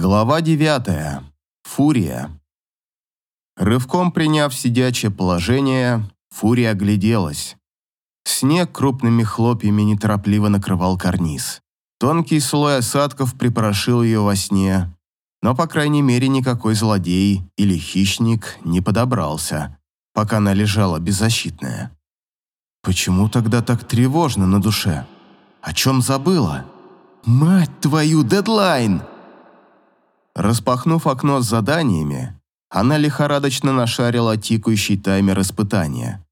Глава девятая. Фурия. Рывком приняв сидячее положение, Фурия огляделась. Снег крупными хлопьями неторопливо накрывал карниз. Тонкий слой осадков припорошил ее во сне, но, по крайней мере, никакой злодей или хищник не подобрался, пока она лежала беззащитная. Почему тогда так тревожно на душе? О чем забыла? Мать твою, дедлайн! Распахнув окно с заданиями, она лихорадочно нашарила тикающий таймер испытания.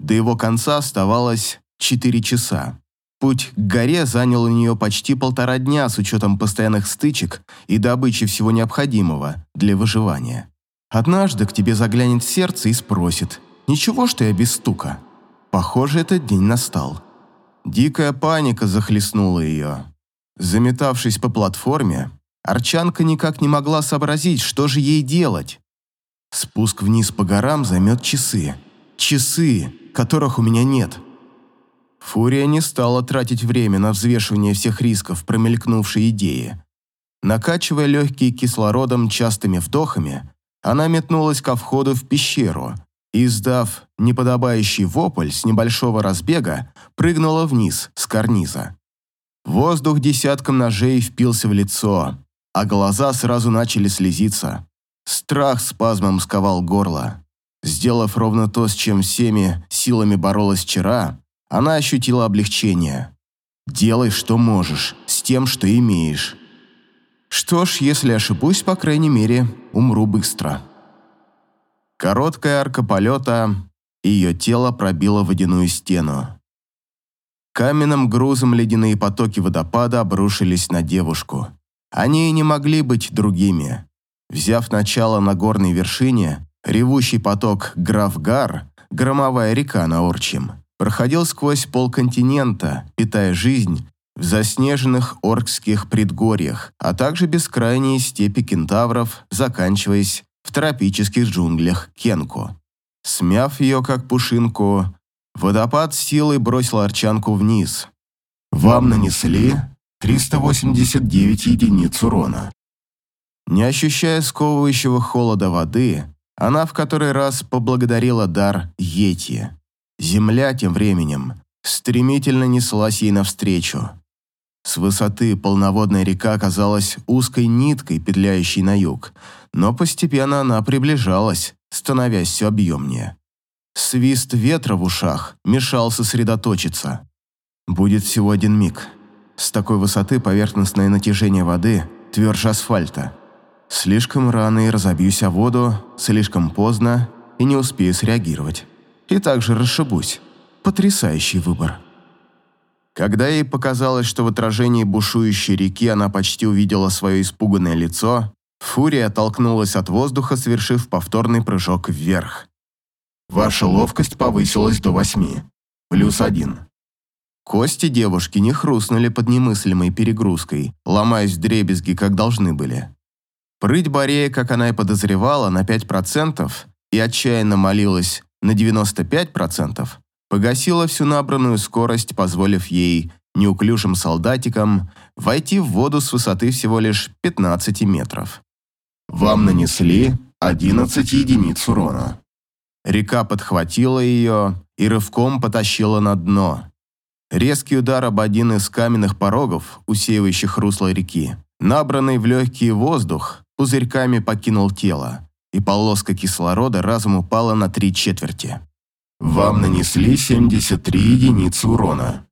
До его конца оставалось 4 часа. Путь к горе занял у нее почти полтора дня с учетом постоянных стычек и добычи всего необходимого для выживания. Однажды к тебе заглянет сердце и спросит, «Ничего, что я без стука?» Похоже, этот день настал. Дикая паника захлестнула ее. Заметавшись по платформе, Арчанка никак не могла сообразить, что же ей делать. Спуск вниз по горам займет часы. Часы, которых у меня нет. Фурия не стала тратить время на взвешивание всех рисков промелькнувшей идеи. Накачивая легкие кислородом частыми вдохами, она метнулась ко входу в пещеру и, издав неподобающий вопль с небольшого разбега, прыгнула вниз с карниза. Воздух десятком ножей впился в лицо, а глаза сразу начали слезиться. Страх спазмом сковал горло. Сделав ровно то, с чем всеми силами боролась вчера, она ощутила облегчение. «Делай, что можешь, с тем, что имеешь». Что ж, если ошибусь, по крайней мере, умру быстро. Короткая арка полета, ее тело пробило водяную стену. Каменным грузом ледяные потоки водопада обрушились на девушку. Они и не могли быть другими. Взяв начало на горной вершине, ревущий поток Графгар, громовая река на Орчим, проходил сквозь полконтинента, питая жизнь в заснеженных оркских предгорьях, а также бескрайние степи кентавров, заканчиваясь в тропических джунглях Кенку. Смяв ее как пушинку, водопад силой бросил арчанку вниз. «Вам нанесли 389 единиц урона. Не ощущая сковывающего холода воды, она в который раз поблагодарила дар Йети. Земля тем временем стремительно неслась ей навстречу. С высоты полноводная река казалась узкой ниткой, петляющей на юг, но постепенно она приближалась, становясь все объемнее. Свист ветра в ушах мешал сосредоточиться. Будет всего один миг – с такой высоты поверхностное натяжение воды тверже асфальта. Слишком рано и разобьюсь о воду, слишком поздно и не успею среагировать. И также расшибусь. Потрясающий выбор. Когда ей показалось, что в отражении бушующей реки она почти увидела свое испуганное лицо, Фурия оттолкнулась от воздуха, совершив повторный прыжок вверх. Ваша ловкость повысилась до восьми. Плюс один. Кости девушки не хрустнули под немыслимой перегрузкой, ломаясь в дребезги, как должны были. Прыть Борея, как она и подозревала, на 5% и отчаянно молилась на 95%, погасила всю набранную скорость, позволив ей, неуклюжим солдатикам, войти в воду с высоты всего лишь 15 метров. «Вам нанесли 11 единиц урона». Река подхватила ее и рывком потащила на дно, Резкий удар об один из каменных порогов, усеивающих русло реки, набранный в легкий воздух, пузырьками покинул тело, и полоска кислорода разом упала на три четверти. Вам нанесли 73 единицы урона.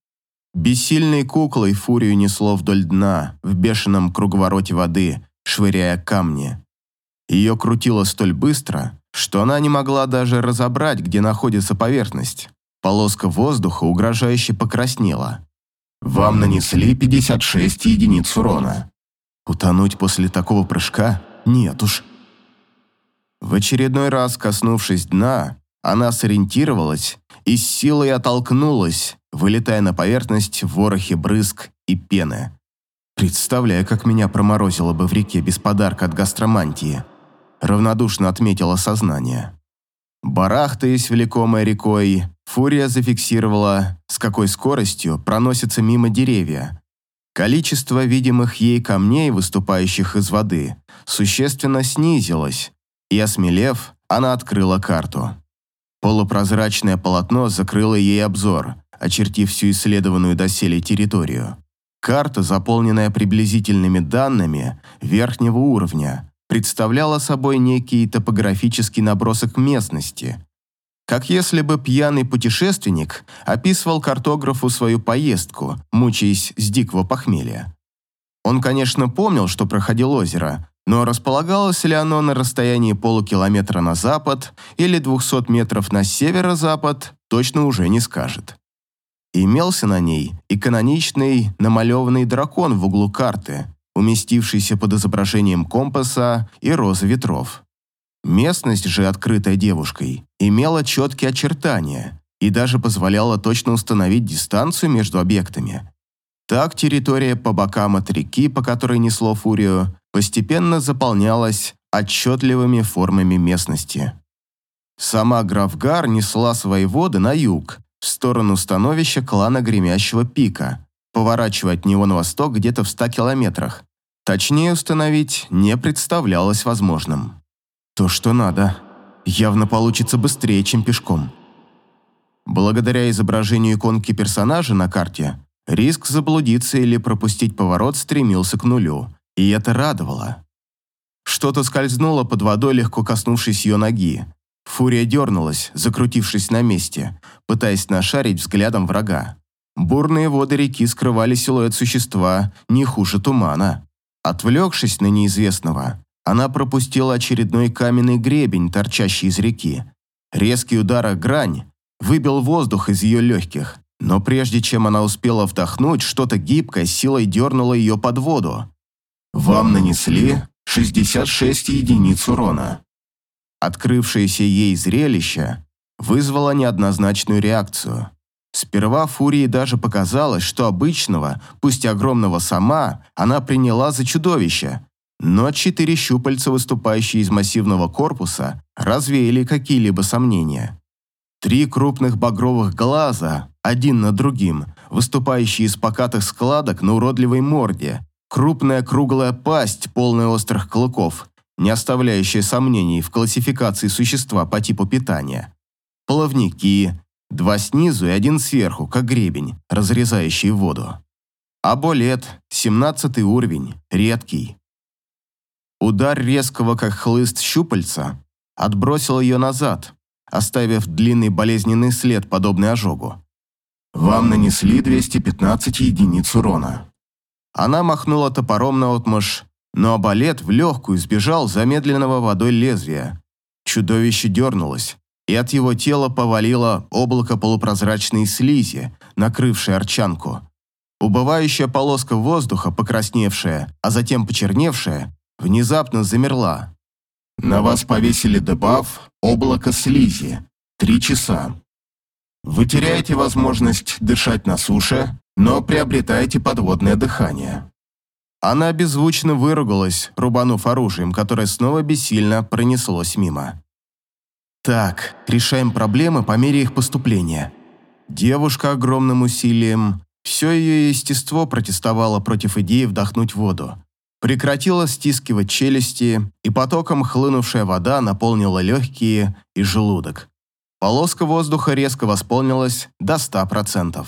Бессильной куклой фурию несло вдоль дна, в бешеном круговороте воды, швыряя камни. Ее крутило столь быстро, что она не могла даже разобрать, где находится поверхность. Полоска воздуха угрожающе покраснела. Вам нанесли 56 единиц урона. Утонуть после такого прыжка? Нет уж. В очередной раз, коснувшись дна, она сориентировалась и с силой оттолкнулась, вылетая на поверхность в ворохе брызг и пены. Представляю, как меня проморозило бы в реке без подарка от гастромантии. Равнодушно отметила сознание. Барахтаясь влекомой рекой, Фурия зафиксировала, с какой скоростью проносятся мимо деревья. Количество видимых ей камней, выступающих из воды, существенно снизилось, и, осмелев, она открыла карту. Полупрозрачное полотно закрыло ей обзор, очертив всю исследованную доселе территорию. Карта, заполненная приблизительными данными верхнего уровня, представляла собой некий топографический набросок местности, как если бы пьяный путешественник описывал картографу свою поездку, мучаясь с дикого похмелья. Он, конечно, помнил, что проходил озеро, но располагалось ли оно на расстоянии полукилометра на запад или 200 метров на северо-запад, точно уже не скажет. Имелся на ней и каноничный намалеванный дракон в углу карты, уместившийся под изображением компаса и розы ветров. Местность же, открытая девушкой, имела четкие очертания и даже позволяла точно установить дистанцию между объектами. Так территория по бокам от реки, по которой несло фурию, постепенно заполнялась отчетливыми формами местности. Сама Графгар несла свои воды на юг, в сторону становища клана Гремящего Пика, поворачивая от него на восток где-то в ста километрах. Точнее установить не представлялось возможным. То, что надо. Явно получится быстрее, чем пешком. Благодаря изображению иконки персонажа на карте, риск заблудиться или пропустить поворот стремился к нулю, и это радовало. Что-то скользнуло под водой, легко коснувшись ее ноги. Фурия дернулась, закрутившись на месте, пытаясь нашарить взглядом врага. Бурные воды реки скрывали силуэт существа не хуже тумана. Отвлекшись на неизвестного, она пропустила очередной каменный гребень, торчащий из реки. Резкий удар о грань выбил воздух из ее легких, но прежде чем она успела вдохнуть, что-то гибкое силой дернуло ее под воду. «Вам нанесли 66 единиц урона». Открывшееся ей зрелище вызвало неоднозначную реакцию. Сперва Фурии даже показалось, что обычного, пусть и огромного сама, она приняла за чудовище, но четыре щупальца, выступающие из массивного корпуса, развеяли какие-либо сомнения. Три крупных багровых глаза, один над другим, выступающие из покатых складок на уродливой морде, крупная круглая пасть, полная острых клыков, не оставляющая сомнений в классификации существа по типу питания. Плавники, два снизу и один сверху, как гребень, разрезающий воду. Аболет, 17 уровень, редкий. Удар резкого, как хлыст щупальца, отбросил ее назад, оставив длинный болезненный след, подобный ожогу. Вам нанесли 215 единиц урона. Она махнула топором на отмышь, но Абалет в легкую сбежал замедленного водой лезвия. Чудовище дернулось, и от его тела повалило облако полупрозрачной слизи, накрывшей арчанку. Убывающая полоска воздуха, покрасневшая, а затем почерневшая, внезапно замерла. На вас повесили дебаф «Облако слизи». Три часа. Вы теряете возможность дышать на суше, но приобретаете подводное дыхание. Она беззвучно выругалась, рубанув оружием, которое снова бессильно пронеслось мимо. Так, решаем проблемы по мере их поступления. Девушка огромным усилием, все ее естество протестовало против идеи вдохнуть воду прекратила стискивать челюсти, и потоком хлынувшая вода наполнила легкие и желудок. Полоска воздуха резко восполнилась до 100%.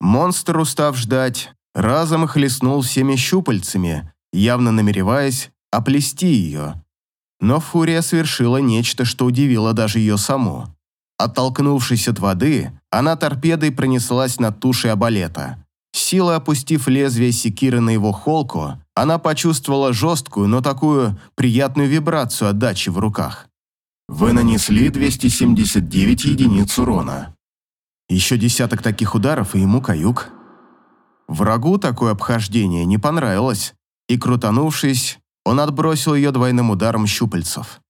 Монстр, устав ждать, разом хлестнул всеми щупальцами, явно намереваясь оплести ее. Но Фурия совершила нечто, что удивило даже ее саму. Оттолкнувшись от воды, она торпедой пронеслась над тушей абалета. Силой опустив лезвие секиры на его холку, она почувствовала жесткую, но такую приятную вибрацию отдачи в руках. Вы нанесли 279 единиц урона. Еще десяток таких ударов, и ему каюк. Врагу такое обхождение не понравилось, и, крутанувшись, он отбросил ее двойным ударом щупальцев.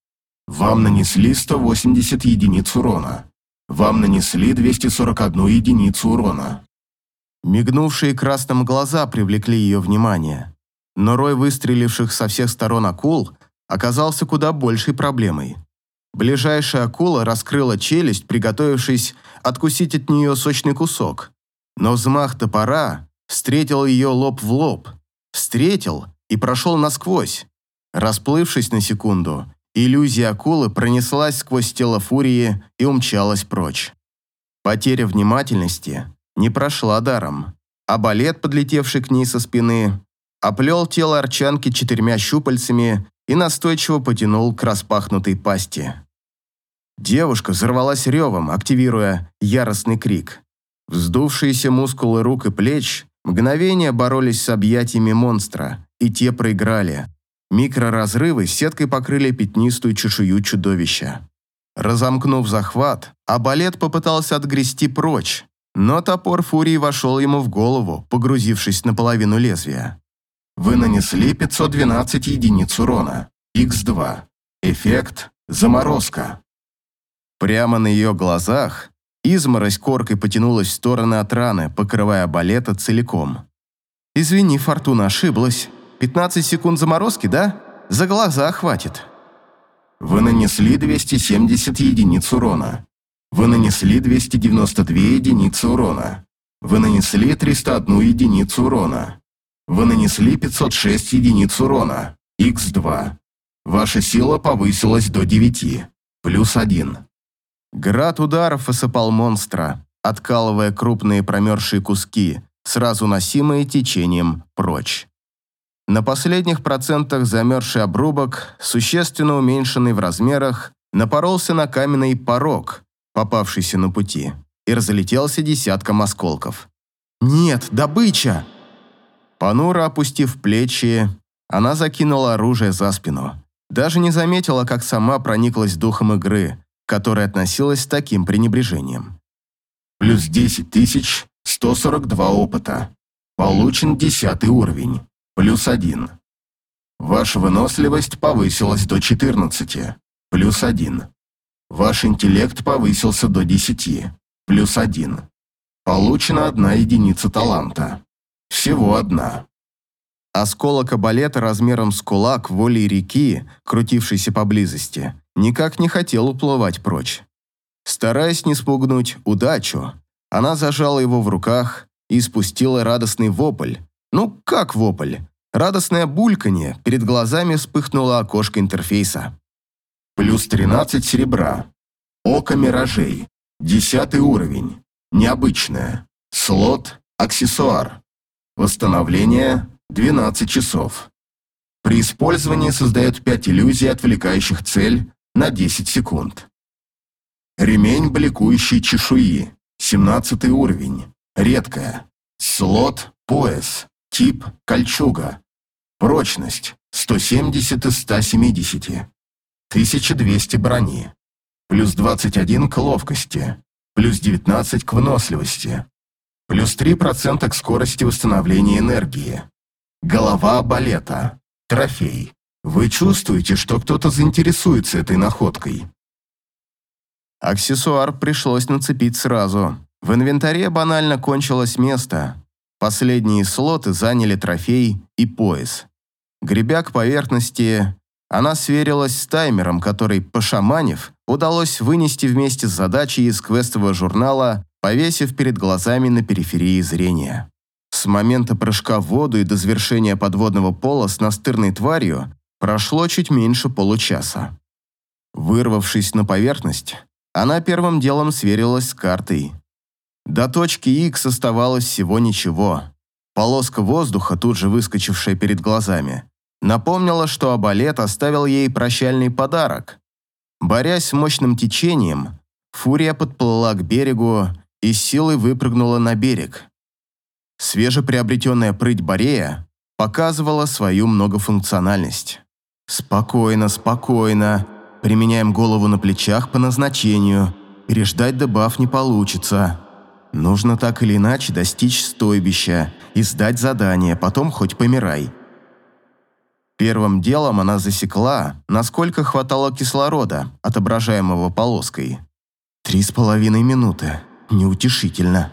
Вам нанесли 180 единиц урона. Вам нанесли 241 единицу урона. Мигнувшие красным глаза привлекли ее внимание но рой выстреливших со всех сторон акул оказался куда большей проблемой. Ближайшая акула раскрыла челюсть, приготовившись откусить от нее сочный кусок. Но взмах топора встретил ее лоб в лоб. Встретил и прошел насквозь. Расплывшись на секунду, иллюзия акулы пронеслась сквозь тело фурии и умчалась прочь. Потеря внимательности не прошла даром, а балет, подлетевший к ней со спины, оплел тело арчанки четырьмя щупальцами и настойчиво потянул к распахнутой пасти. Девушка взорвалась ревом, активируя яростный крик. Вздувшиеся мускулы рук и плеч мгновение боролись с объятиями монстра, и те проиграли. Микроразрывы сеткой покрыли пятнистую чешую чудовища. Разомкнув захват, Абалет попытался отгрести прочь, но топор Фурии вошел ему в голову, погрузившись наполовину лезвия. Вы нанесли 512 единиц урона. Х2. Эффект «Заморозка». Прямо на ее глазах изморозь коркой потянулась в стороны от раны, покрывая балета целиком. «Извини, Фортуна, ошиблась. 15 секунд заморозки, да? За глаза хватит». Вы нанесли 270 единиц урона. Вы нанесли 292 единицы урона. Вы нанесли 301 единицу урона. Вы нанесли 506 единиц урона. Х2. Ваша сила повысилась до 9. Плюс 1. Град ударов осыпал монстра, откалывая крупные промерзшие куски, сразу носимые течением прочь. На последних процентах замерзший обрубок, существенно уменьшенный в размерах, напоролся на каменный порог, попавшийся на пути, и разлетелся десятком осколков. «Нет, добыча!» Понуро опустив плечи, она закинула оружие за спину. Даже не заметила, как сама прониклась духом игры, которая относилась с таким пренебрежением. Плюс 10 142 опыта. Получен 10 уровень. Плюс 1. Ваша выносливость повысилась до 14. Плюс 1. Ваш интеллект повысился до 10. Плюс 1. Получена одна единица таланта. Всего одна. Осколок обалета размером с кулак волей реки, крутившейся поблизости, никак не хотел уплывать прочь. Стараясь не спугнуть удачу, она зажала его в руках и спустила радостный вопль. Ну, как вопль? Радостное бульканье, перед глазами вспыхнуло окошко интерфейса. Плюс 13 серебра. Око миражей. Десятый уровень. Необычное. Слот. Аксессуар. Восстановление 12 часов. При использовании создает 5 иллюзий, отвлекающих цель на 10 секунд. Ремень бликующей чешуи. 17 уровень. Редкая. Слот пояс. Тип кольчуга. Прочность 170 из 170. 1200 брони. Плюс 21 к ловкости. Плюс 19 к выносливости. Плюс 3% к скорости восстановления энергии. Голова балета. Трофей. Вы чувствуете, что кто-то заинтересуется этой находкой. Аксессуар пришлось нацепить сразу. В инвентаре банально кончилось место. Последние слоты заняли трофей и пояс. Гребя к поверхности, она сверилась с таймером, который, пошаманив, удалось вынести вместе с задачей из квестового журнала повесив перед глазами на периферии зрения. С момента прыжка в воду и до завершения подводного пола с настырной тварью прошло чуть меньше получаса. Вырвавшись на поверхность, она первым делом сверилась с картой. До точки X оставалось всего ничего. Полоска воздуха, тут же выскочившая перед глазами, напомнила, что Абалет оставил ей прощальный подарок. Борясь с мощным течением, Фурия подплыла к берегу и силой выпрыгнула на берег. Свежеприобретенная прыть Борея показывала свою многофункциональность. Спокойно, спокойно. Применяем голову на плечах по назначению. Переждать дебаф не получится. Нужно так или иначе достичь стойбища и сдать задание, потом хоть помирай. Первым делом она засекла, насколько хватало кислорода, отображаемого полоской. Три с половиной минуты неутешительно.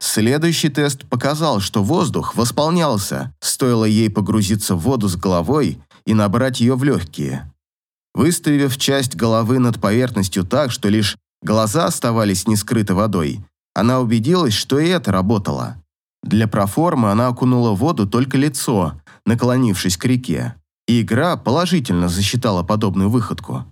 Следующий тест показал, что воздух восполнялся, стоило ей погрузиться в воду с головой и набрать ее в легкие. Выставив часть головы над поверхностью так, что лишь глаза оставались не скрыты водой, она убедилась, что и это работало. Для проформы она окунула в воду только лицо, наклонившись к реке, и игра положительно засчитала подобную выходку.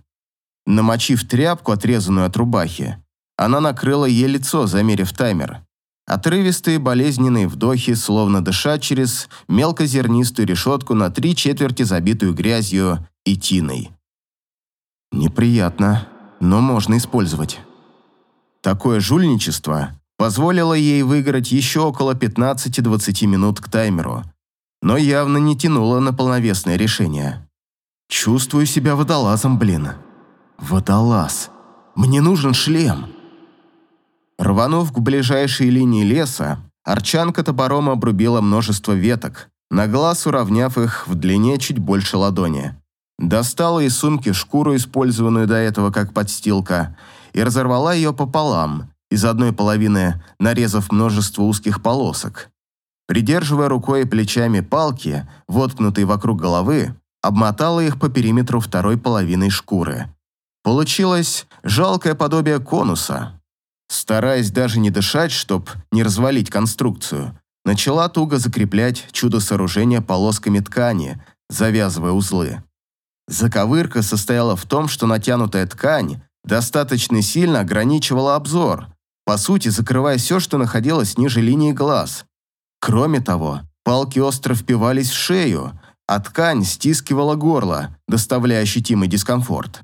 Намочив тряпку, отрезанную от рубахи, она накрыла ей лицо, замерив таймер. Отрывистые болезненные вдохи, словно дыша через мелкозернистую решетку на три четверти забитую грязью и тиной. Неприятно, но можно использовать. Такое жульничество позволило ей выиграть еще около 15-20 минут к таймеру, но явно не тянуло на полновесное решение. Чувствую себя водолазом, блин. Водолаз. Мне нужен шлем. Рванув к ближайшей линии леса, арчанка топором обрубила множество веток, на глаз уравняв их в длине чуть больше ладони. Достала из сумки шкуру, использованную до этого как подстилка, и разорвала ее пополам, из одной половины нарезав множество узких полосок. Придерживая рукой и плечами палки, воткнутые вокруг головы, обмотала их по периметру второй половины шкуры. Получилось жалкое подобие конуса. Стараясь даже не дышать, чтоб не развалить конструкцию, начала туго закреплять чудо-сооружение полосками ткани, завязывая узлы. Заковырка состояла в том, что натянутая ткань достаточно сильно ограничивала обзор, по сути закрывая все, что находилось ниже линии глаз. Кроме того, палки остро впивались в шею, а ткань стискивала горло, доставляя ощутимый дискомфорт.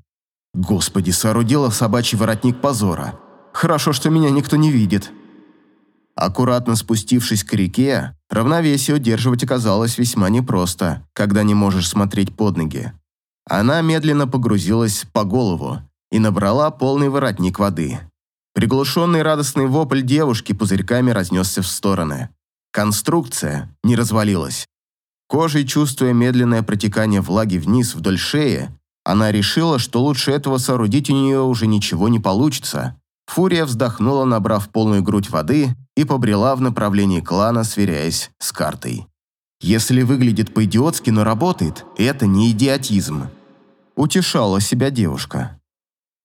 Господи, соорудила собачий воротник позора. Хорошо, что меня никто не видит. Аккуратно спустившись к реке, равновесие удерживать оказалось весьма непросто, когда не можешь смотреть под ноги. Она медленно погрузилась по голову и набрала полный воротник воды. Приглушенный радостный вопль девушки пузырьками разнесся в стороны. Конструкция не развалилась. Кожей, чувствуя медленное протекание влаги вниз вдоль шеи, она решила, что лучше этого соорудить у нее уже ничего не получится. Фурия вздохнула, набрав полную грудь воды, и побрела в направлении клана, сверяясь с картой. Если выглядит по-идиотски, но работает, это не идиотизм утешала себя девушка.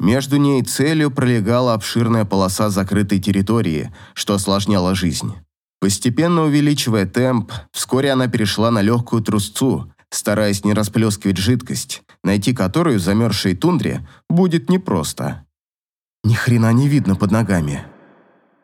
Между ней и целью пролегала обширная полоса закрытой территории, что осложняло жизнь. Постепенно увеличивая темп, вскоре она перешла на легкую трусцу, стараясь не расплескивать жидкость, найти которую в замерзшей тундре будет непросто. Ни хрена не видно под ногами.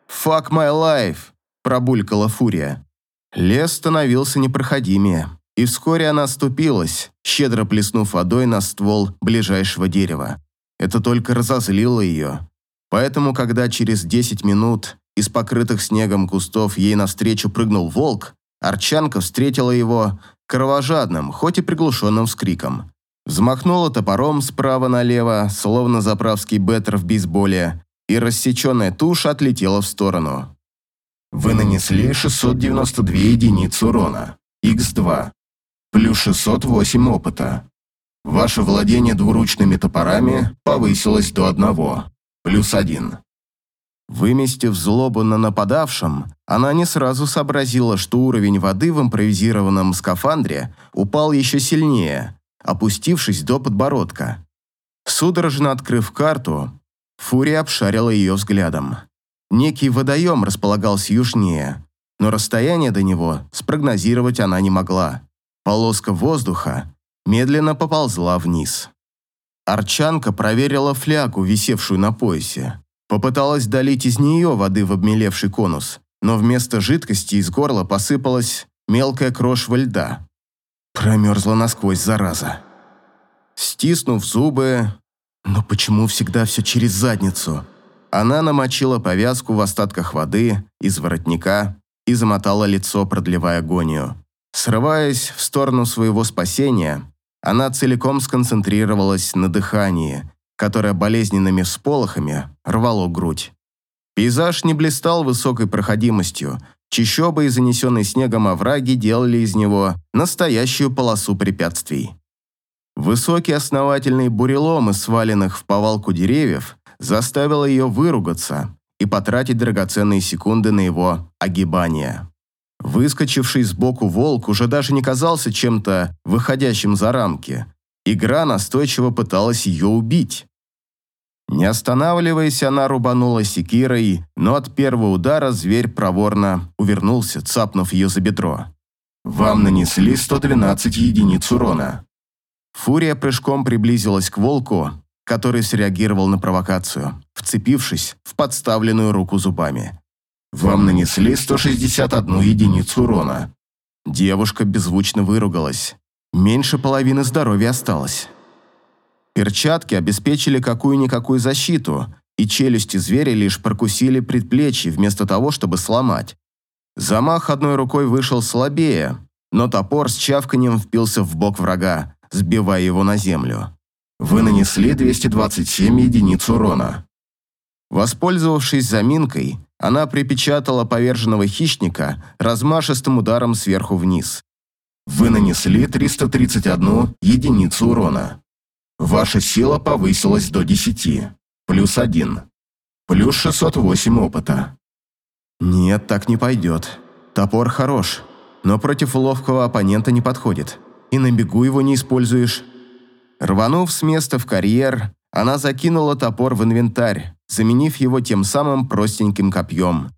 «Fuck my life!» – пробулькала фурия. Лес становился непроходимее и вскоре она оступилась, щедро плеснув водой на ствол ближайшего дерева. Это только разозлило ее. Поэтому, когда через 10 минут из покрытых снегом кустов ей навстречу прыгнул волк, Арчанка встретила его кровожадным, хоть и приглушенным вскриком. Взмахнула топором справа налево, словно заправский беттер в бейсболе, и рассеченная туша отлетела в сторону. Вы нанесли 692 единицы урона. Х2 плюс 608 опыта. Ваше владение двуручными топорами повысилось до одного, плюс один. Выместив злобу на нападавшем, она не сразу сообразила, что уровень воды в импровизированном скафандре упал еще сильнее, опустившись до подбородка. Судорожно открыв карту, Фурия обшарила ее взглядом. Некий водоем располагался южнее, но расстояние до него спрогнозировать она не могла. Полоска воздуха медленно поползла вниз. Арчанка проверила флягу, висевшую на поясе. Попыталась долить из нее воды в обмелевший конус, но вместо жидкости из горла посыпалась мелкая крошева льда. Промерзла насквозь, зараза. Стиснув зубы, но почему всегда все через задницу? Она намочила повязку в остатках воды из воротника и замотала лицо, продлевая агонию. Срываясь в сторону своего спасения, она целиком сконцентрировалась на дыхании, которое болезненными всполохами рвало грудь. Пейзаж не блистал высокой проходимостью, чащобы и занесенные снегом овраги делали из него настоящую полосу препятствий. Высокий основательный бурелом из сваленных в повалку деревьев заставил ее выругаться и потратить драгоценные секунды на его огибание. Выскочивший сбоку волк уже даже не казался чем-то выходящим за рамки. Игра настойчиво пыталась ее убить. Не останавливаясь, она рубанула секирой, но от первого удара зверь проворно увернулся, цапнув ее за бедро. Вам нанесли 112 единиц урона. Фурия прыжком приблизилась к волку, который среагировал на провокацию, вцепившись в подставленную руку зубами. Вам нанесли 161 единицу урона. Девушка беззвучно выругалась. Меньше половины здоровья осталось. Перчатки обеспечили какую-никакую защиту, и челюсти зверя лишь прокусили предплечье вместо того, чтобы сломать. Замах одной рукой вышел слабее, но топор с чавканием впился в бок врага, сбивая его на землю. Вы нанесли 227 единиц урона. Воспользовавшись заминкой, она припечатала поверженного хищника размашистым ударом сверху вниз. Вы нанесли 331 единицу урона. Ваша сила повысилась до 10, плюс 1, плюс 608 опыта. Нет, так не пойдет. Топор хорош, но против ловкого оппонента не подходит. И на бегу его не используешь. Рванув с места в карьер, она закинула топор в инвентарь, заменив его тем самым простеньким копьем.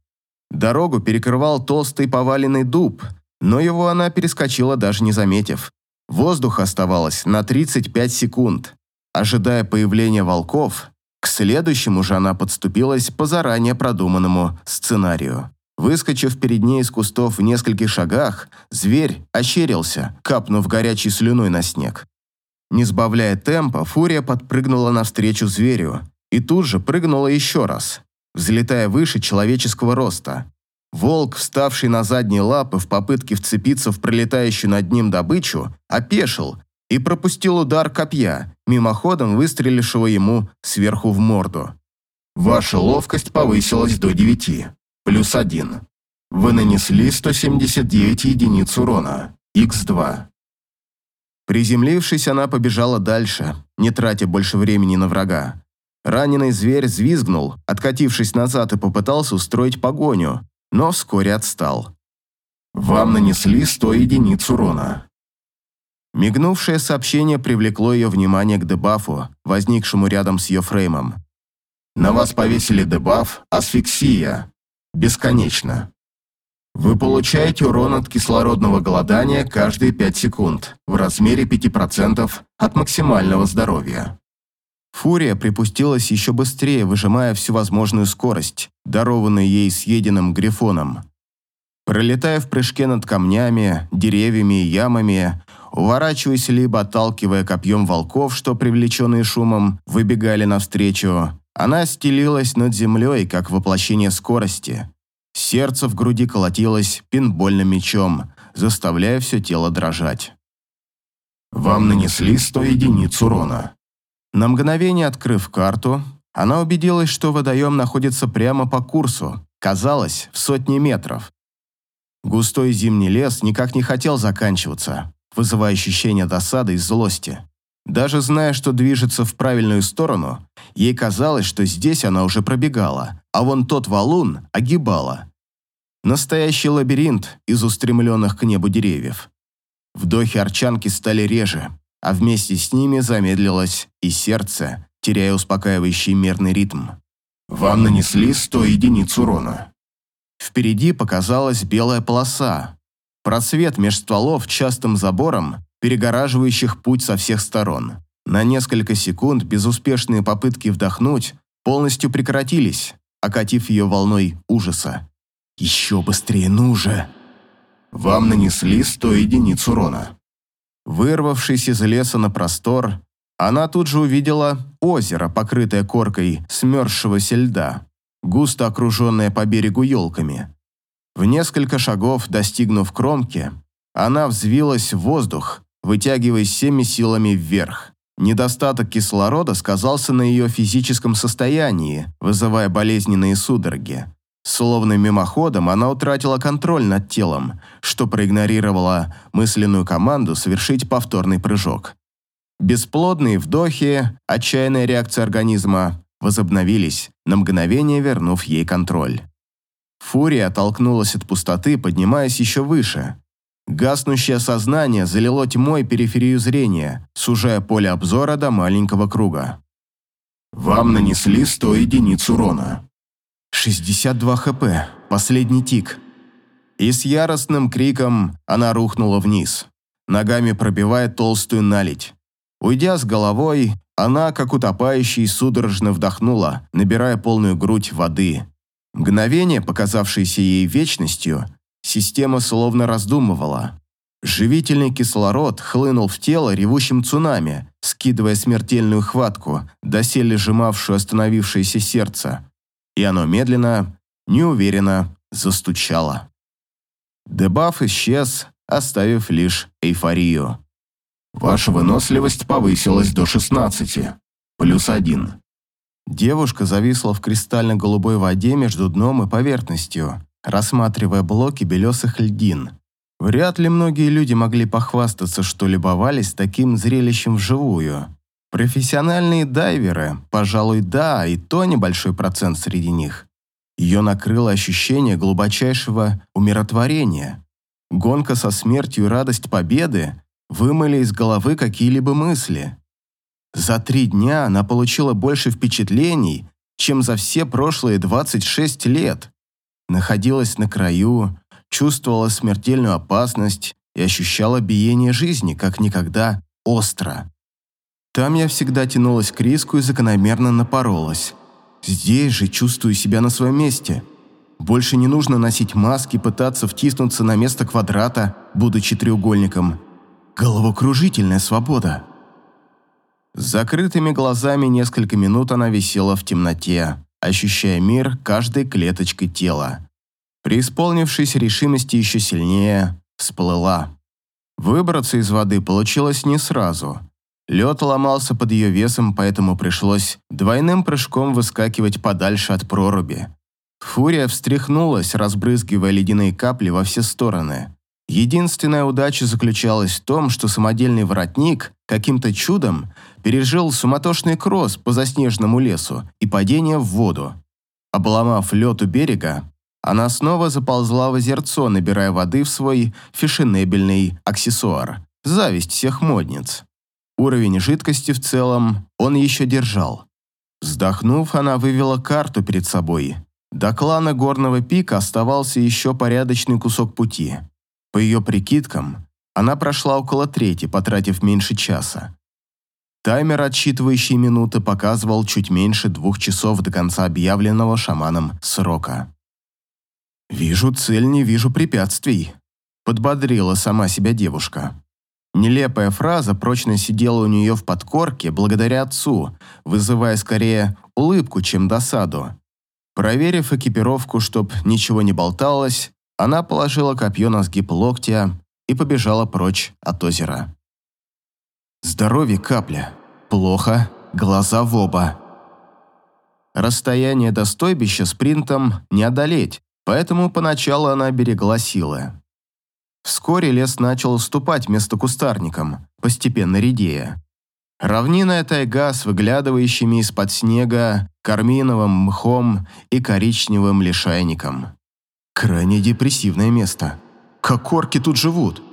Дорогу перекрывал толстый поваленный дуб, но его она перескочила даже не заметив. Воздух оставалось на 35 секунд. Ожидая появления волков, к следующему же она подступилась по заранее продуманному сценарию. Выскочив перед ней из кустов в нескольких шагах, зверь ощерился, капнув горячей слюной на снег. Не сбавляя темпа, фурия подпрыгнула навстречу зверю и тут же прыгнула еще раз, взлетая выше человеческого роста. Волк, вставший на задние лапы в попытке вцепиться в пролетающую над ним добычу, опешил и пропустил удар копья, мимоходом выстрелившего ему сверху в морду. Ваша ловкость повысилась до 9, плюс 1. Вы нанесли 179 единиц урона, х2. Приземлившись, она побежала дальше, не тратя больше времени на врага. Раненый зверь взвизгнул, откатившись назад и попытался устроить погоню, но вскоре отстал. Вам нанесли 100 единиц урона. Мигнувшее сообщение привлекло ее внимание к дебафу, возникшему рядом с ее фреймом. На вас повесили дебаф «Асфиксия». Бесконечно. Вы получаете урон от кислородного голодания каждые 5 секунд в размере 5% от максимального здоровья. Фурия припустилась еще быстрее, выжимая всю возможную скорость, дарованную ей съеденным грифоном. Пролетая в прыжке над камнями, деревьями и ямами, уворачиваясь либо отталкивая копьем волков, что, привлеченные шумом, выбегали навстречу, она стелилась над землей, как воплощение скорости. Сердце в груди колотилось пинбольным мечом, заставляя все тело дрожать. Вам нанесли 100 единиц урона. На мгновение открыв карту, она убедилась, что водоем находится прямо по курсу, казалось, в сотни метров. Густой зимний лес никак не хотел заканчиваться, вызывая ощущение досады и злости. Даже зная, что движется в правильную сторону, ей казалось, что здесь она уже пробегала, а вон тот валун огибала. Настоящий лабиринт из устремленных к небу деревьев. Вдохи арчанки стали реже, а вместе с ними замедлилось и сердце, теряя успокаивающий мерный ритм. Вам нанесли 100 единиц урона. Впереди показалась белая полоса. Просвет меж стволов частым забором, перегораживающих путь со всех сторон. На несколько секунд безуспешные попытки вдохнуть полностью прекратились, окатив ее волной ужаса. «Еще быстрее, ну же!» Вам нанесли 100 единиц урона. Вырвавшись из леса на простор, она тут же увидела озеро, покрытое коркой смерзшегося льда, густо окруженное по берегу елками. В несколько шагов, достигнув кромки, она взвилась в воздух, вытягиваясь всеми силами вверх. Недостаток кислорода сказался на ее физическом состоянии, вызывая болезненные судороги. Словно мимоходом она утратила контроль над телом, что проигнорировала мысленную команду совершить повторный прыжок. Бесплодные вдохи, отчаянная реакция организма возобновились, на мгновение вернув ей контроль. Фурия оттолкнулась от пустоты, поднимаясь еще выше. Гаснущее сознание залило тьмой периферию зрения, сужая поле обзора до маленького круга. Вам нанесли 100 единиц урона. 62 хп, последний тик. И с яростным криком она рухнула вниз, ногами пробивая толстую наледь. Уйдя с головой, она, как утопающий, судорожно вдохнула, набирая полную грудь воды. Мгновение, показавшееся ей вечностью, система словно раздумывала. Живительный кислород хлынул в тело ревущим цунами, скидывая смертельную хватку, доселе сжимавшую остановившееся сердце. И оно медленно, неуверенно застучало. Дебаф исчез, оставив лишь эйфорию. Ваша выносливость повысилась до 16. Плюс 1. Девушка зависла в кристально-голубой воде между дном и поверхностью, рассматривая блоки белесых льдин. Вряд ли многие люди могли похвастаться, что любовались таким зрелищем вживую. Профессиональные дайверы, пожалуй, да, и то небольшой процент среди них. Ее накрыло ощущение глубочайшего умиротворения. Гонка со смертью и радость победы вымыли из головы какие-либо мысли. За три дня она получила больше впечатлений, чем за все прошлые 26 лет. Находилась на краю, чувствовала смертельную опасность и ощущала биение жизни, как никогда, остро. Там я всегда тянулась к риску и закономерно напоролась. Здесь же чувствую себя на своем месте. Больше не нужно носить маски, пытаться втиснуться на место квадрата, будучи треугольником – Головокружительная свобода. С закрытыми глазами несколько минут она висела в темноте, ощущая мир каждой клеточкой тела. Преисполнившись решимости еще сильнее, всплыла. Выбраться из воды получилось не сразу. Лед ломался под ее весом, поэтому пришлось двойным прыжком выскакивать подальше от проруби. Фурия встряхнулась, разбрызгивая ледяные капли во все стороны. Единственная удача заключалась в том, что самодельный воротник каким-то чудом пережил суматошный кросс по заснеженному лесу и падение в воду. Обломав лед у берега, она снова заползла в озерцо, набирая воды в свой фешенебельный аксессуар. Зависть всех модниц. Уровень жидкости в целом он еще держал. Вздохнув, она вывела карту перед собой. До клана Горного Пика оставался еще порядочный кусок пути – по ее прикидкам, она прошла около трети, потратив меньше часа. Таймер, отсчитывающий минуты, показывал чуть меньше двух часов до конца объявленного шаманом срока. «Вижу цель, не вижу препятствий», – подбодрила сама себя девушка. Нелепая фраза прочно сидела у нее в подкорке благодаря отцу, вызывая скорее улыбку, чем досаду. Проверив экипировку, чтоб ничего не болталось, она положила копье на сгиб локтя и побежала прочь от озера. Здоровье капля. Плохо, глаза в оба. Расстояние до стойбища спринтом не одолеть, поэтому поначалу она берегла силы. Вскоре лес начал уступать место кустарникам, постепенно редея. Равнинная тайга с выглядывающими из-под снега карминовым мхом и коричневым лишайником. Крайне депрессивное место. Как орки тут живут?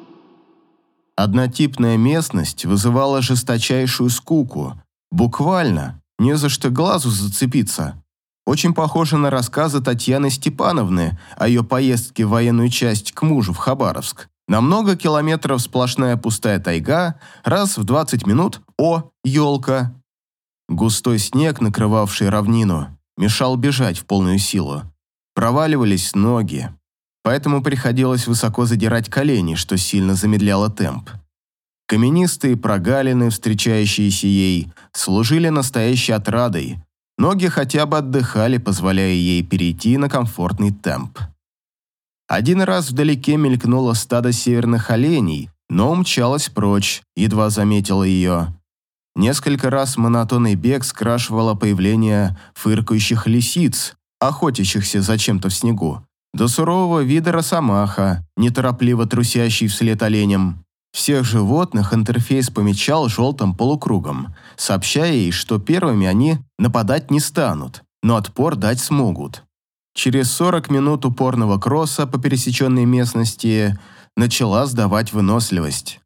Однотипная местность вызывала жесточайшую скуку. Буквально, не за что глазу зацепиться. Очень похоже на рассказы Татьяны Степановны о ее поездке в военную часть к мужу в Хабаровск. На много километров сплошная пустая тайга, раз в 20 минут – о, елка. Густой снег, накрывавший равнину, мешал бежать в полную силу проваливались ноги, поэтому приходилось высоко задирать колени, что сильно замедляло темп. Каменистые прогалины, встречающиеся ей, служили настоящей отрадой. Ноги хотя бы отдыхали, позволяя ей перейти на комфортный темп. Один раз вдалеке мелькнуло стадо северных оленей, но умчалась прочь, едва заметила ее. Несколько раз монотонный бег скрашивало появление фыркающих лисиц, охотящихся за чем-то в снегу, до сурового вида росомаха, неторопливо трусящий вслед оленям. Всех животных интерфейс помечал желтым полукругом, сообщая ей, что первыми они нападать не станут, но отпор дать смогут. Через 40 минут упорного кросса по пересеченной местности начала сдавать выносливость.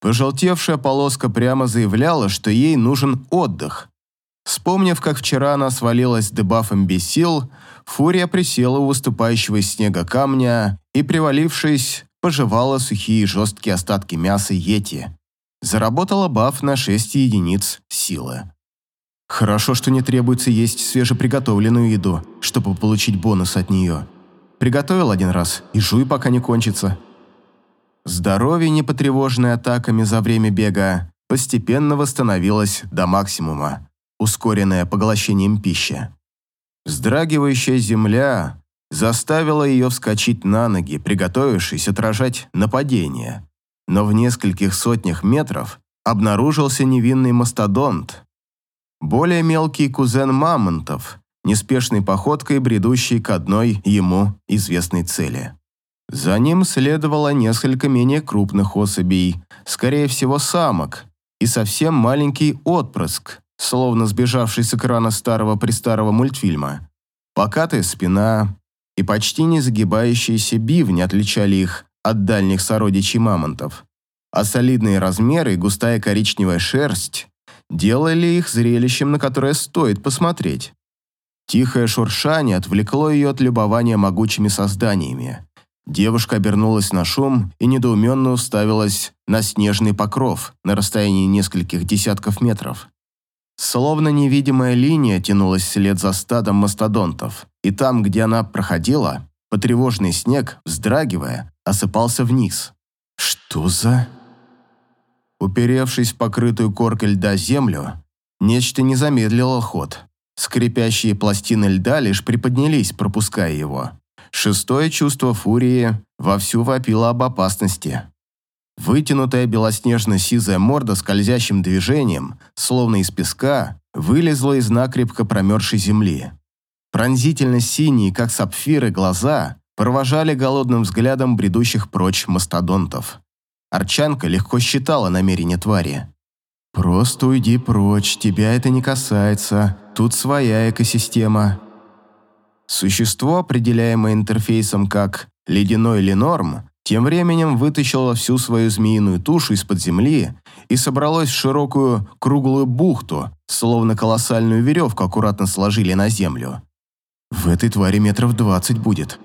Пожелтевшая полоска прямо заявляла, что ей нужен отдых. Вспомнив, как вчера она свалилась с дебафом без сил, Фурия присела у выступающего из снега камня и, привалившись, пожевала сухие жесткие остатки мяса йети. Заработала баф на 6 единиц силы. Хорошо, что не требуется есть свежеприготовленную еду, чтобы получить бонус от нее. Приготовил один раз и жуй, пока не кончится. Здоровье, не потревоженное атаками за время бега, постепенно восстановилось до максимума, ускоренное поглощением пищи. Вздрагивающая земля заставила ее вскочить на ноги, приготовившись отражать нападение. Но в нескольких сотнях метров обнаружился невинный мастодонт. Более мелкий кузен мамонтов, неспешной походкой бредущий к одной ему известной цели. За ним следовало несколько менее крупных особей, скорее всего самок, и совсем маленький отпрыск, словно сбежавший с экрана старого-престарого мультфильма. Покатая спина и почти не загибающиеся бивни отличали их от дальних сородичей мамонтов, а солидные размеры и густая коричневая шерсть делали их зрелищем, на которое стоит посмотреть. Тихое шуршание отвлекло ее от любования могучими созданиями. Девушка обернулась на шум и недоуменно уставилась на снежный покров на расстоянии нескольких десятков метров. Словно невидимая линия тянулась вслед за стадом мастодонтов, и там, где она проходила, потревоженный снег, вздрагивая, осыпался вниз. Что за... Уперевшись в покрытую коркой льда землю, нечто не замедлило ход. Скрипящие пластины льда лишь приподнялись, пропуская его. Шестое чувство фурии вовсю вопило об опасности. Вытянутая белоснежно-сизая морда скользящим движением, словно из песка, вылезла из накрепко промерзшей земли. Пронзительно синие, как сапфиры, глаза провожали голодным взглядом бредущих прочь мастодонтов. Арчанка легко считала намерение твари. «Просто уйди прочь, тебя это не касается, тут своя экосистема». Существо, определяемое интерфейсом как «ледяной Ленорм», тем временем вытащило всю свою змеиную тушу из-под земли и собралось в широкую круглую бухту, словно колоссальную веревку аккуратно сложили на землю. В этой твари метров двадцать будет.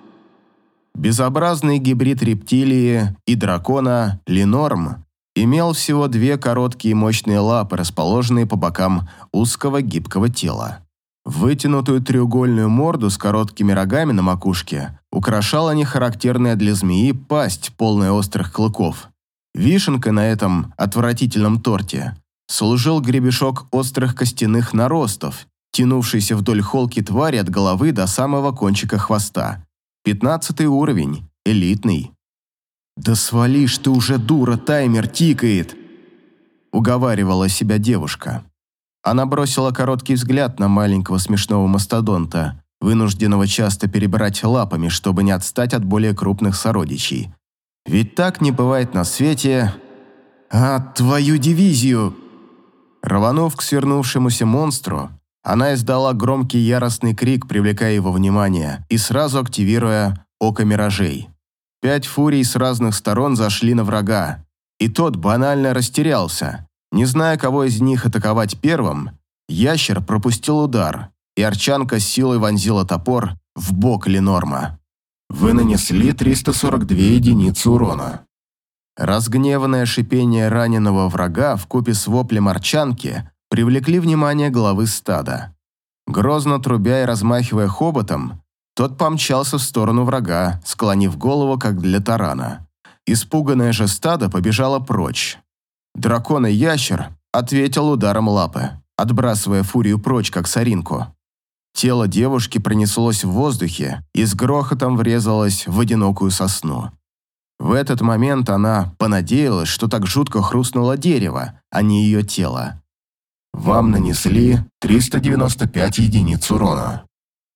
Безобразный гибрид рептилии и дракона Ленорм имел всего две короткие мощные лапы, расположенные по бокам узкого гибкого тела. Вытянутую треугольную морду с короткими рогами на макушке украшала нехарактерная для змеи пасть, полная острых клыков. Вишенкой на этом отвратительном торте служил гребешок острых костяных наростов, тянувшийся вдоль холки твари от головы до самого кончика хвоста. Пятнадцатый уровень, элитный. «Да свалишь ты уже, дура, таймер тикает!» Уговаривала себя девушка. Она бросила короткий взгляд на маленького смешного мастодонта, вынужденного часто перебирать лапами, чтобы не отстать от более крупных сородичей. Ведь так не бывает на свете... «А, твою дивизию!» Рванув к свернувшемуся монстру, она издала громкий яростный крик, привлекая его внимание, и сразу активируя око миражей. Пять фурий с разных сторон зашли на врага, и тот банально растерялся. Не зная, кого из них атаковать первым, ящер пропустил удар, и Арчанка с силой вонзила топор в бок Ленорма. Вы нанесли 342 единицы урона. Разгневанное шипение раненого врага в купе с воплем Арчанки привлекли внимание главы стада. Грозно трубя и размахивая хоботом, тот помчался в сторону врага, склонив голову, как для тарана. Испуганное же стадо побежало прочь. Дракон и ящер ответил ударом лапы, отбрасывая фурию прочь, как соринку. Тело девушки пронеслось в воздухе и с грохотом врезалось в одинокую сосну. В этот момент она понадеялась, что так жутко хрустнуло дерево, а не ее тело. Вам нанесли 395 единиц урона.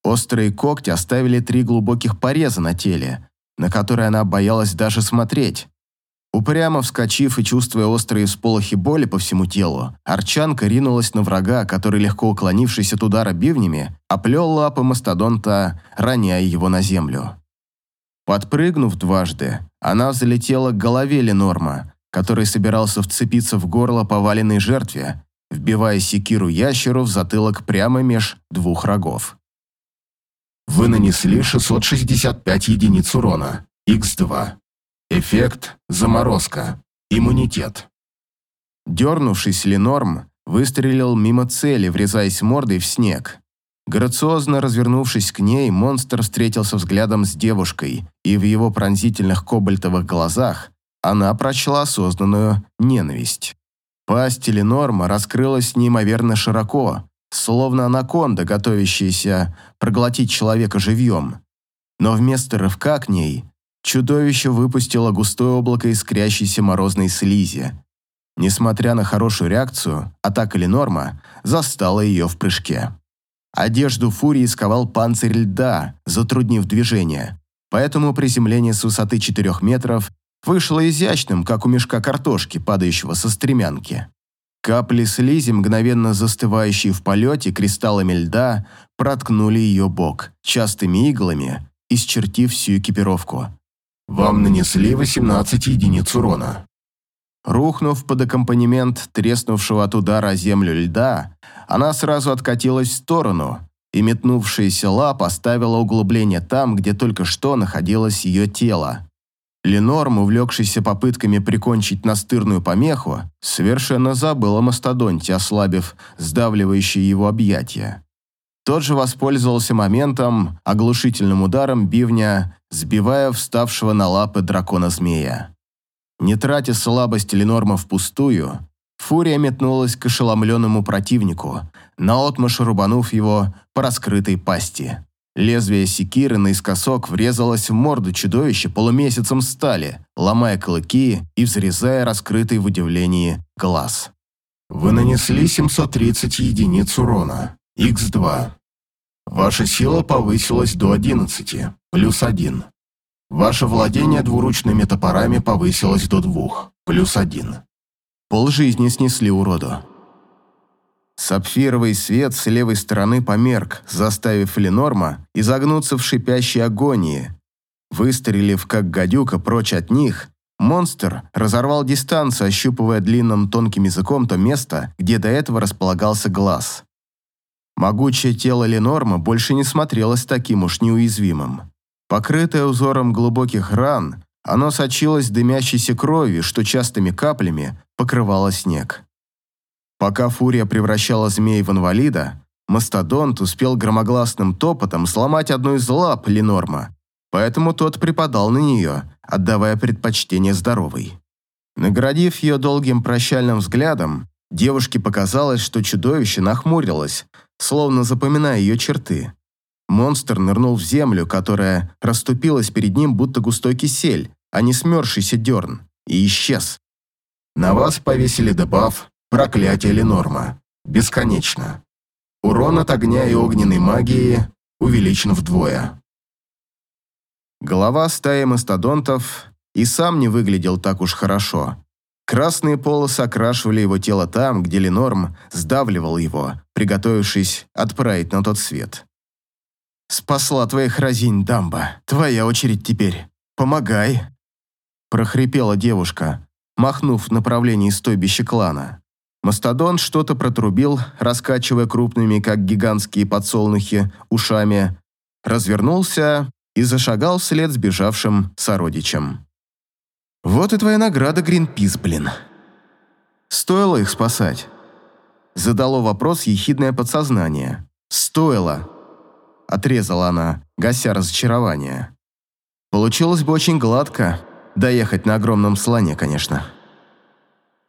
Острые когти оставили три глубоких пореза на теле, на которые она боялась даже смотреть. Упрямо вскочив и чувствуя острые всполохи боли по всему телу, Арчанка ринулась на врага, который, легко уклонившись от удара бивнями, оплел лапы мастодонта, роняя его на землю. Подпрыгнув дважды, она взлетела к голове Ленорма, который собирался вцепиться в горло поваленной жертве, вбивая секиру ящеру в затылок прямо меж двух рогов. Вы нанесли 665 единиц урона. Х2. Эффект «Заморозка». Иммунитет. Дернувшись, Ленорм выстрелил мимо цели, врезаясь мордой в снег. Грациозно развернувшись к ней, монстр встретился взглядом с девушкой, и в его пронзительных кобальтовых глазах она прочла осознанную ненависть. Пасть Ленорма раскрылась неимоверно широко, словно анаконда, готовящаяся проглотить человека живьем. Но вместо рывка к ней чудовище выпустило густое облако искрящейся морозной слизи. Несмотря на хорошую реакцию, атака Ленорма застала ее в прыжке. Одежду Фурии сковал панцирь льда, затруднив движение, поэтому приземление с высоты 4 метров вышло изящным, как у мешка картошки, падающего со стремянки. Капли слизи, мгновенно застывающие в полете кристаллами льда, проткнули ее бок частыми иглами, исчертив всю экипировку. Вам нанесли 18 единиц урона. Рухнув под аккомпанемент треснувшего от удара землю льда, она сразу откатилась в сторону, и метнувшаяся лапа оставила углубление там, где только что находилось ее тело. Ленорм, увлекшийся попытками прикончить настырную помеху, совершенно забыл о мастодонте, ослабив сдавливающие его объятия. Тот же воспользовался моментом, оглушительным ударом бивня, сбивая вставшего на лапы дракона-змея. Не тратя слабость Ленорма впустую, Фурия метнулась к ошеломленному противнику, наотмашь рубанув его по раскрытой пасти. Лезвие секиры наискосок врезалось в морду чудовища полумесяцем стали, ломая клыки и взрезая раскрытый в удивлении глаз. Вы нанесли 730 единиц урона. Х2. Ваша сила повысилась до 11, плюс 1. Ваше владение двуручными топорами повысилось до 2, плюс 1. Пол жизни снесли уроду. Сапфировый свет с левой стороны померк, заставив Ленорма изогнуться в шипящей агонии. Выстрелив как гадюка прочь от них, монстр разорвал дистанцию, ощупывая длинным тонким языком то место, где до этого располагался глаз. Могучее тело Ленорма больше не смотрелось таким уж неуязвимым. Покрытое узором глубоких ран, оно сочилось дымящейся кровью, что частыми каплями покрывало снег. Пока фурия превращала змей в инвалида, мастодонт успел громогласным топотом сломать одну из лап Ленорма, поэтому тот припадал на нее, отдавая предпочтение здоровой. Наградив ее долгим прощальным взглядом, девушке показалось, что чудовище нахмурилось, словно запоминая ее черты. Монстр нырнул в землю, которая расступилась перед ним, будто густой кисель, а не смерзшийся дерн, и исчез. На вас повесили дебаф «Проклятие Ленорма». Бесконечно. Урон от огня и огненной магии увеличен вдвое. Голова стаи мастодонтов и сам не выглядел так уж хорошо. Красные полосы окрашивали его тело там, где Ленорм сдавливал его, приготовившись отправить на тот свет. «Спасла твоих разинь, дамба. Твоя очередь теперь. Помогай!» прохрипела девушка, махнув в направлении стойбища клана. Мастодон что-то протрубил, раскачивая крупными, как гигантские подсолнухи, ушами, развернулся и зашагал вслед сбежавшим сородичам. «Вот и твоя награда, Гринпис, блин!» «Стоило их спасать?» Задало вопрос ехидное подсознание. «Стоило!» Отрезала она, гася разочарование. Получилось бы очень гладко, доехать на огромном слоне, конечно.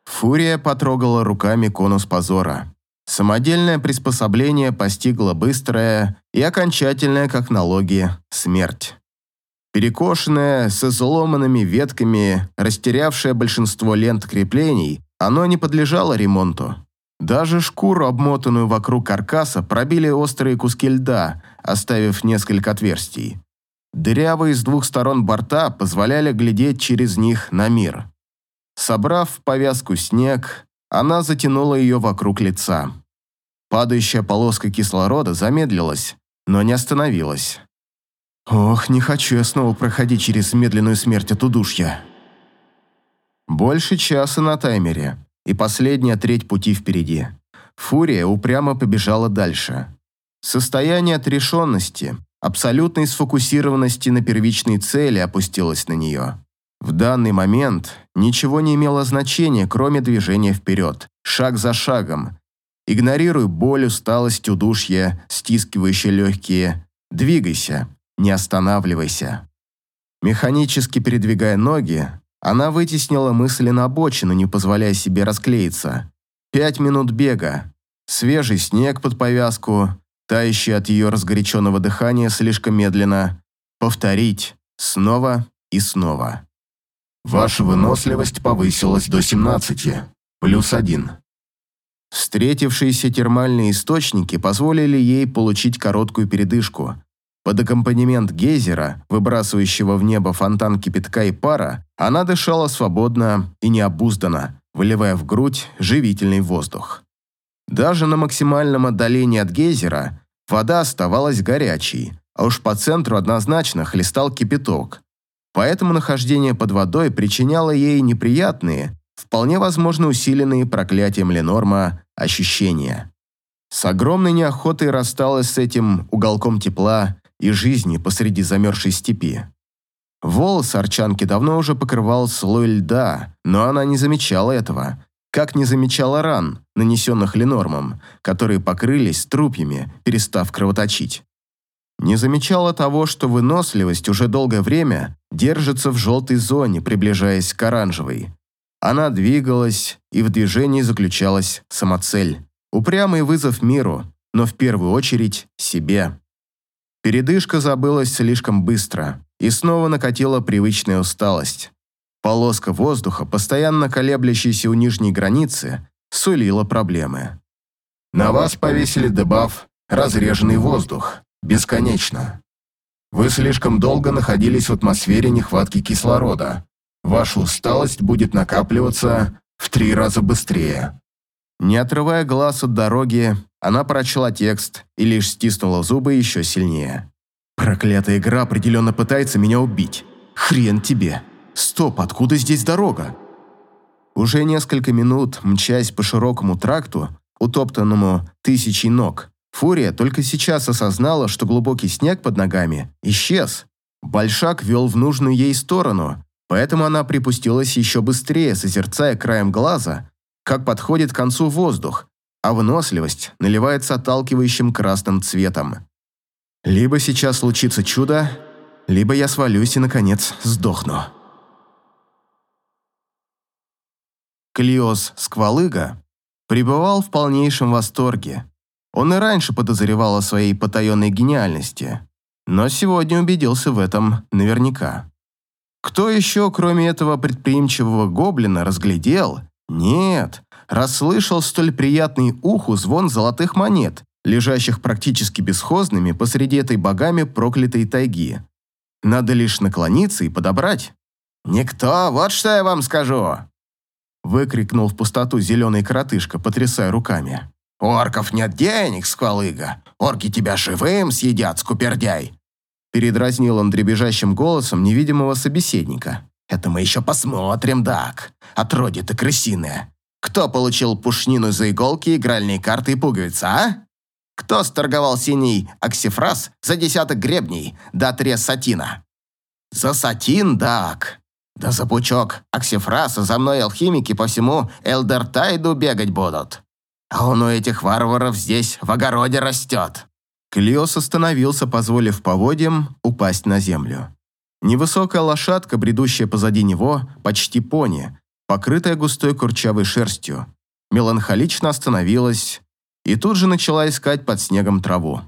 Фурия потрогала руками конус позора. Самодельное приспособление постигло быстрая и окончательная, как налоги, смерть. Перекошенное, с изломанными ветками, растерявшее большинство лент креплений, оно не подлежало ремонту. Даже шкуру, обмотанную вокруг каркаса, пробили острые куски льда, оставив несколько отверстий. Дырявые с двух сторон борта позволяли глядеть через них на мир. Собрав в повязку снег, она затянула ее вокруг лица. Падающая полоска кислорода замедлилась, но не остановилась. «Ох, не хочу я снова проходить через медленную смерть от удушья». Больше часа на таймере, и последняя треть пути впереди. Фурия упрямо побежала дальше. Состояние отрешенности, абсолютной сфокусированности на первичной цели опустилось на нее. В данный момент ничего не имело значения, кроме движения вперед, шаг за шагом. Игнорируй боль, усталость, удушье, стискивающие легкие. Двигайся, не останавливайся. Механически передвигая ноги, она вытеснила мысли на обочину, не позволяя себе расклеиться. Пять минут бега, свежий снег под повязку, тающий от ее разгоряченного дыхания слишком медленно. Повторить снова и снова. Ваша выносливость повысилась до 17, плюс 1. Встретившиеся термальные источники позволили ей получить короткую передышку. Под аккомпанемент гейзера, выбрасывающего в небо фонтан кипятка и пара, она дышала свободно и необузданно, выливая в грудь живительный воздух. Даже на максимальном отдалении от гейзера вода оставалась горячей, а уж по центру однозначно хлестал кипяток. Поэтому нахождение под водой причиняло ей неприятные, вполне возможно усиленные проклятием Ленорма ощущения. С огромной неохотой рассталась с этим уголком тепла и жизни посреди замерзшей степи. Волос арчанки давно уже покрывал слой льда, но она не замечала этого, как не замечала ран, нанесенных Ленормом, которые покрылись трупьями, перестав кровоточить. Не замечала того, что выносливость уже долгое время держится в желтой зоне, приближаясь к оранжевой. Она двигалась, и в движении заключалась самоцель. Упрямый вызов миру, но в первую очередь себе. Передышка забылась слишком быстро, и снова накатила привычная усталость. Полоска воздуха, постоянно колеблющаяся у нижней границы, сулила проблемы. На вас повесили дебаф «Разреженный воздух». Бесконечно. Вы слишком долго находились в атмосфере нехватки кислорода. Ваша усталость будет накапливаться в три раза быстрее. Не отрывая глаз от дороги, она прочла текст и лишь стиснула зубы еще сильнее. «Проклятая игра определенно пытается меня убить. Хрен тебе! Стоп, откуда здесь дорога?» Уже несколько минут, мчась по широкому тракту, утоптанному тысячей ног, Фурия только сейчас осознала, что глубокий снег под ногами исчез. Большак вел в нужную ей сторону, поэтому она припустилась еще быстрее, созерцая краем глаза, как подходит к концу воздух, а выносливость наливается отталкивающим красным цветом. Либо сейчас случится чудо, либо я свалюсь и, наконец, сдохну. Клиос Сквалыга пребывал в полнейшем восторге. Он и раньше подозревал о своей потаенной гениальности, но сегодня убедился в этом наверняка. Кто еще, кроме этого предприимчивого гоблина, разглядел? Нет, расслышал столь приятный уху звон золотых монет, лежащих практически бесхозными посреди этой богами проклятой тайги. Надо лишь наклониться и подобрать. «Никто, вот что я вам скажу!» Выкрикнул в пустоту зеленый коротышка, потрясая руками. «У орков нет денег, сквалыга. Орки тебя живым съедят, скупердяй!» Передразнил он дребезжащим голосом невидимого собеседника. «Это мы еще посмотрим, Дак. Отроди ты крысиная. Кто получил пушнину за иголки, игральные карты и пуговицы, а? Кто сторговал синий оксифраз за десяток гребней да отрез сатина? За сатин, Дак. Да за пучок оксифраза за мной алхимики по всему Элдертайду бегать будут. А он у этих варваров здесь в огороде растет». Клиос остановился, позволив поводьям упасть на землю. Невысокая лошадка, бредущая позади него, почти пони, покрытая густой курчавой шерстью, меланхолично остановилась и тут же начала искать под снегом траву.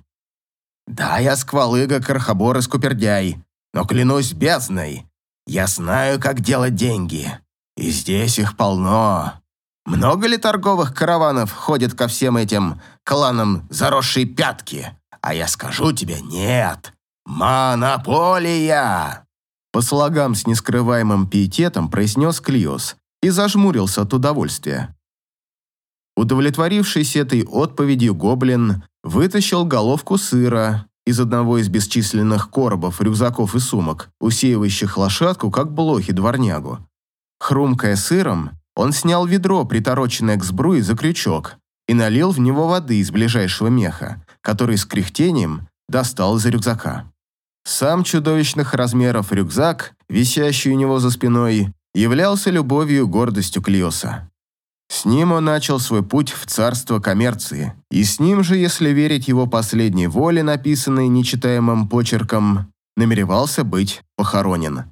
«Да, я сквалыга, крохобор и скупердяй, но клянусь бездной, я знаю, как делать деньги, и здесь их полно. Много ли торговых караванов ходит ко всем этим кланам заросшие пятки? А я скажу тебе, нет. Монополия!» По слогам с нескрываемым пиететом произнес Клиос и зажмурился от удовольствия. Удовлетворившись этой отповедью, гоблин вытащил головку сыра из одного из бесчисленных коробов, рюкзаков и сумок, усеивающих лошадку, как блохи дворнягу. Хрумкая сыром, он снял ведро, притороченное к сбруе за крючок, и налил в него воды из ближайшего меха, который с кряхтением достал из рюкзака. Сам чудовищных размеров рюкзак, висящий у него за спиной, являлся любовью и гордостью Клиоса. С ним он начал свой путь в царство коммерции, и с ним же, если верить его последней воле, написанной нечитаемым почерком, намеревался быть похоронен.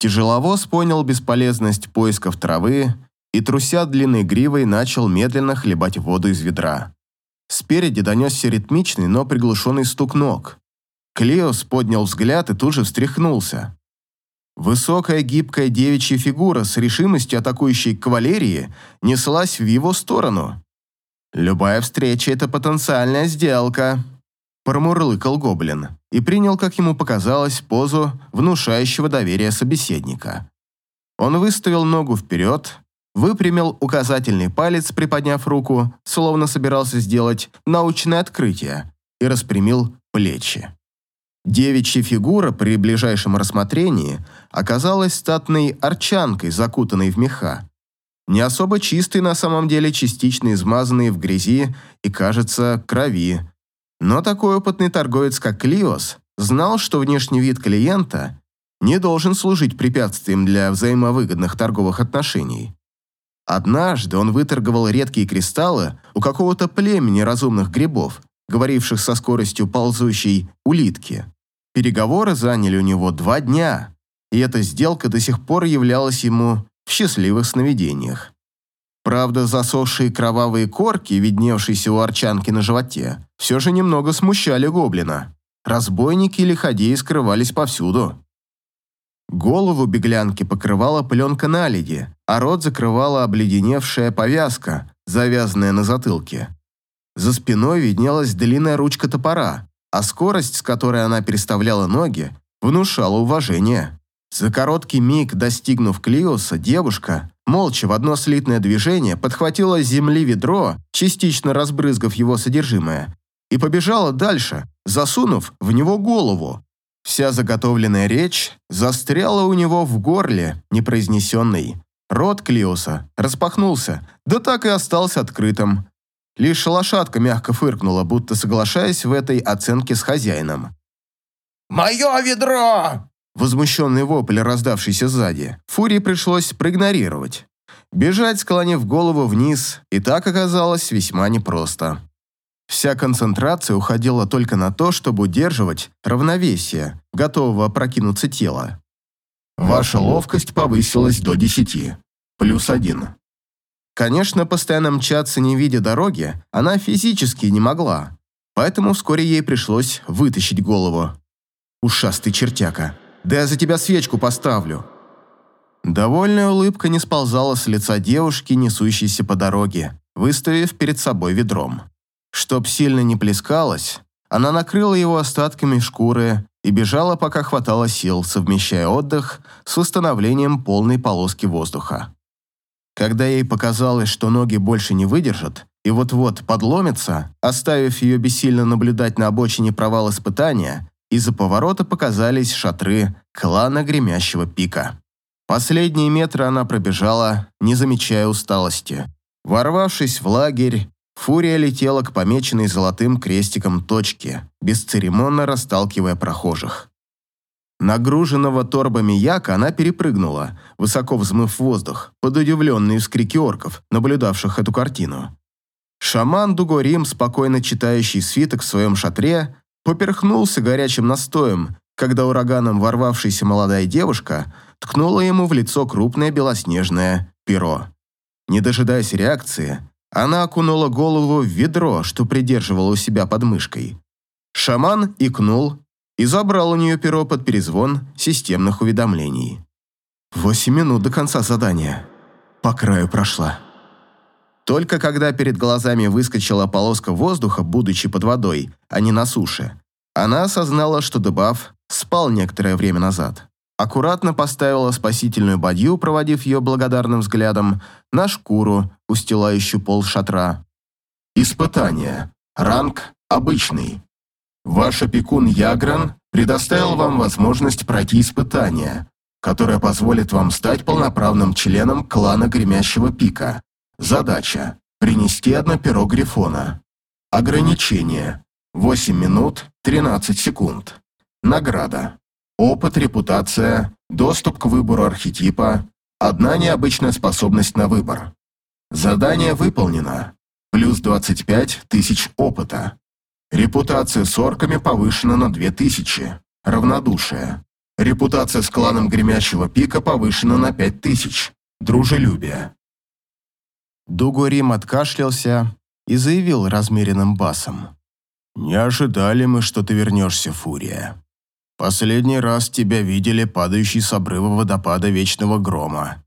Тяжеловоз понял бесполезность поисков травы и, труся длинной гривой, начал медленно хлебать воду из ведра. Спереди донесся ритмичный, но приглушенный стук ног. Клеос поднял взгляд и тут же встряхнулся. Высокая гибкая девичья фигура с решимостью атакующей кавалерии неслась в его сторону. «Любая встреча – это потенциальная сделка», – промурлыкал гоблин и принял, как ему показалось, позу внушающего доверия собеседника. Он выставил ногу вперед, выпрямил указательный палец, приподняв руку, словно собирался сделать научное открытие, и распрямил плечи. Девичья фигура при ближайшем рассмотрении оказалась статной арчанкой, закутанной в меха. Не особо чистой на самом деле, частично измазанной в грязи и, кажется, крови. Но такой опытный торговец, как Клиос, знал, что внешний вид клиента не должен служить препятствием для взаимовыгодных торговых отношений. Однажды он выторговал редкие кристаллы у какого-то племени разумных грибов, говоривших со скоростью ползущей улитки. Переговоры заняли у него два дня, и эта сделка до сих пор являлась ему в счастливых сновидениях. Правда, засохшие кровавые корки, видневшиеся у арчанки на животе, все же немного смущали гоблина. Разбойники и лиходеи скрывались повсюду. Голову беглянки покрывала пленка наледи, а рот закрывала обледеневшая повязка, завязанная на затылке. За спиной виднелась длинная ручка топора, а скорость, с которой она переставляла ноги, внушала уважение. За короткий миг, достигнув Клиоса, девушка, молча в одно слитное движение, подхватила с земли ведро, частично разбрызгав его содержимое, и побежала дальше, засунув в него голову. Вся заготовленная речь застряла у него в горле, непроизнесенной. Рот Клиоса распахнулся, да так и остался открытым. Лишь лошадка мягко фыркнула, будто соглашаясь в этой оценке с хозяином. «Мое ведро!» Возмущенный вопль, раздавшийся сзади, Фурии пришлось проигнорировать. Бежать, склонив голову вниз, и так оказалось весьма непросто. Вся концентрация уходила только на то, чтобы удерживать равновесие, готового опрокинуться тело. Ваша ловкость повысилась до 10, плюс 1. Конечно, постоянно мчаться, не видя дороги, она физически не могла, поэтому вскоре ей пришлось вытащить голову. «Ушастый чертяка, да я за тебя свечку поставлю!» Довольная улыбка не сползала с лица девушки, несущейся по дороге, выставив перед собой ведром. Чтоб сильно не плескалось, она накрыла его остатками шкуры и бежала, пока хватало сил, совмещая отдых с восстановлением полной полоски воздуха. Когда ей показалось, что ноги больше не выдержат и вот-вот подломятся, оставив ее бессильно наблюдать на обочине провал испытания, из-за поворота показались шатры клана Гремящего Пика. Последние метры она пробежала, не замечая усталости. Ворвавшись в лагерь, Фурия летела к помеченной золотым крестиком точке, бесцеремонно расталкивая прохожих. Нагруженного торбами яка она перепрыгнула, высоко взмыв воздух, под удивленные вскрики орков, наблюдавших эту картину. Шаман Дугорим, спокойно читающий свиток в своем шатре, поперхнулся горячим настоем, когда ураганом ворвавшаяся молодая девушка ткнула ему в лицо крупное белоснежное перо. Не дожидаясь реакции, она окунула голову в ведро, что придерживала у себя под мышкой. Шаман икнул и забрал у нее перо под перезвон системных уведомлений. Восемь минут до конца задания. По краю прошла. Только когда перед глазами выскочила полоска воздуха, будучи под водой, а не на суше, она осознала, что дебаф спал некоторое время назад. Аккуратно поставила спасительную бадью, проводив ее благодарным взглядом, на шкуру, устилающую пол шатра. Испытание. Ранг обычный. Ваш опекун Ягран предоставил вам возможность пройти испытание, которое позволит вам стать полноправным членом клана Гремящего Пика. Задача Принести одно перо Грифона. Ограничение. 8 минут 13 секунд. Награда. Опыт, репутация, доступ к выбору архетипа, одна необычная способность на выбор. Задание выполнено. Плюс 25 тысяч опыта. Репутация с орками повышена на 2000. Равнодушие. Репутация с кланом Гремящего Пика повышена на 5000. Дружелюбие. Дугурим откашлялся и заявил размеренным басом. «Не ожидали мы, что ты вернешься, Фурия. Последний раз тебя видели падающий с обрыва водопада Вечного Грома.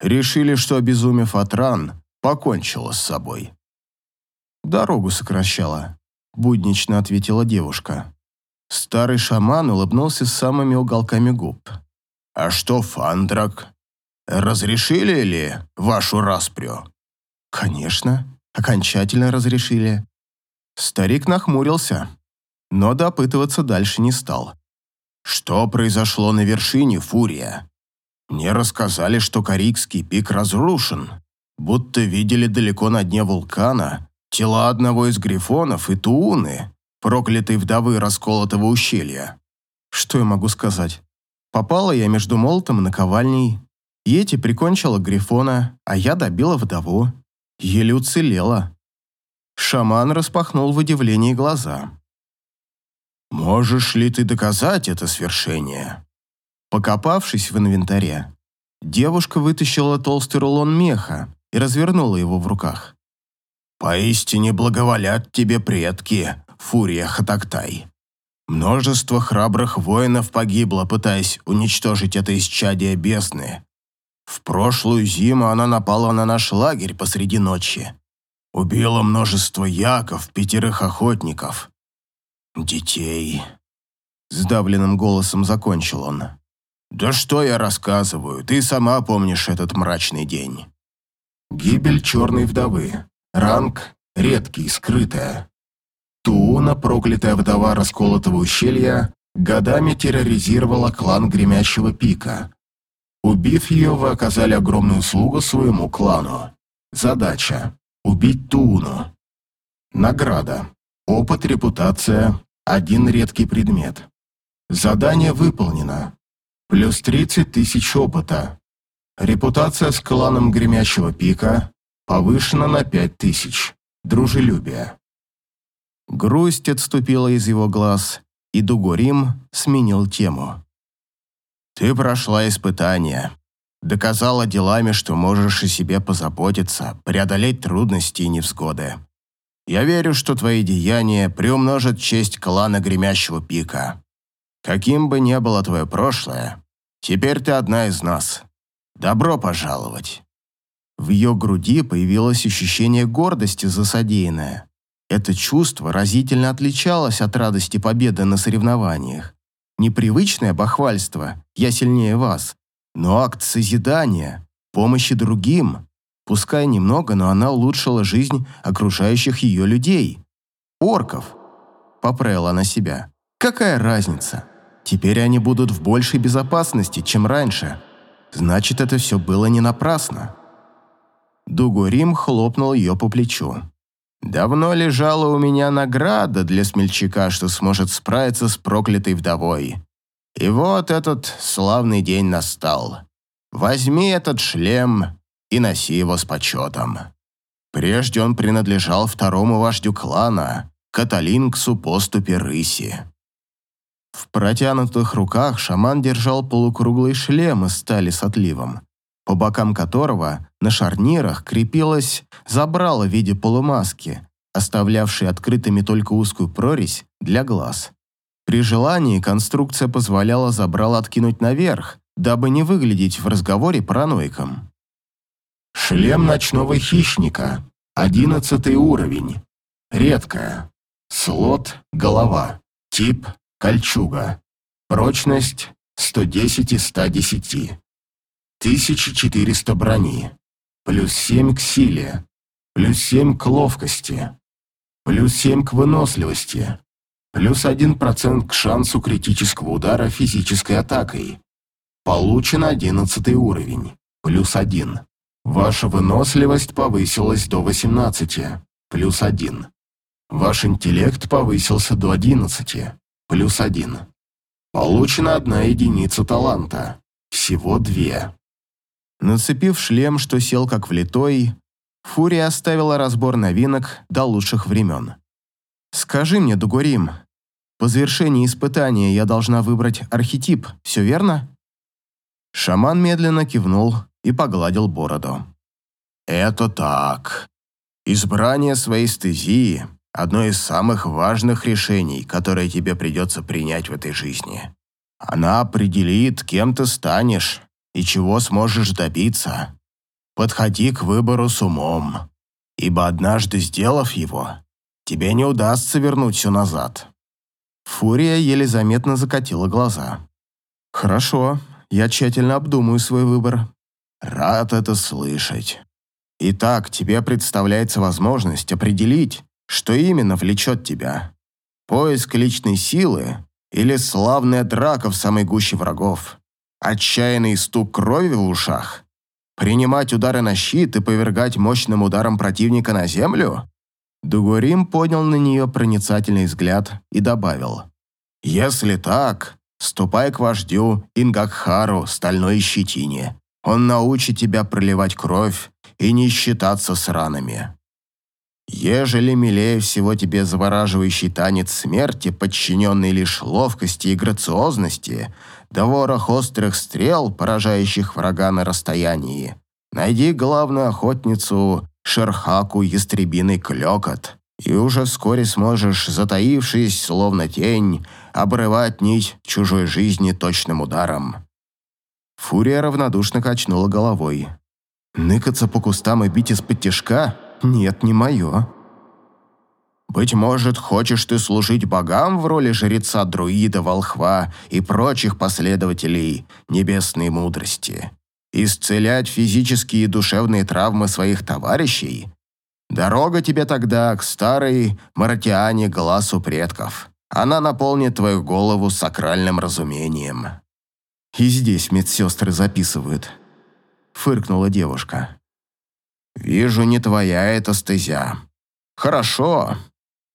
Решили, что, обезумев от ран, покончила с собой». «Дорогу сокращала», – буднично ответила девушка. Старый шаман улыбнулся самыми уголками губ. «А что, Фандрак? Разрешили ли вашу распрю?» «Конечно, окончательно разрешили». Старик нахмурился, но допытываться дальше не стал. «Что произошло на вершине, Фурия? Мне рассказали, что Карикский пик разрушен, будто видели далеко на дне вулкана тела одного из грифонов и Тууны, проклятой вдовы расколотого ущелья. Что я могу сказать? Попала я между молотом и наковальней. Ети прикончила грифона, а я добила вдову. Еле уцелела. Шаман распахнул в удивлении глаза. «Можешь ли ты доказать это свершение?» Покопавшись в инвентаре, девушка вытащила толстый рулон меха и развернула его в руках. «Поистине благоволят тебе предки, Фурия Хатактай. Множество храбрых воинов погибло, пытаясь уничтожить это исчадие бездны. В прошлую зиму она напала на наш лагерь посреди ночи. Убила множество яков, пятерых охотников. Детей. Сдавленным голосом закончил он. «Да что я рассказываю, ты сама помнишь этот мрачный день». Гибель черной вдовы. Ранг редкий, скрытая. Тууна, проклятая вдова расколотого ущелья, годами терроризировала клан Гремящего Пика. Убив ее, вы оказали огромную услугу своему клану. Задача – убить Тууну. Награда. Опыт, репутация, один редкий предмет. Задание выполнено. Плюс 30 тысяч опыта. Репутация с кланом Гремящего Пика повышена на 5 тысяч. Дружелюбие. Грусть отступила из его глаз, и Дугурим сменил тему. «Ты прошла испытание. Доказала делами, что можешь о себе позаботиться, преодолеть трудности и невзгоды. Я верю, что твои деяния приумножат честь клана Гремящего Пика. Каким бы ни было твое прошлое, теперь ты одна из нас. Добро пожаловать». В ее груди появилось ощущение гордости за содеянное. Это чувство разительно отличалось от радости победы на соревнованиях. Непривычное бахвальство «я сильнее вас», но акт созидания, помощи другим. Пускай немного, но она улучшила жизнь окружающих ее людей. Орков. Поправила она себя. Какая разница? Теперь они будут в большей безопасности, чем раньше. Значит, это все было не напрасно. Дугурим хлопнул ее по плечу. Давно лежала у меня награда для смельчака, что сможет справиться с проклятой вдовой. И вот этот славный день настал. Возьми этот шлем и носи его с почетом. Прежде он принадлежал второму вождю клана, Каталинксу поступи рыси. В протянутых руках шаман держал полукруглый шлем из стали с отливом, по бокам которого на шарнирах крепилось забрало в виде полумаски, оставлявшей открытыми только узкую прорезь для глаз. При желании конструкция позволяла забрало откинуть наверх, дабы не выглядеть в разговоре параноиком. Шлем ночного хищника. Одиннадцатый уровень. Редкая. Слот – голова. Тип – кольчуга. Прочность – 110 из 110. 1400 брони, плюс 7 к силе, плюс 7 к ловкости, плюс 7 к выносливости, плюс 1% к шансу критического удара физической атакой. Получен 11 уровень, плюс 1. Ваша выносливость повысилась до 18, плюс 1. Ваш интеллект повысился до 11, плюс 1. Получена одна единица таланта, всего две. Нацепив шлем, что сел как влитой, Фурия оставила разбор новинок до лучших времен. «Скажи мне, Дугурим, по завершении испытания я должна выбрать архетип, все верно?» Шаман медленно кивнул и погладил бороду. «Это так. Избрание своей стезии – одно из самых важных решений, которое тебе придется принять в этой жизни. Она определит, кем ты станешь и чего сможешь добиться. Подходи к выбору с умом, ибо однажды сделав его, тебе не удастся вернуть все назад». Фурия еле заметно закатила глаза. «Хорошо, я тщательно обдумаю свой выбор». «Рад это слышать. Итак, тебе представляется возможность определить, что именно влечет тебя. Поиск личной силы или славная драка в самой гуще врагов, отчаянный стук крови в ушах, принимать удары на щит и повергать мощным ударом противника на землю?» Дугурим поднял на нее проницательный взгляд и добавил. «Если так, ступай к вождю Ингакхару, стальной щетине. Он научит тебя проливать кровь и не считаться с ранами. Ежели милее всего тебе завораживающий танец смерти, подчиненный лишь ловкости и грациозности, да ворох острых стрел, поражающих врага на расстоянии, найди главную охотницу Шерхаку Ястребиный Клёкот, и уже вскоре сможешь, затаившись, словно тень, обрывать нить чужой жизни точным ударом. Фурия равнодушно качнула головой. Ныкаться по кустам и бить из-под тяжка? Нет, не мое. Быть может, хочешь ты служить богам в роли жреца, друида, волхва и прочих последователей небесной мудрости? Исцелять физические и душевные травмы своих товарищей? Дорога тебе тогда к старой Маратиане глазу предков. Она наполнит твою голову сакральным разумением. И здесь медсестры записывают. Фыркнула девушка. Вижу, не твоя эта стезя. Хорошо.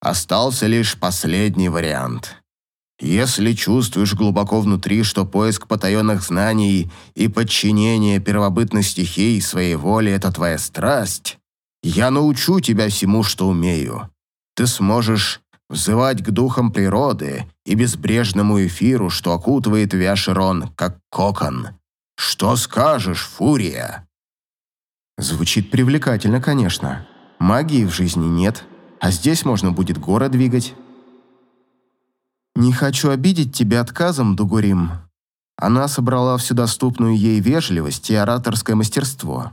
Остался лишь последний вариант. Если чувствуешь глубоко внутри, что поиск потаенных знаний и подчинение первобытной стихии своей воле – это твоя страсть, я научу тебя всему, что умею. Ты сможешь взывать к духам природы и безбрежному эфиру, что окутывает Виашерон, как кокон. Что скажешь, Фурия?» Звучит привлекательно, конечно. Магии в жизни нет, а здесь можно будет город двигать. Не хочу обидеть тебя отказом, Дугурим. Она собрала всю доступную ей вежливость и ораторское мастерство.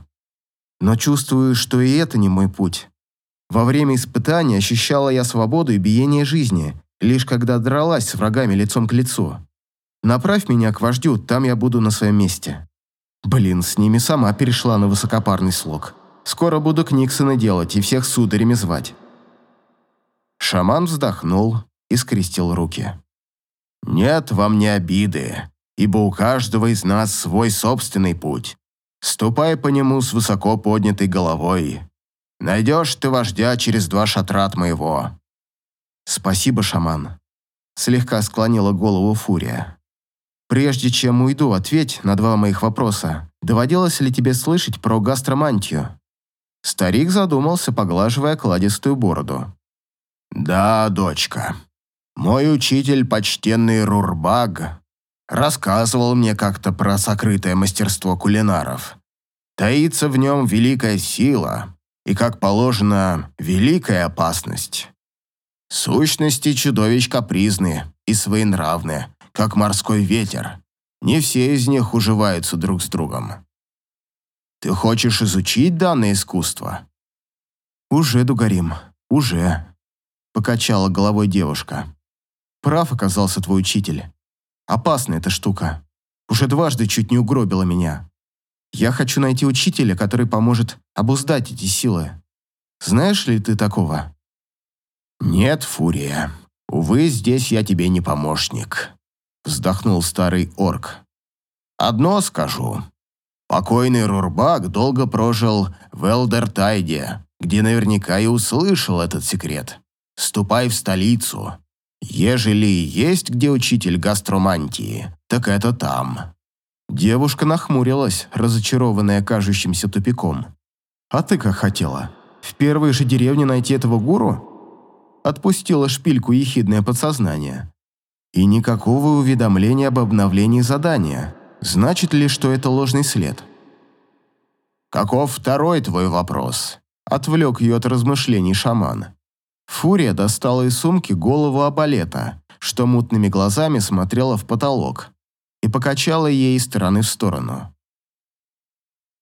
Но чувствую, что и это не мой путь. Во время испытания ощущала я свободу и биение жизни, лишь когда дралась с врагами лицом к лицу. Направь меня к вождю, там я буду на своем месте. Блин, с ними сама перешла на высокопарный слог. Скоро буду Книксона делать и всех сударями звать. Шаман вздохнул и скрестил руки. «Нет вам не обиды, ибо у каждого из нас свой собственный путь. Ступай по нему с высоко поднятой головой. Найдешь ты вождя через два шатра от моего». «Спасибо, шаман», — слегка склонила голову Фурия. «Прежде чем уйду, ответь на два моих вопроса. Доводилось ли тебе слышать про гастромантию?» Старик задумался, поглаживая кладистую бороду. «Да, дочка. Мой учитель, почтенный Рурбаг, рассказывал мне как-то про сокрытое мастерство кулинаров. Таится в нем великая сила и, как положено, великая опасность. Сущности чудовищ капризны и своенравны, как морской ветер. Не все из них уживаются друг с другом. Ты хочешь изучить данное искусство? Уже, Дугарим, уже. Покачала головой девушка. Прав оказался твой учитель. Опасная эта штука. Уже дважды чуть не угробила меня. Я хочу найти учителя, который поможет обуздать эти силы. Знаешь ли ты такого? Нет, Фурия. Увы, здесь я тебе не помощник. Вздохнул старый орк. Одно скажу. Покойный Рурбак долго прожил в Элдертайде, где наверняка и услышал этот секрет. Ступай в столицу. Ежели есть где учитель гастромантии, так это там». Девушка нахмурилась, разочарованная кажущимся тупиком. «А ты как хотела? В первой же деревне найти этого гуру?» Отпустила шпильку ехидное подсознание. И никакого уведомления об обновлении задания. Значит ли, что это ложный след? «Каков второй твой вопрос?» Отвлек ее от размышлений шаман. Фурия достала из сумки голову Абалета, что мутными глазами смотрела в потолок, и покачала ей из стороны в сторону.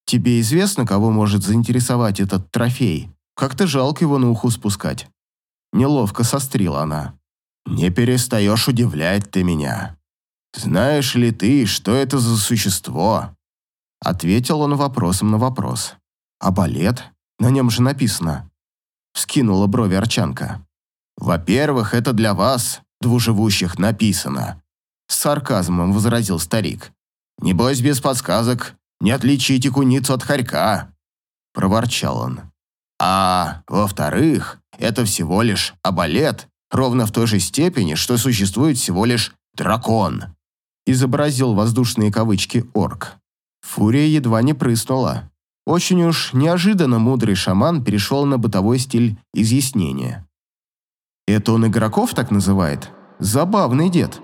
«Тебе известно, кого может заинтересовать этот трофей? Как-то жалко его на уху спускать». Неловко сострила она. «Не перестаешь удивлять ты меня. Знаешь ли ты, что это за существо?» Ответил он вопросом на вопрос. «А балет? На нем же написано». Скинула брови Арчанка. «Во-первых, это для вас, двуживущих, написано», с сарказмом возразил старик. «Небось, без подсказок не отличите куницу от хорька», проворчал он. «А, во-вторых, это всего лишь абалет, ровно в той же степени, что существует всего лишь дракон», изобразил воздушные кавычки орк. Фурия едва не прыснула. Очень уж неожиданно мудрый шаман перешел на бытовой стиль изъяснения. «Это он игроков так называет? Забавный дед».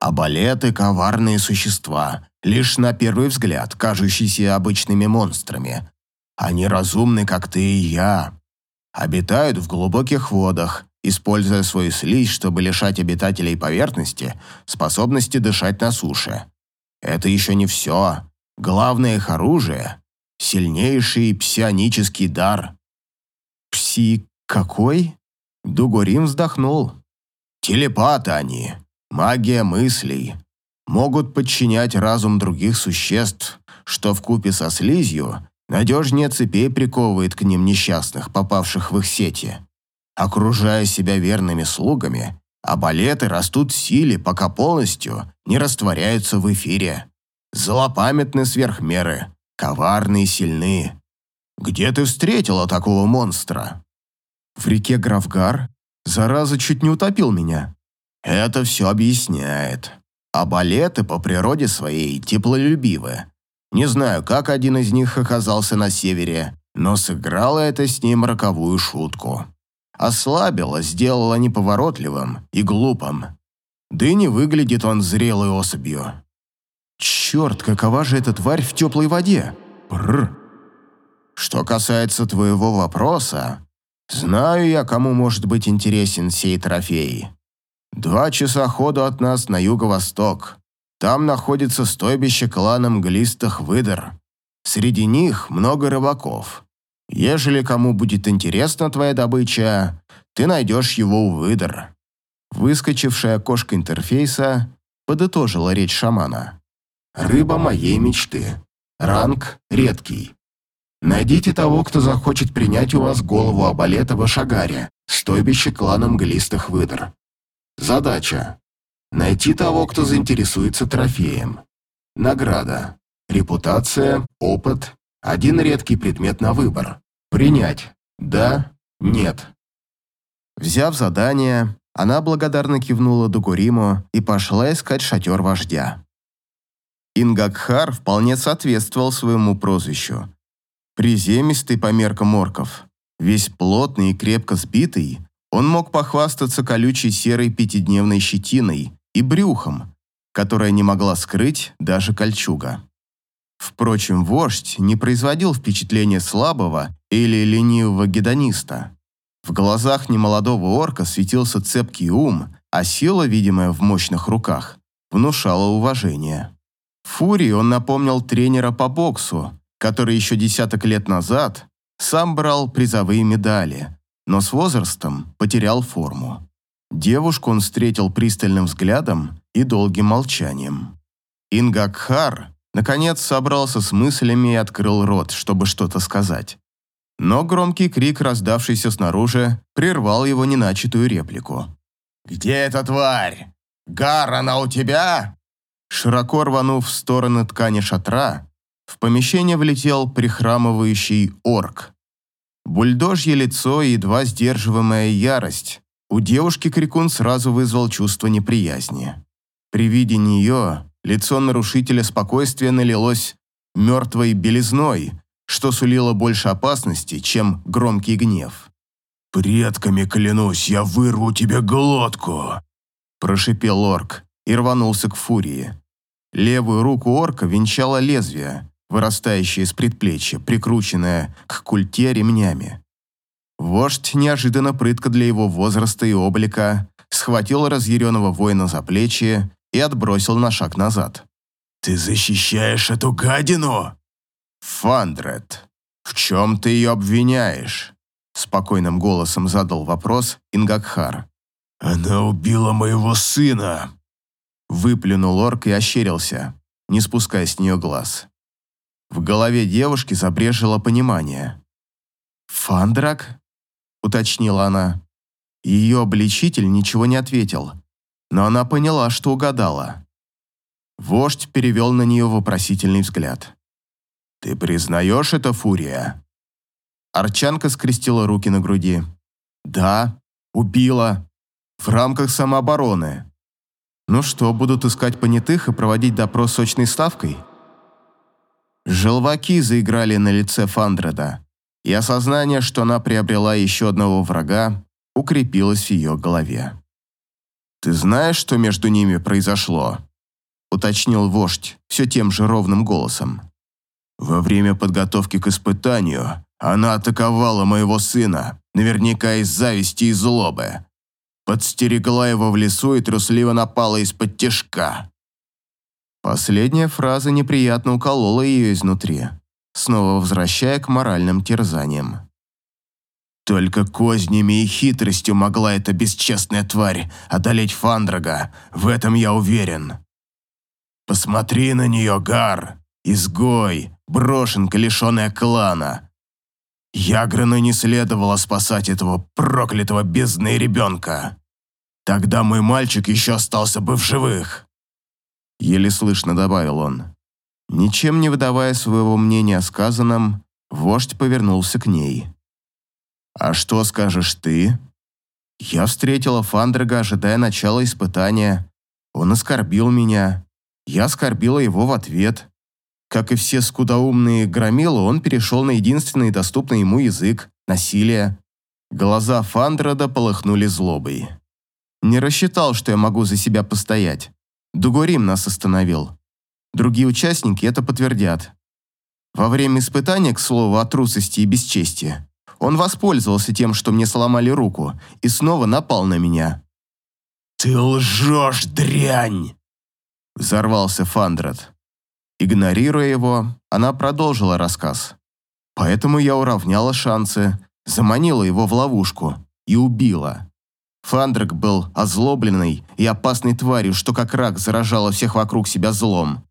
А балеты – коварные существа, лишь на первый взгляд, кажущиеся обычными монстрами. Они разумны, как ты и я. Обитают в глубоких водах, используя свою слизь, чтобы лишать обитателей поверхности способности дышать на суше. Это еще не все. Главное их оружие – сильнейший псионический дар. «Пси какой?» Дугорим вздохнул. «Телепаты они, магия мыслей, могут подчинять разум других существ, что в купе со слизью надежнее цепей приковывает к ним несчастных, попавших в их сети. Окружая себя верными слугами, а балеты растут в силе, пока полностью не растворяются в эфире. Злопамятны сверх меры, коварны и сильны. Где ты встретила такого монстра? В реке Графгар зараза чуть не утопил меня. Это все объясняет. А балеты по природе своей теплолюбивы. Не знаю, как один из них оказался на севере, но сыграло это с ним роковую шутку. Ослабило, сделало неповоротливым и глупым. Да и не выглядит он зрелой особью. Черт, какова же эта тварь в теплой воде? Бррр. Что касается твоего вопроса, знаю я, кому может быть интересен сей трофей. Два часа ходу от нас на юго-восток. Там находится стойбище клана мглистых выдр. Среди них много рыбаков. Ежели кому будет интересна твоя добыча, ты найдешь его у выдр». Выскочившая окошко интерфейса подытожила речь шамана. «Рыба моей мечты. Ранг редкий. Найдите того, кто захочет принять у вас голову Абалета в Ашагаре, стойбище клана мглистых выдр. Задача. Найти того, кто заинтересуется трофеем. Награда. Репутация, опыт, один редкий предмет на выбор. Принять. Да, нет. Взяв задание, она благодарно кивнула Дугуриму и пошла искать шатер вождя. Ингакхар вполне соответствовал своему прозвищу. Приземистый по меркам орков, весь плотный и крепко сбитый, он мог похвастаться колючей серой пятидневной щетиной и брюхом, которое не могла скрыть даже кольчуга. Впрочем, вождь не производил впечатления слабого или ленивого гедониста. В глазах немолодого орка светился цепкий ум, а сила, видимая в мощных руках, внушала уважение. Фурии он напомнил тренера по боксу, который еще десяток лет назад сам брал призовые медали, но с возрастом потерял форму. Девушку он встретил пристальным взглядом и долгим молчанием. Ингакхар, наконец, собрался с мыслями и открыл рот, чтобы что-то сказать. Но громкий крик, раздавшийся снаружи, прервал его неначатую реплику. «Где эта тварь? Гар, она у тебя?» Широко рванув в стороны ткани шатра, В помещение влетел прихрамывающий орк. Бульдожье лицо и едва сдерживаемая ярость. У девушки крикун сразу вызвал чувство неприязни. При виде нее лицо нарушителя спокойствия налилось мертвой белизной, что сулило больше опасности, чем громкий гнев. «Предками клянусь, я вырву тебе глотку!» Прошипел орк и рванулся к фурии. Левую руку орка венчало лезвие, вырастающее из предплечья, прикрученное к культе ремнями. Вождь, неожиданно прытко для его возраста и облика, схватил разъяренного воина за плечи и отбросил на шаг назад. «Ты защищаешь эту гадину?» «Фандред, в чем ты ее обвиняешь?» Спокойным голосом задал вопрос Ингакхар. «Она убила моего сына!» Выплюнул орк и ощерился, не спуская с нее глаз. В голове девушки забрежило понимание. «Фандрак?» — уточнила она. Ее обличитель ничего не ответил, но она поняла, что угадала. Вождь перевел на нее вопросительный взгляд. «Ты признаешь это, Фурия?» Арчанка скрестила руки на груди. «Да, убила. В рамках самообороны. Ну что, будут искать понятых и проводить допрос сочной ставкой?» Желваки заиграли на лице Фандреда, и осознание, что она приобрела еще одного врага, укрепилось в ее голове. «Ты знаешь, что между ними произошло?» — уточнил вождь все тем же ровным голосом. «Во время подготовки к испытанию она атаковала моего сына, наверняка из зависти и злобы. Подстерегла его в лесу и трусливо напала из-под тяжка. Последняя фраза неприятно уколола ее изнутри, снова возвращая к моральным терзаниям. Только кознями и хитростью могла эта бесчестная тварь одолеть Фандрага, в этом я уверен. Посмотри на нее, Гар, изгой, брошенка, лишенная клана. Яграну не следовало спасать этого проклятого бездны ребенка. Тогда мой мальчик еще остался бы в живых. Еле слышно добавил он. Ничем не выдавая своего мнения о сказанном, вождь повернулся к ней. «А что скажешь ты?» Я встретила Фандрага, ожидая начала испытания. Он оскорбил меня. Я оскорбила его в ответ. Как и все скудоумные громилы, он перешел на единственный доступный ему язык – насилие. Глаза Фандрада полыхнули злобой. Не рассчитал, что я могу за себя постоять. Дугорим нас остановил. Другие участники это подтвердят. Во время испытания, к слову, о трусости и бесчестии, он воспользовался тем, что мне сломали руку, и снова напал на меня. «Ты лжешь, дрянь!» Взорвался Фандрат. Игнорируя его, она продолжила рассказ. Поэтому я уравняла шансы, заманила его в ловушку и убила. Фандрак был озлобленной и опасной тварью, что как рак заражала всех вокруг себя злом.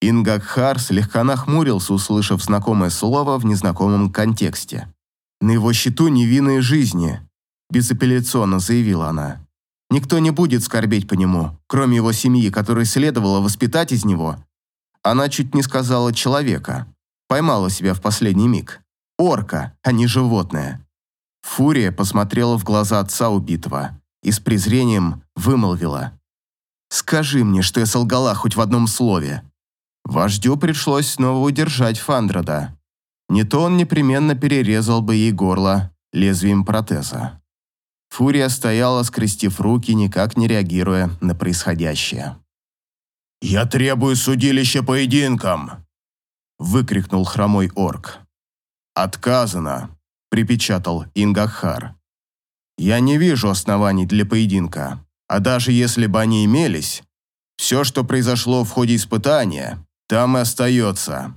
Ингакхар слегка нахмурился, услышав знакомое слово в незнакомом контексте. «На его счету невинные жизни», – безапелляционно заявила она. «Никто не будет скорбеть по нему, кроме его семьи, которой следовало воспитать из него». Она чуть не сказала «человека». Поймала себя в последний миг. Орка, а не животное. Фурия посмотрела в глаза отца убитого и с презрением вымолвила. «Скажи мне, что я солгала хоть в одном слове». Вождю пришлось снова удержать Фандрада. Не то он непременно перерезал бы ей горло лезвием протеза. Фурия стояла, скрестив руки, никак не реагируя на происходящее. «Я требую судилища поединком!» выкрикнул хромой орк. «Отказано!» припечатал Ингахар. «Я не вижу оснований для поединка, а даже если бы они имелись, все, что произошло в ходе испытания, там и остается.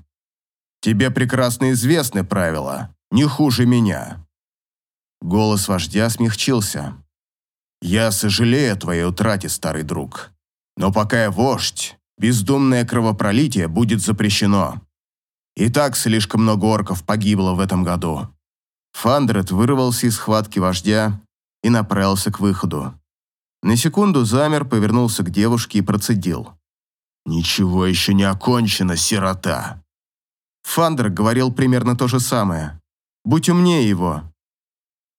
Тебе прекрасно известны правила, не хуже меня». Голос вождя смягчился. «Я сожалею о твоей утрате, старый друг. Но пока я вождь, бездумное кровопролитие будет запрещено. И так слишком много орков погибло в этом году. Фандрет вырвался из схватки вождя и направился к выходу. На секунду замер, повернулся к девушке и процедил. «Ничего еще не окончено, сирота. Фандер говорил примерно то же самое. Будь умнее его.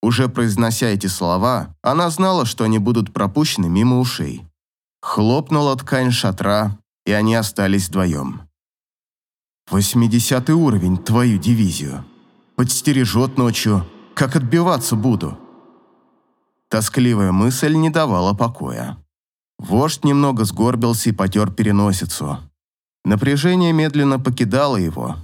Уже произнося эти слова, она знала, что они будут пропущены мимо ушей. Хлопнула ткань шатра, и они остались вдвоем. «Восьмидесятый уровень, твою дивизию. Подстережет ночью. Как отбиваться буду?» Тоскливая мысль не давала покоя. Вождь немного сгорбился и потер переносицу. Напряжение медленно покидало его.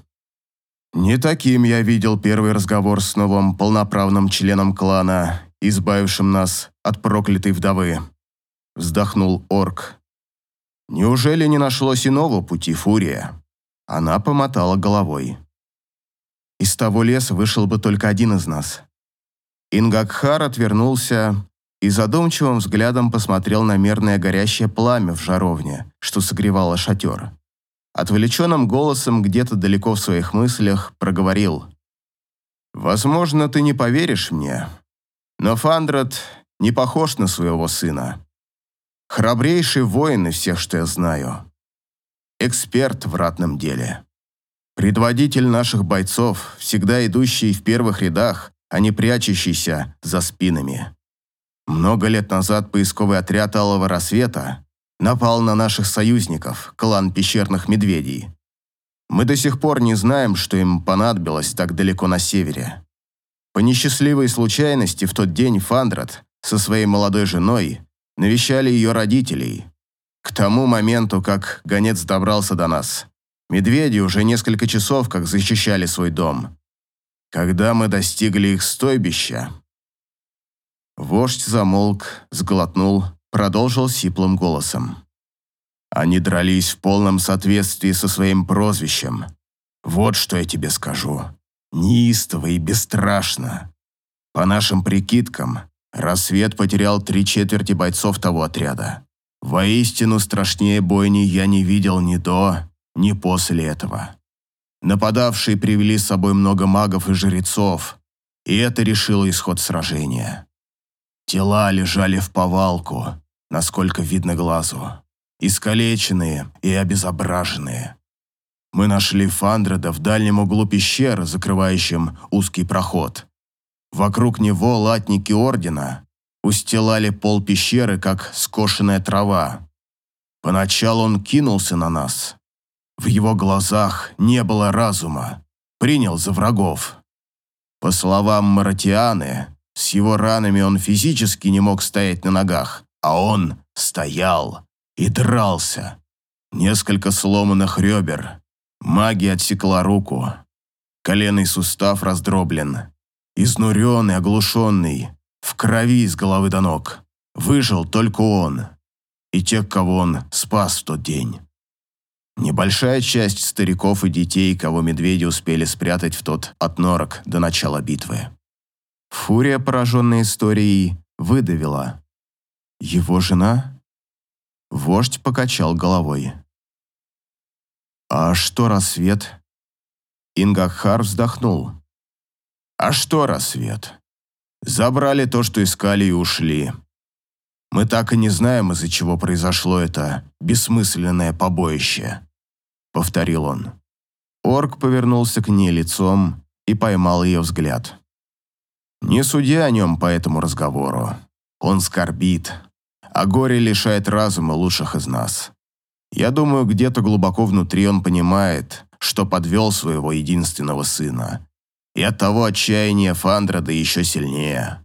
Не таким я видел первый разговор с новым полноправным членом клана, избавившим нас от проклятой вдовы. Вздохнул орк. Неужели не нашлось иного пути, Фурия? Она помотала головой. Из того леса вышел бы только один из нас. Ингакхар отвернулся и задумчивым взглядом посмотрел на мерное горящее пламя в жаровне, что согревало шатер. Отвлеченным голосом где-то далеко в своих мыслях проговорил. «Возможно, ты не поверишь мне, но Фандрат не похож на своего сына. Храбрейший воин из всех, что я знаю. Эксперт в ратном деле. Предводитель наших бойцов, всегда идущий в первых рядах, а не прячущийся за спинами. Много лет назад поисковый отряд Алого Рассвета напал на наших союзников, клан пещерных медведей. Мы до сих пор не знаем, что им понадобилось так далеко на севере. По несчастливой случайности в тот день Фандрат со своей молодой женой навещали ее родителей. К тому моменту, как гонец добрался до нас, медведи уже несколько часов как защищали свой дом. Когда мы достигли их стойбища, Вождь замолк, сглотнул, продолжил сиплым голосом. Они дрались в полном соответствии со своим прозвищем. Вот что я тебе скажу. Неистово и бесстрашно. По нашим прикидкам, рассвет потерял три четверти бойцов того отряда. Воистину страшнее бойни я не видел ни до, ни после этого. Нападавшие привели с собой много магов и жрецов, и это решило исход сражения. Тела лежали в повалку, насколько видно глазу. Искалеченные и обезображенные. Мы нашли Фандреда в дальнем углу пещеры, закрывающем узкий проход. Вокруг него латники Ордена устилали пол пещеры, как скошенная трава. Поначалу он кинулся на нас. В его глазах не было разума. Принял за врагов. По словам Маратианы, с его ранами он физически не мог стоять на ногах, а он стоял и дрался. Несколько сломанных ребер. Магия отсекла руку. Коленный сустав раздроблен. Изнуренный, оглушенный, в крови с головы до ног. Выжил только он и тех, кого он спас в тот день. Небольшая часть стариков и детей, кого медведи успели спрятать в тот отнорок до начала битвы. Фурия, пораженная историей, выдавила. «Его жена?» Вождь покачал головой. «А что рассвет?» Ингахар вздохнул. «А что рассвет? Забрали то, что искали и ушли. Мы так и не знаем, из-за чего произошло это бессмысленное побоище», — повторил он. Орк повернулся к ней лицом и поймал ее взгляд. Не суди о нем по этому разговору. Он скорбит, а горе лишает разума лучших из нас. Я думаю, где-то глубоко внутри он понимает, что подвел своего единственного сына. И от того отчаяния Фандрада еще сильнее.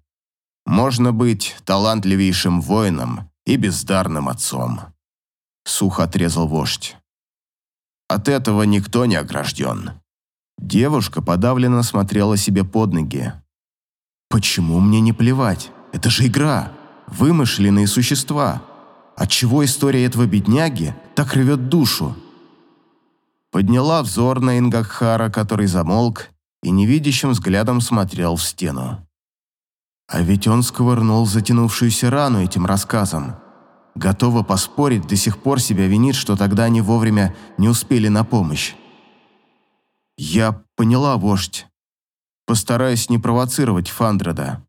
Можно быть талантливейшим воином и бездарным отцом. Сухо отрезал вождь. От этого никто не огражден. Девушка подавленно смотрела себе под ноги, Почему мне не плевать? Это же игра. Вымышленные существа. Отчего история этого бедняги так рвет душу? Подняла взор на Ингакхара, который замолк и невидящим взглядом смотрел в стену. А ведь он сковырнул затянувшуюся рану этим рассказом. Готова поспорить, до сих пор себя винит, что тогда они вовремя не успели на помощь. Я поняла, вождь. Постараюсь не провоцировать Фандреда.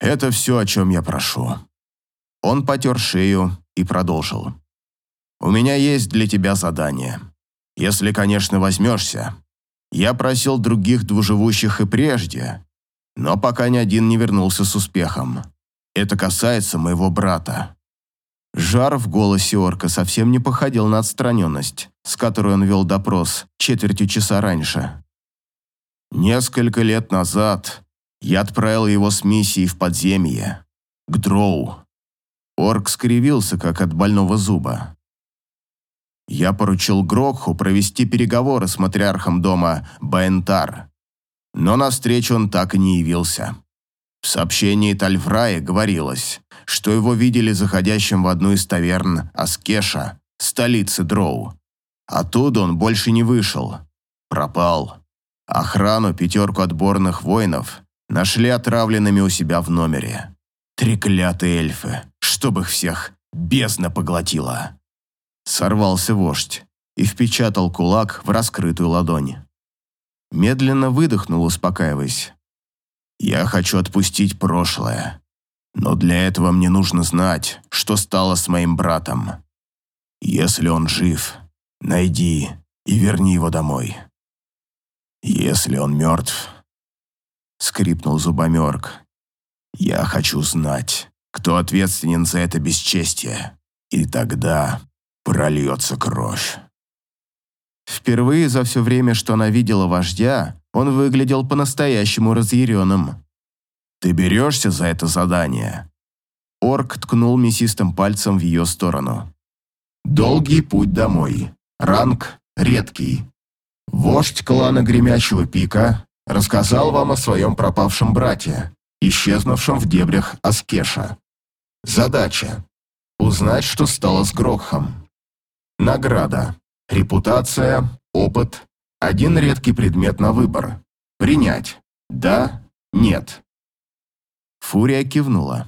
Это все, о чем я прошу. Он потер шею и продолжил. У меня есть для тебя задание. Если, конечно, возьмешься. Я просил других двуживущих и прежде, но пока ни один не вернулся с успехом. Это касается моего брата». Жар в голосе орка совсем не походил на отстраненность, с которой он вел допрос четвертью часа раньше. Несколько лет назад я отправил его с миссией в подземье, к Дроу. Орк скривился, как от больного зуба. Я поручил Грокху провести переговоры с матриархом дома Баентар, но на встречу он так и не явился. В сообщении Тальфрая говорилось, что его видели заходящим в одну из таверн Аскеша, столицы Дроу. Оттуда он больше не вышел. Пропал. Охрану пятерку отборных воинов нашли отравленными у себя в номере. Треклятые эльфы, чтобы их всех бездна поглотила. Сорвался вождь и впечатал кулак в раскрытую ладонь. Медленно выдохнул, успокаиваясь. Я хочу отпустить прошлое. Но для этого мне нужно знать, что стало с моим братом. Если он жив, найди и верни его домой. Если он мертв, скрипнул зубомерк, я хочу знать, кто ответственен за это бесчестие, и тогда прольется кровь. Впервые за все время, что она видела вождя, он выглядел по-настоящему разъяренным. «Ты берешься за это задание?» Орк ткнул мясистым пальцем в ее сторону. «Долгий путь домой. Ранг редкий. Вождь клана Гремящего Пика рассказал вам о своем пропавшем брате, исчезнувшем в дебрях Аскеша. Задача – узнать, что стало с Грохом. Награда, репутация, опыт, один редкий предмет на выбор. Принять. Да, нет. Фурия кивнула.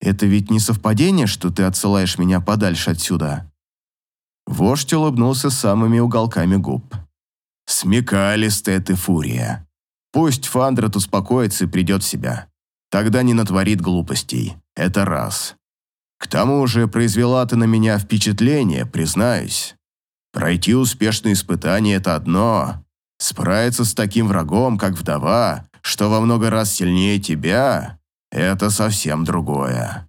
«Это ведь не совпадение, что ты отсылаешь меня подальше отсюда?» Вождь улыбнулся самыми уголками губ. «Смекалистая ты, Фурия. Пусть Фандрат успокоится и придет в себя. Тогда не натворит глупостей. Это раз. К тому же произвела ты на меня впечатление, признаюсь. Пройти успешные испытания – это одно. Справиться с таким врагом, как вдова, что во много раз сильнее тебя – это совсем другое.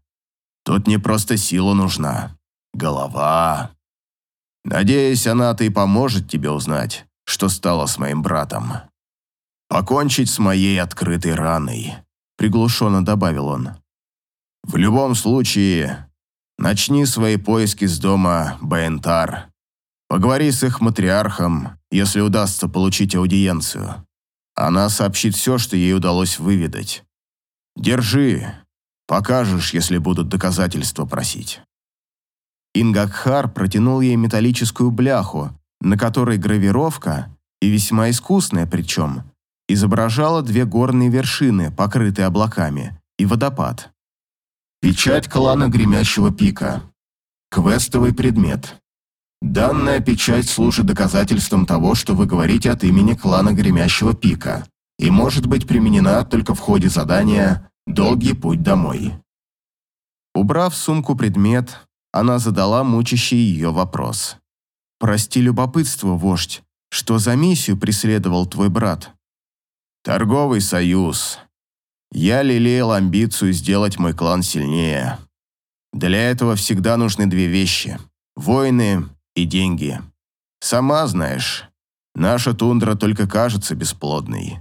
Тут не просто сила нужна. Голова. Надеюсь, она-то и поможет тебе узнать, что стало с моим братом. Покончить с моей открытой раной, приглушенно добавил он. В любом случае, начни свои поиски с дома Баентар. Поговори с их матриархом, если удастся получить аудиенцию. Она сообщит все, что ей удалось выведать. Держи, покажешь, если будут доказательства просить. Ингакхар протянул ей металлическую бляху, на которой гравировка, и весьма искусная причем, изображала две горные вершины, покрытые облаками, и водопад. Печать клана Гремящего Пика. Квестовый предмет. Данная печать служит доказательством того, что вы говорите от имени клана Гремящего Пика и может быть применена только в ходе задания «Долгий путь домой». Убрав в сумку предмет, она задала мучащий ее вопрос. «Прости любопытство, вождь, что за миссию преследовал твой брат?» «Торговый союз. Я лелеял амбицию сделать мой клан сильнее. Для этого всегда нужны две вещи – воины и деньги. Сама знаешь, наша тундра только кажется бесплодной.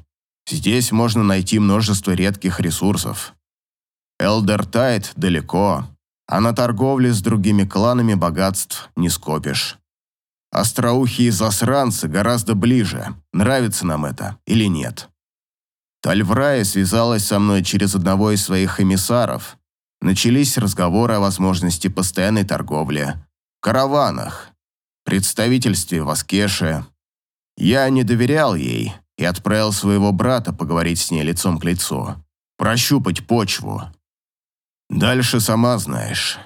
Здесь можно найти множество редких ресурсов. Элдертайт далеко, а на торговле с другими кланами богатств не скопишь. Остроухие засранцы гораздо ближе, нравится нам это или нет. Тальврая связалась со мной через одного из своих эмиссаров. Начались разговоры о возможности постоянной торговли, караванах, представительстве в Аскеше. Я не доверял ей и отправил своего брата поговорить с ней лицом к лицу, прощупать почву. Дальше сама знаешь.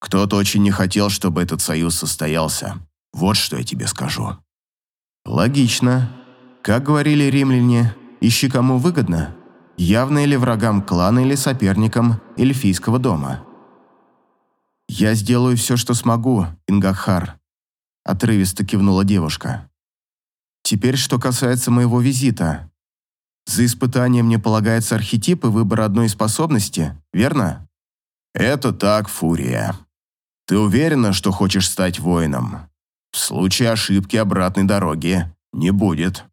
Кто-то очень не хотел, чтобы этот союз состоялся. Вот что я тебе скажу. Логично. Как говорили римляне, ищи кому выгодно. Явно или врагам клана, или соперникам эльфийского дома. «Я сделаю все, что смогу, Ингахар», – отрывисто кивнула девушка. Теперь, что касается моего визита. За испытание мне полагается архетип и выбор одной способности, верно? Это так, Фурия. Ты уверена, что хочешь стать воином? В случае ошибки обратной дороги не будет.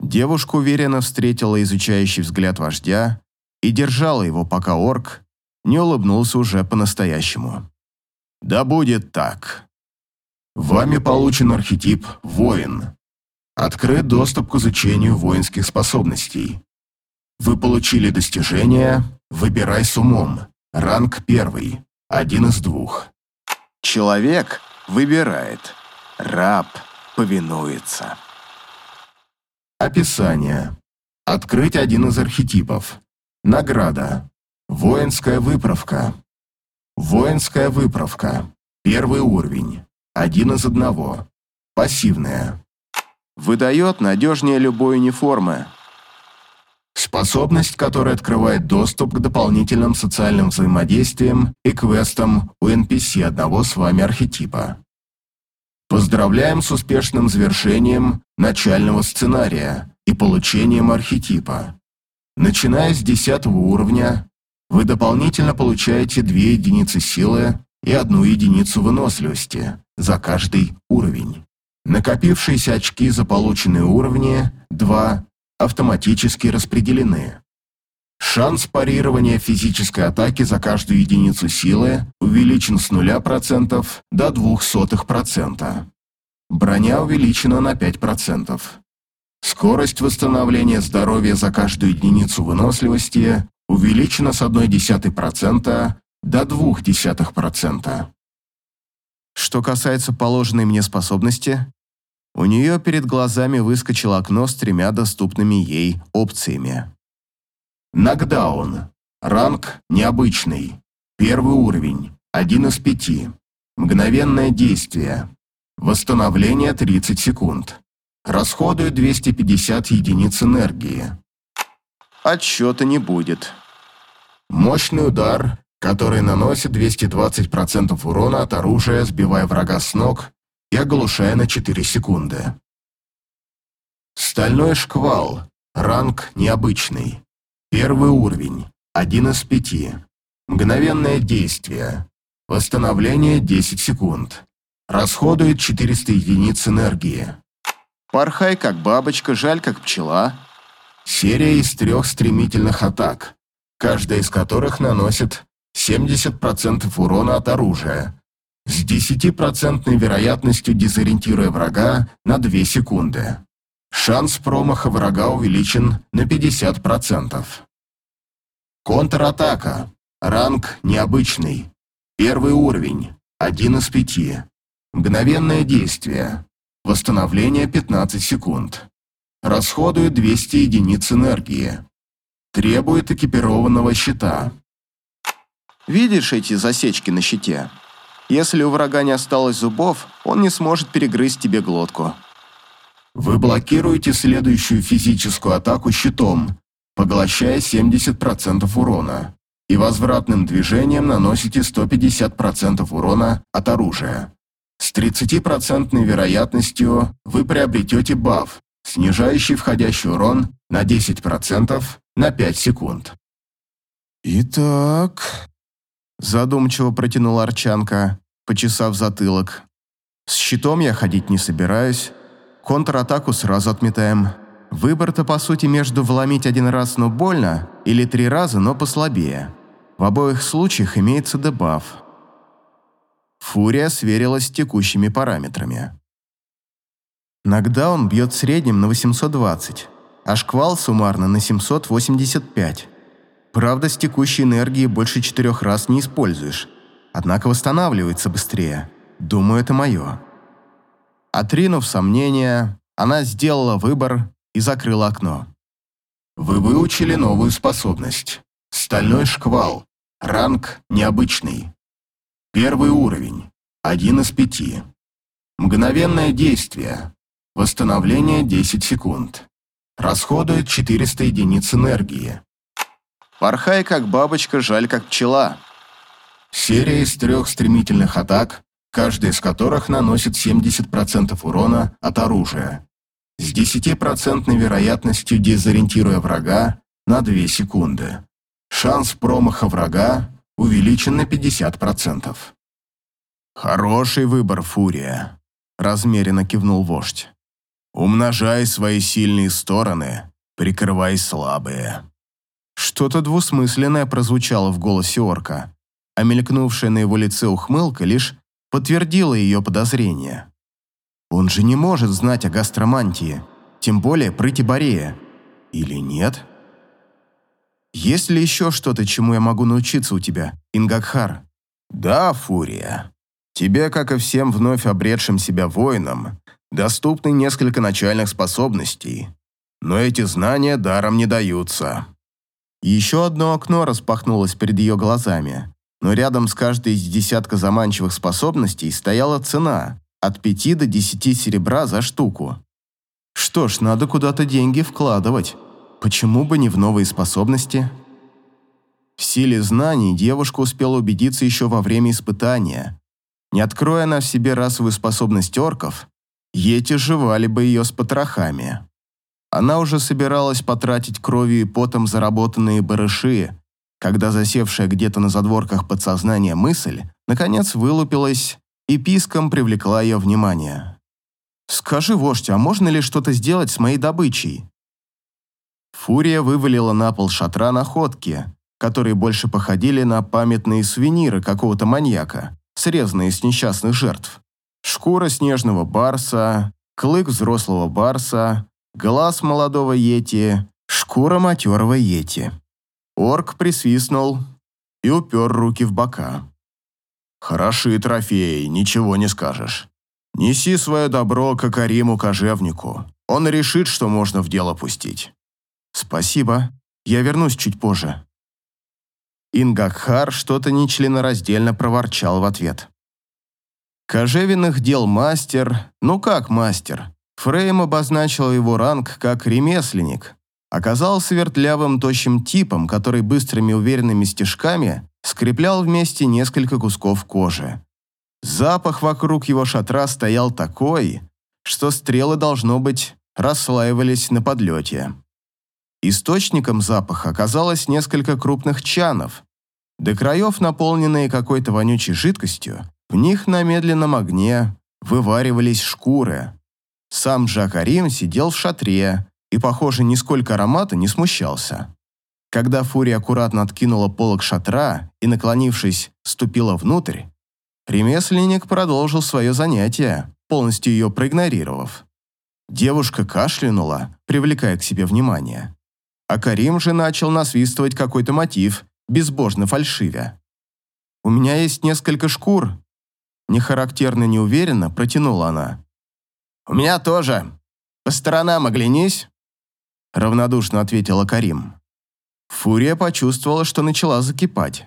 Девушка уверенно встретила изучающий взгляд вождя и держала его, пока орк не улыбнулся уже по-настоящему. «Да будет так. Вами получен архетип «Воин». Открыт доступ к изучению воинских способностей. Вы получили достижение «Выбирай с умом». Ранг первый. Один из двух. Человек выбирает. Раб повинуется. Описание. Открыть один из архетипов. Награда. Воинская выправка. Воинская выправка. Первый уровень. Один из одного. Пассивная. Выдает надежнее любой униформы. Способность, которая открывает доступ к дополнительным социальным взаимодействиям и квестам у NPC одного с вами архетипа. Поздравляем с успешным завершением начального сценария и получением архетипа. Начиная с 10 уровня, вы дополнительно получаете 2 единицы силы и 1 единицу выносливости за каждый уровень. Накопившиеся очки за полученные уровни 2 автоматически распределены. Шанс парирования физической атаки за каждую единицу силы увеличен с 0% до 0,02%. Броня увеличена на 5%. Скорость восстановления здоровья за каждую единицу выносливости увеличена с 0,1% до 0,2%. Что касается положенной мне способности, у нее перед глазами выскочило окно с тремя доступными ей опциями. Нокдаун. Ранг необычный. Первый уровень. Один из пяти. Мгновенное действие. Восстановление 30 секунд. Расходует 250 единиц энергии. Отсчета не будет. Мощный удар, который наносит 220% урона от оружия, сбивая врага с ног и оглушая на 4 секунды. Стальной шквал. Ранг необычный. Первый уровень. Один из пяти. Мгновенное действие. Восстановление 10 секунд. Расходует 400 единиц энергии. Порхай как бабочка, жаль как пчела. Серия из трех стремительных атак, каждая из которых наносит 70% урона от оружия, с 10% вероятностью дезориентируя врага на 2 секунды. Шанс промаха врага увеличен на 50%. Контратака. Ранг необычный. Первый уровень. Один из пяти. Мгновенное действие. Восстановление 15 секунд. Расходует 200 единиц энергии. Требует экипированного щита. Видишь эти засечки на щите? Если у врага не осталось зубов, он не сможет перегрызть тебе глотку. Вы блокируете следующую физическую атаку щитом, поглощая 70% урона, и возвратным движением наносите 150% урона от оружия. С 30% вероятностью вы приобретете баф, снижающий входящий урон на 10% на 5 секунд. «Итак...» Задумчиво протянул Арчанка, почесав затылок. «С щитом я ходить не собираюсь. Контратаку сразу отметаем. Выбор-то, по сути, между вломить один раз, но больно, или три раза, но послабее. В обоих случаях имеется дебаф». Фурия сверилась с текущими параметрами. Нокдаун бьет в среднем на 820, а шквал суммарно на 785. Правда, с текущей энергией больше четырех раз не используешь, однако восстанавливается быстрее. Думаю, это мое. Отринув сомнения, она сделала выбор и закрыла окно. Вы выучили новую способность. Стальной шквал. Ранг необычный. Первый уровень. Один из пяти. Мгновенное действие. Восстановление 10 секунд. Расходует 400 единиц энергии. Порхай как бабочка, жаль как пчела. Серия из трех стремительных атак, каждая из которых наносит 70% урона от оружия, с 10% вероятностью дезориентируя врага на 2 секунды. Шанс промаха врага увеличен на 50%. «Хороший выбор, Фурия», — размеренно кивнул вождь. «Умножай свои сильные стороны, прикрывай слабые». Что-то двусмысленное прозвучало в голосе орка, а мелькнувшая на его лице ухмылка лишь подтвердила ее подозрение. Он же не может знать о гастромантии, тем более прытиборея. Или нет? Есть ли еще что-то, чему я могу научиться у тебя, Ингакхар? Да, Фурия. Тебе, как и всем вновь обретшим себя воинам, доступны несколько начальных способностей, но эти знания даром не даются. Еще одно окно распахнулось перед ее глазами, но рядом с каждой из десятка заманчивых способностей стояла цена от 5 до 10 серебра за штуку. Что ж, надо куда-то деньги вкладывать. Почему бы не в новые способности? В силе знаний девушка успела убедиться еще во время испытания. Не откроя она в себе расовую способность орков, ети жевали бы ее с потрохами. Она уже собиралась потратить кровью и потом заработанные барыши, когда засевшая где-то на задворках подсознания мысль наконец вылупилась и писком привлекла ее внимание. «Скажи, вождь, а можно ли что-то сделать с моей добычей?» Фурия вывалила на пол шатра находки, которые больше походили на памятные сувениры какого-то маньяка, срезанные с несчастных жертв. Шкура снежного барса, клык взрослого барса, глаз молодого йети, шкура матерого йети. Орк присвистнул и упер руки в бока. «Хороши трофеи, ничего не скажешь. Неси свое добро к Акариму кожевнику. Он решит, что можно в дело пустить». «Спасибо. Я вернусь чуть позже». Ингакхар что-то нечленораздельно проворчал в ответ. Кожевенных дел мастер, ну как мастер? Фрейм обозначил его ранг как ремесленник, оказался вертлявым тощим типом, который быстрыми уверенными стежками скреплял вместе несколько кусков кожи. Запах вокруг его шатра стоял такой, что стрелы, должно быть, расслаивались на подлете. Источником запаха оказалось несколько крупных чанов, до краев наполненные какой-то вонючей жидкостью, в них на медленном огне вываривались шкуры. Сам Жакарим сидел в шатре, и, похоже, нисколько аромата не смущался. Когда Фурия аккуратно откинула полок шатра и, наклонившись, ступила внутрь, ремесленник продолжил свое занятие, полностью ее проигнорировав. Девушка кашлянула, привлекая к себе внимание. А Карим же начал насвистывать какой-то мотив, безбожно фальшивя. «У меня есть несколько шкур», – нехарактерно неуверенно протянула она. «У меня тоже. По сторонам оглянись», равнодушно ответила Карим. Фурия почувствовала, что начала закипать.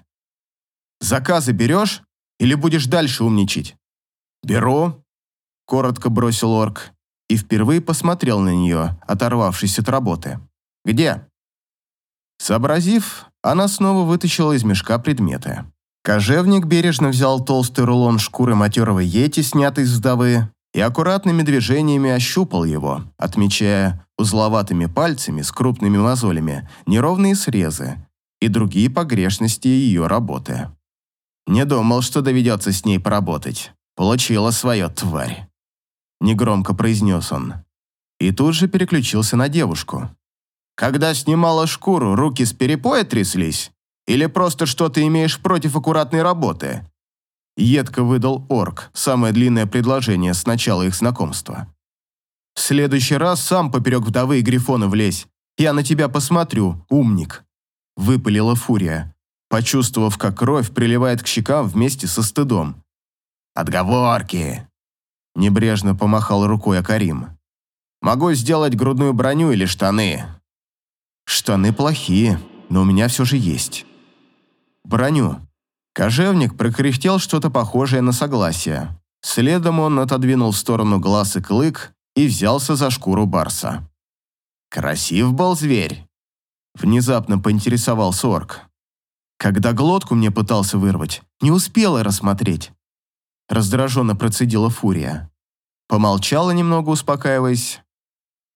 «Заказы берешь или будешь дальше умничать?» «Беру», – коротко бросил орк и впервые посмотрел на нее, оторвавшись от работы. «Где?» Сообразив, она снова вытащила из мешка предметы. Кожевник бережно взял толстый рулон шкуры матерого йети, снятый с вдовы, и аккуратными движениями ощупал его, отмечая узловатыми пальцами с крупными мозолями неровные срезы и другие погрешности ее работы. Не думал, что доведется с ней поработать. Получила свое, тварь. Негромко произнес он. И тут же переключился на девушку. Когда снимала шкуру, руки с перепоя тряслись? Или просто что ты имеешь против аккуратной работы? Едко выдал орк, самое длинное предложение с начала их знакомства. «В следующий раз сам поперек вдовы и грифона влезь. Я на тебя посмотрю, умник!» Выпалила фурия, почувствовав, как кровь приливает к щекам вместе со стыдом. «Отговорки!» Небрежно помахал рукой Акарим. «Могу сделать грудную броню или штаны». «Штаны плохие, но у меня все же есть». «Броню», Кожевник прокряхтел что-то похожее на согласие. Следом он отодвинул в сторону глаз и клык и взялся за шкуру барса. «Красив был зверь!» Внезапно поинтересовался орк. Когда глотку мне пытался вырвать, не успела рассмотреть. Раздраженно процедила фурия. Помолчала немного, успокаиваясь.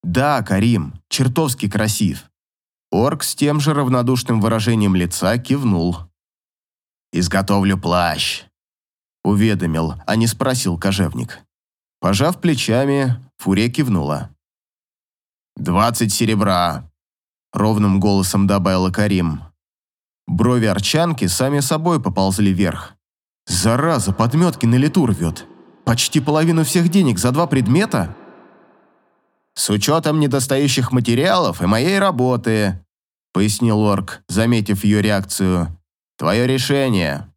Да, Карим, чертовски красив. Орк с тем же равнодушным выражением лица кивнул. «Изготовлю плащ», — уведомил, а не спросил кожевник. Пожав плечами, Фурия кивнула. «Двадцать серебра», — ровным голосом добавила Карим. Брови арчанки сами собой поползли вверх. «Зараза, подметки на лету рвет. Почти половину всех денег за два предмета?» «С учетом недостающих материалов и моей работы», — пояснил Орк, заметив ее реакцию. «Твое решение».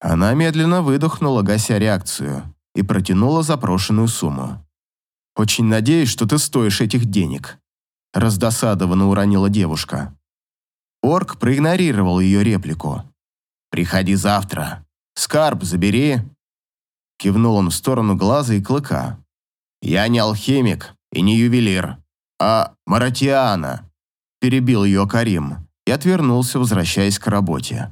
Она медленно выдохнула, гася реакцию, и протянула запрошенную сумму. «Очень надеюсь, что ты стоишь этих денег», — раздосадованно уронила девушка. Орк проигнорировал ее реплику. «Приходи завтра. Скарб забери». Кивнул он в сторону глаза и клыка. «Я не алхимик и не ювелир, а Маратиана», перебил ее Карим и отвернулся, возвращаясь к работе.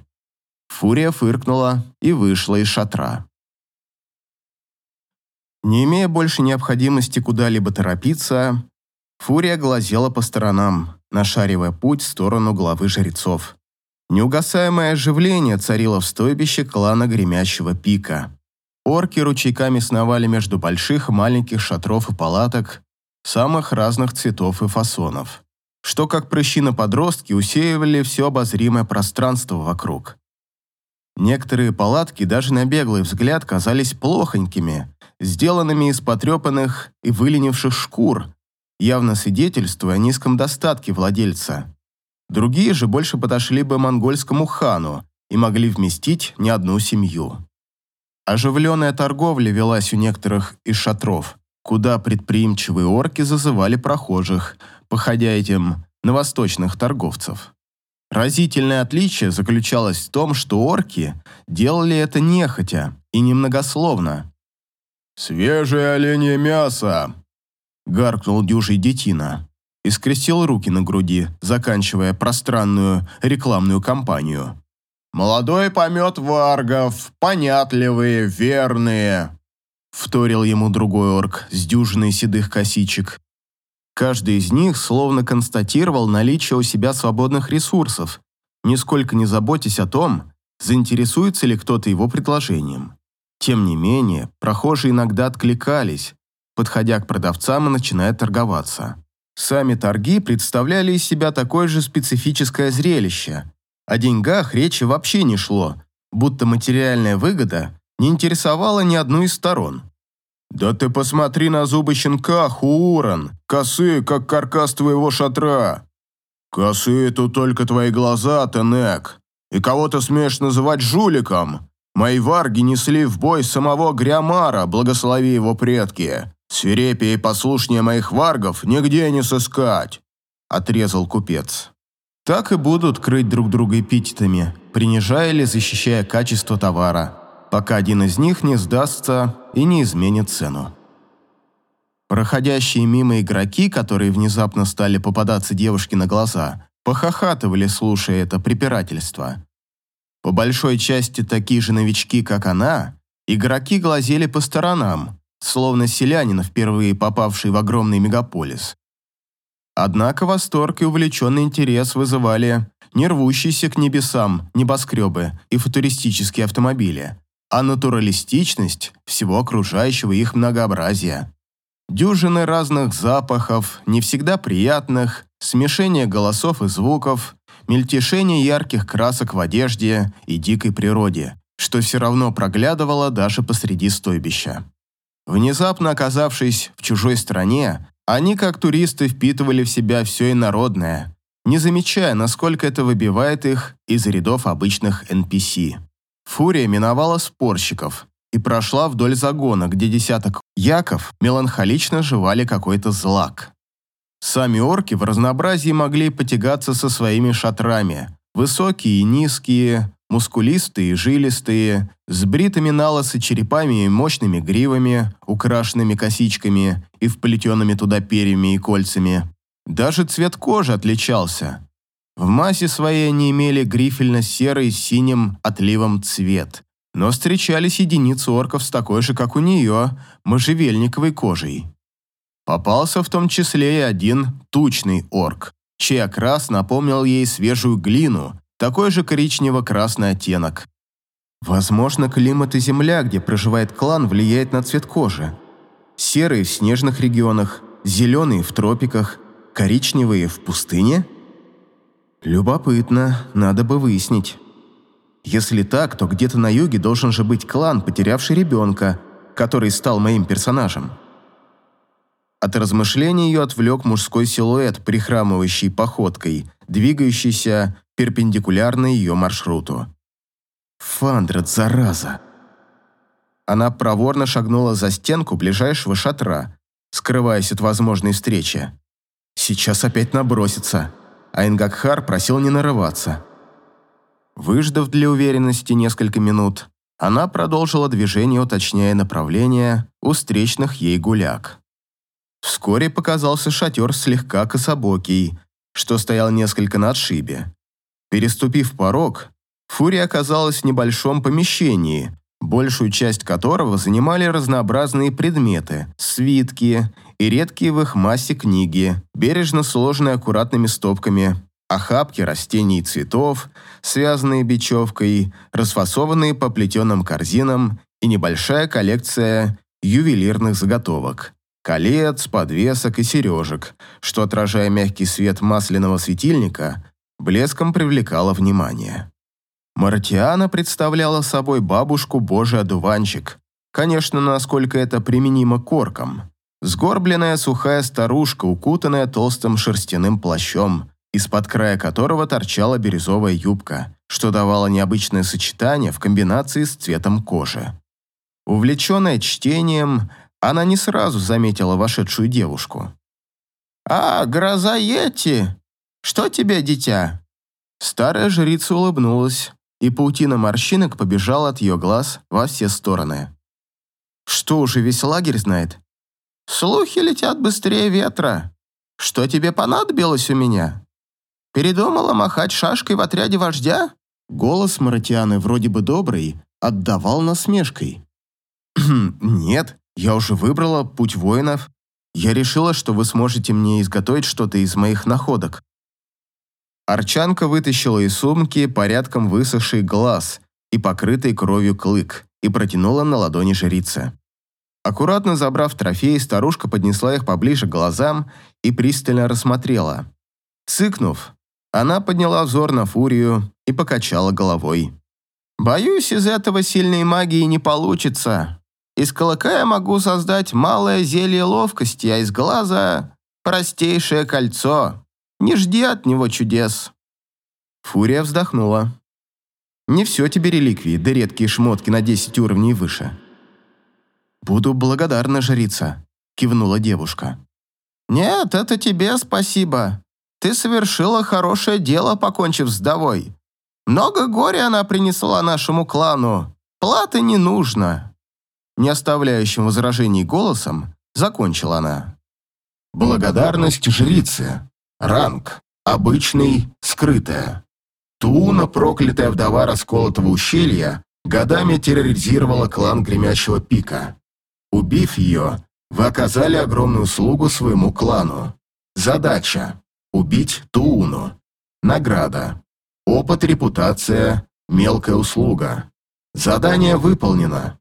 Фурия фыркнула и вышла из шатра. Не имея больше необходимости куда-либо торопиться, Фурия глазела по сторонам, нашаривая путь в сторону главы жрецов. Неугасаемое оживление царило в стойбище клана Гремящего Пика. Орки ручейками сновали между больших и маленьких шатров и палаток самых разных цветов и фасонов, что, как прыщи на подростки, усеивали все обозримое пространство вокруг. Некоторые палатки даже на беглый взгляд казались плохонькими, сделанными из потрепанных и выленивших шкур, явно свидетельствуя о низком достатке владельца. Другие же больше подошли бы монгольскому хану и могли вместить не одну семью. Оживленная торговля велась у некоторых из шатров, куда предприимчивые орки зазывали прохожих, походя этим на восточных торговцев. Разительное отличие заключалось в том, что орки делали это нехотя и немногословно. «Свежее оленье мясо!» гаркнул дюжий детина и скрестил руки на груди, заканчивая пространную рекламную кампанию. «Молодой помет варгов, понятливые, верные», вторил ему другой орк с дюжиной седых косичек. Каждый из них словно констатировал наличие у себя свободных ресурсов, нисколько не заботясь о том, заинтересуется ли кто-то его предложением. Тем не менее, прохожие иногда откликались, подходя к продавцам и начиная торговаться. Сами торги представляли из себя такое же специфическое зрелище. О деньгах речи вообще не шло, будто материальная выгода не интересовала ни одну из сторон. «Да ты посмотри на зубы щенка, Хууран, косые, как каркас твоего шатра. Косые тут только твои глаза, Тенек. И кого ты смеешь называть жуликом? Мои варги несли в бой самого Грямара, благослови его предки. Свирепие и послушнее моих варгов нигде не сыскать», — отрезал купец. Так и будут крыть друг друга эпитетами, принижая или защищая качество товара, пока один из них не сдастся и не изменит цену. Проходящие мимо игроки, которые внезапно стали попадаться девушке на глаза, похохатывали, слушая это препирательство. По большой части такие же новички, как она, игроки глазели по сторонам, словно селянин, впервые попавший в огромный мегаполис. Однако восторг и увлеченный интерес вызывали не рвущиеся к небесам небоскребы и футуристические автомобили, а натуралистичность всего окружающего их многообразия. Дюжины разных запахов, не всегда приятных, смешение голосов и звуков, мельтешение ярких красок в одежде и дикой природе, что все равно проглядывало даже посреди стойбища. Внезапно оказавшись в чужой стране, они, как туристы, впитывали в себя все инородное, не замечая, насколько это выбивает их из рядов обычных NPC. Фурия миновала спорщиков и прошла вдоль загона, где десяток яков меланхолично жевали какой-то злак. Сами орки в разнообразии могли потягаться со своими шатрами, высокие и низкие, мускулистые и жилистые, с бритыми на черепами и мощными гривами, украшенными косичками и вплетенными туда перьями и кольцами. Даже цвет кожи отличался. В массе своей они имели грифельно-серый с синим отливом цвет, но встречались единицы орков с такой же, как у нее, можжевельниковой кожей. Попался в том числе и один тучный орк, чей окрас напомнил ей свежую глину, такой же коричнево-красный оттенок. Возможно, климат и земля, где проживает клан, влияет на цвет кожи. Серые в снежных регионах, зеленые в тропиках, коричневые в пустыне? Любопытно, надо бы выяснить. Если так, то где-то на юге должен же быть клан, потерявший ребенка, который стал моим персонажем. От размышлений ее отвлек мужской силуэт, прихрамывающий походкой, двигающийся перпендикулярно ее маршруту. Фандрат, зараза! Она проворно шагнула за стенку ближайшего шатра, скрываясь от возможной встречи. Сейчас опять набросится, а Ингакхар просил не нарываться. Выждав для уверенности несколько минут, она продолжила движение, уточняя направление у встречных ей гуляк. Вскоре показался шатер слегка кособокий, что стоял несколько на отшибе. Переступив порог, Фурия оказалась в небольшом помещении, большую часть которого занимали разнообразные предметы, свитки и редкие в их массе книги, бережно сложенные аккуратными стопками, охапки растений и цветов, связанные бечевкой, расфасованные по плетеным корзинам и небольшая коллекция ювелирных заготовок, колец, подвесок и сережек, что, отражая мягкий свет масляного светильника, блеском привлекало внимание. Мартиана представляла собой бабушку Божий одуванчик. Конечно, насколько это применимо к оркам. Сгорбленная сухая старушка, укутанная толстым шерстяным плащом, из-под края которого торчала бирюзовая юбка, что давало необычное сочетание в комбинации с цветом кожи. Увлеченная чтением, она не сразу заметила вошедшую девушку. «А, гроза Йети! Что тебе, дитя?» Старая жрица улыбнулась, и паутина морщинок побежала от ее глаз во все стороны. «Что уже весь лагерь знает?» «Слухи летят быстрее ветра. Что тебе понадобилось у меня? Передумала махать шашкой в отряде вождя?» Голос Маратианы, вроде бы добрый, отдавал насмешкой. «Нет, я уже выбрала путь воинов. Я решила, что вы сможете мне изготовить что-то из моих находок. Арчанка вытащила из сумки порядком высохший глаз и покрытый кровью клык и протянула на ладони жрицы. Аккуратно забрав трофеи, старушка поднесла их поближе к глазам и пристально рассмотрела. Цыкнув, она подняла взор на фурию и покачала головой. «Боюсь, из этого сильной магии не получится. Из колыка я могу создать малое зелье ловкости, а из глаза – простейшее кольцо. Не жди от него чудес». Фурия вздохнула. «Не все тебе реликвии, да редкие шмотки на 10 уровней выше». «Буду благодарна, жрица», – кивнула девушка. «Нет, это тебе спасибо. Ты совершила хорошее дело, покончив с Довой. Много горя она принесла нашему клану. Платы не нужно». Не оставляющим возражений голосом, закончила она. «Благодарность жрице. Ранг. Обычный, скрытая. Туна, проклятая вдова расколотого ущелья, годами терроризировала клан Гремящего Пика. Убив ее, вы оказали огромную услугу своему клану. Задача – убить Тууну. Награда. Опыт, репутация, мелкая услуга. Задание выполнено.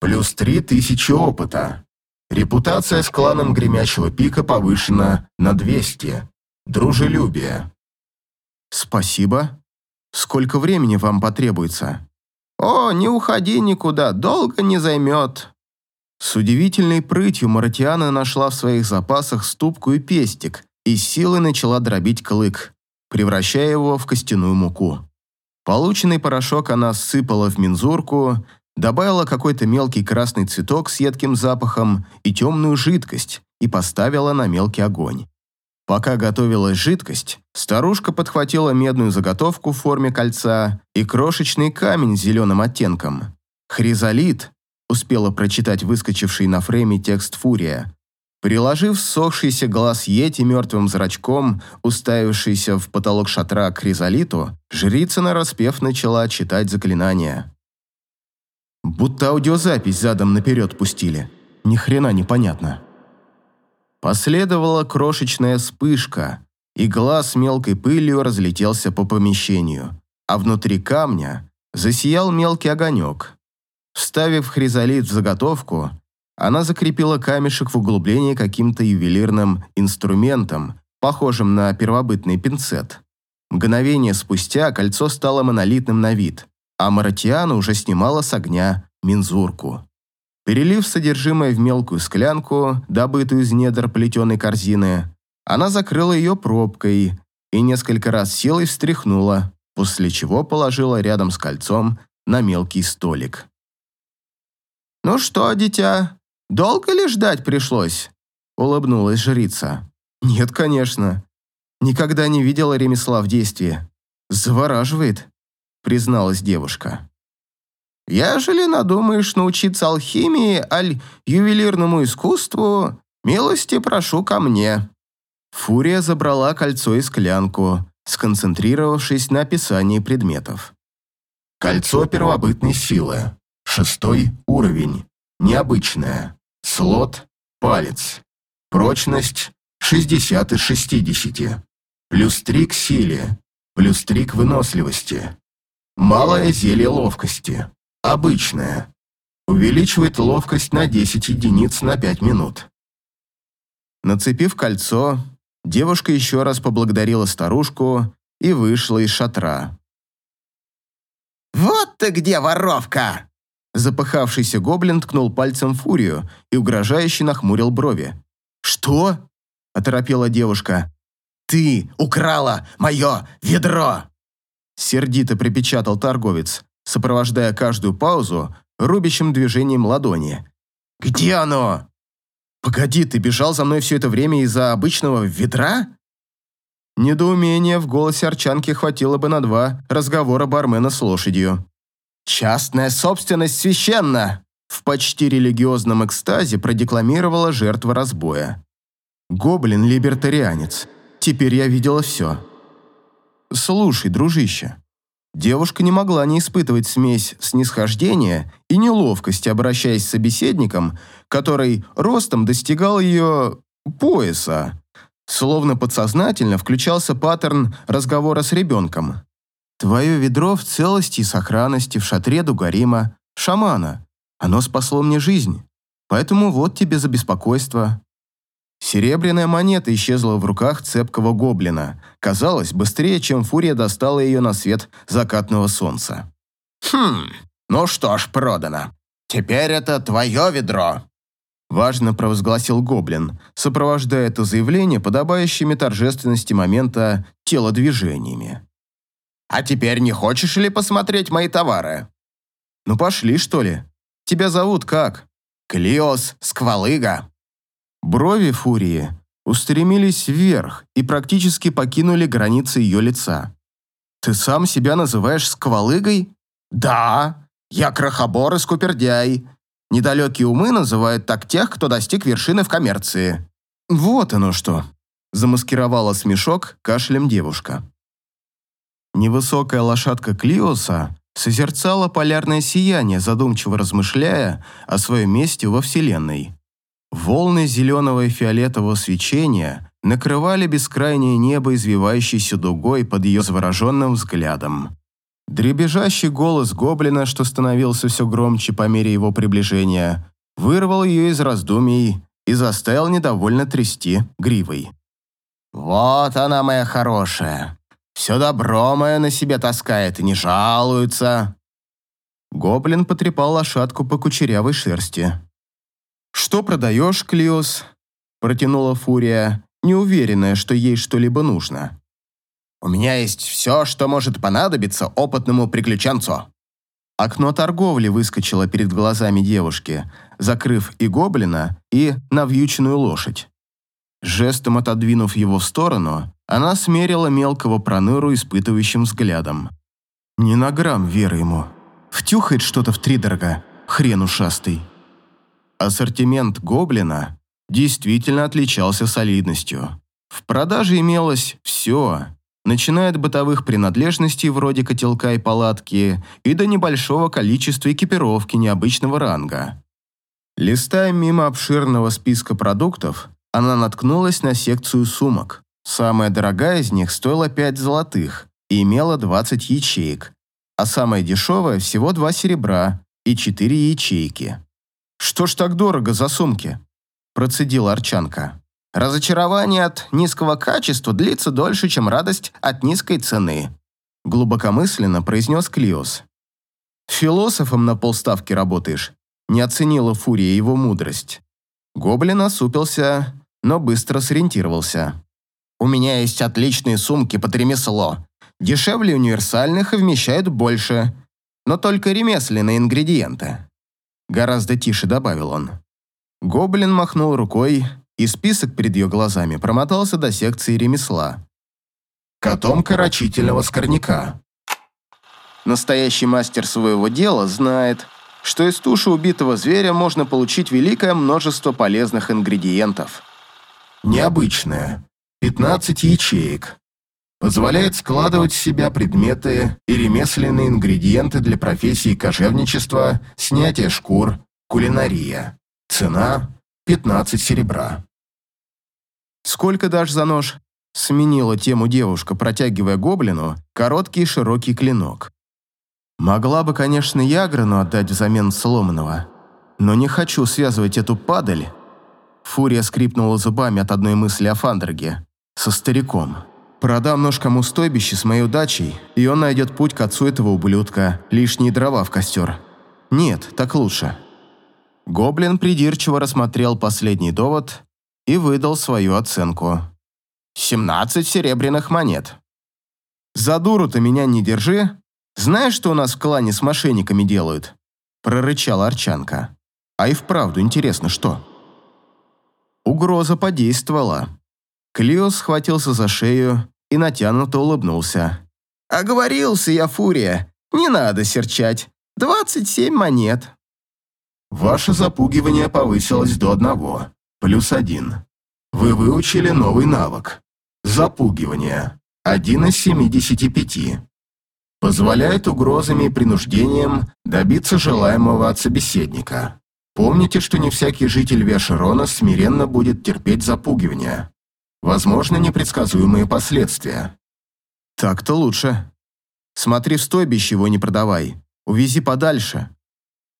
Плюс три тысячи опыта. Репутация с кланом Гремящего Пика повышена на 200. Дружелюбие. Спасибо. Сколько времени вам потребуется? О, не уходи никуда, долго не займет. С удивительной прытью Маратиана нашла в своих запасах ступку и пестик и силой начала дробить клык, превращая его в костяную муку. Полученный порошок она сыпала в мензурку, добавила какой-то мелкий красный цветок с едким запахом и темную жидкость и поставила на мелкий огонь. Пока готовилась жидкость, старушка подхватила медную заготовку в форме кольца и крошечный камень с зеленым оттенком. Хризолит, успела прочитать выскочивший на фрейме текст Фурия. Приложив сохшийся глаз Йети мертвым зрачком, уставившийся в потолок шатра к хризолиту, жрица нараспев начала читать заклинание. Будто аудиозапись задом наперед пустили. Ни хрена непонятно. Последовала крошечная вспышка, и глаз мелкой пылью разлетелся по помещению, а внутри камня засиял мелкий огонек. Вставив хризолит в заготовку, она закрепила камешек в углублении каким-то ювелирным инструментом, похожим на первобытный пинцет. Мгновение спустя кольцо стало монолитным на вид, а Маратиана уже снимала с огня мензурку. Перелив содержимое в мелкую склянку, добытую из недр плетеной корзины, она закрыла ее пробкой и несколько раз силой встряхнула, после чего положила рядом с кольцом на мелкий столик. «Ну что, дитя, долго ли ждать пришлось?» — улыбнулась жрица. «Нет, конечно. Никогда не видела ремесла в действии. Завораживает», — призналась девушка. Ежели надумаешь научиться алхимии, аль ювелирному искусству, милости прошу ко мне». Фурия забрала кольцо и склянку, сконцентрировавшись на описании предметов. Кольцо первобытной силы. Шестой уровень. Необычное. Слот. Палец. Прочность 60 из 60. Плюс 3 к силе. Плюс 3 к выносливости. Малое зелье ловкости. Обычная. Увеличивает ловкость на 10 единиц на 5 минут. Нацепив кольцо, девушка еще раз поблагодарила старушку и вышла из шатра. «Вот ты где, воровка!» Запыхавшийся гоблин ткнул пальцем фурию и угрожающе нахмурил брови. «Что?» – оторопела девушка. «Ты украла мое ведро!» Сердито припечатал торговец, сопровождая каждую паузу рубящим движением ладони. «Где оно?» «Погоди, ты бежал за мной все это время из-за обычного ведра?» Недоумение в голосе Арчанки хватило бы на два разговора бармена с лошадью. «Частная собственность священна!» В почти религиозном экстазе продекламировала жертва разбоя. «Гоблин-либертарианец. Теперь я видела все». «Слушай, дружище, Девушка не могла не испытывать смесь снисхождения и неловкости, обращаясь с собеседником, который ростом достигал ее пояса. Словно подсознательно включался паттерн разговора с ребенком. «Твое ведро в целости и сохранности в шатре Дугарима, шамана. Оно спасло мне жизнь. Поэтому вот тебе за беспокойство. Серебряная монета исчезла в руках цепкого гоблина. Казалось, быстрее, чем фурия достала ее на свет закатного солнца. «Хм, ну что ж, продано. Теперь это твое ведро», важно провозгласил гоблин, сопровождая это заявление подобающими торжественности момента телодвижениями. «А теперь не хочешь ли посмотреть мои товары?» «Ну пошли, что ли? Тебя зовут как?» «Клиос Сквалыга». Брови Фурии устремились вверх и практически покинули границы ее лица. «Ты сам себя называешь сквалыгой?» «Да, я крохобор и скупердяй. Недалекие умы называют так тех, кто достиг вершины в коммерции». «Вот оно что!» – замаскировала смешок кашлем девушка. Невысокая лошадка Клиоса созерцала полярное сияние, задумчиво размышляя о своем месте во Вселенной. Волны зеленого и фиолетового свечения накрывали бескрайнее небо, извивающейся дугой под ее завороженным взглядом. Дребезжащий голос гоблина, что становился все громче по мере его приближения, вырвал ее из раздумий и заставил недовольно трясти гривой. «Вот она, моя хорошая. Все добро мое на себе таскает и не жалуется». Гоблин потрепал лошадку по кучерявой шерсти. «Что продаешь, Клиос?» Протянула Фурия, неуверенная, что ей что-либо нужно. «У меня есть все, что может понадобиться опытному приключенцу». Окно торговли выскочило перед глазами девушки, закрыв и гоблина, и навьюченную лошадь. Жестом отодвинув его в сторону, она смерила мелкого проныру испытывающим взглядом. «Не на грамм веры ему. Втюхает что-то в втридорога, хрен ушастый». Ассортимент «Гоблина» действительно отличался солидностью. В продаже имелось все, начиная от бытовых принадлежностей вроде котелка и палатки и до небольшого количества экипировки необычного ранга. Листая мимо обширного списка продуктов, она наткнулась на секцию сумок. Самая дорогая из них стоила 5 золотых и имела 20 ячеек, а самая дешевая всего 2 серебра и 4 ячейки. «Что ж так дорого за сумки?» – процедила Арчанка. «Разочарование от низкого качества длится дольше, чем радость от низкой цены», – глубокомысленно произнес Клиос. «Философом на полставки работаешь», – не оценила Фурия его мудрость. Гоблин осупился, но быстро сориентировался. «У меня есть отличные сумки под ремесло. Дешевле универсальных и вмещают больше, но только ремесленные ингредиенты». Гораздо тише добавил он. Гоблин махнул рукой, и список перед ее глазами промотался до секции ремесла. Котомка рачительного скорняка. Настоящий мастер своего дела знает, что из туши убитого зверя можно получить великое множество полезных ингредиентов. Необычное. 15 ячеек. Позволяет складывать в себя предметы и ремесленные ингредиенты для профессии кожевничества, снятия шкур, кулинария. Цена – 15 серебра. «Сколько дашь за нож?» – сменила тему девушка, протягивая гоблину короткий широкий клинок. Могла бы, конечно, Яграну отдать взамен сломанного, но не хочу связывать эту падаль. Фурия скрипнула зубами от одной мысли о Фандерге. Со стариком. Продам нож кому стойбище с моей удачей, и он найдет путь к отцу этого ублюдка, лишние дрова в костер. Нет, так лучше. Гоблин придирчиво рассмотрел последний довод и выдал свою оценку. «Семнадцать серебряных монет». «За дуру-то меня не держи, знаешь, что у нас в клане с мошенниками делают?» Прорычала Арчанка. «А и вправду интересно, что?» Угроза подействовала. Клио схватился за шею и натянуто улыбнулся. «Оговорился я, Фурия. Не надо серчать. Двадцать семь монет». Ваше запугивание повысилось до одного, плюс один. Вы выучили новый навык. Запугивание. Один из семидесяти пяти позволяет угрозами и принуждением добиться желаемого от собеседника. Помните, что не всякий житель Вешерона смиренно будет терпеть запугивания. Возможно, непредсказуемые последствия. Так-то лучше. Смотри в стойбище его не продавай. Увези подальше.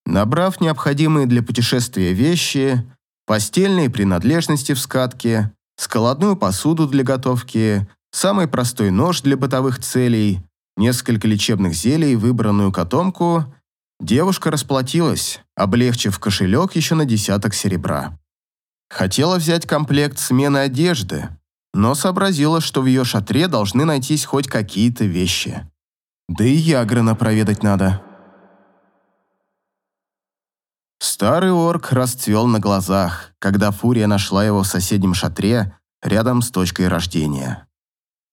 Набрав необходимые для путешествия вещи, постельные принадлежности в скатке, складную посуду для готовки, самый простой нож для бытовых целей, несколько лечебных зелий выбранную котомку, девушка расплатилась, облегчив кошелек еще на десяток серебра. Хотела взять комплект смены одежды, но сообразила, что в ее шатре должны найтись хоть какие-то вещи. Да и Ягрена проведать надо. Старый орк расцвел на глазах, когда Фурия нашла его в соседнем шатре рядом с точкой рождения.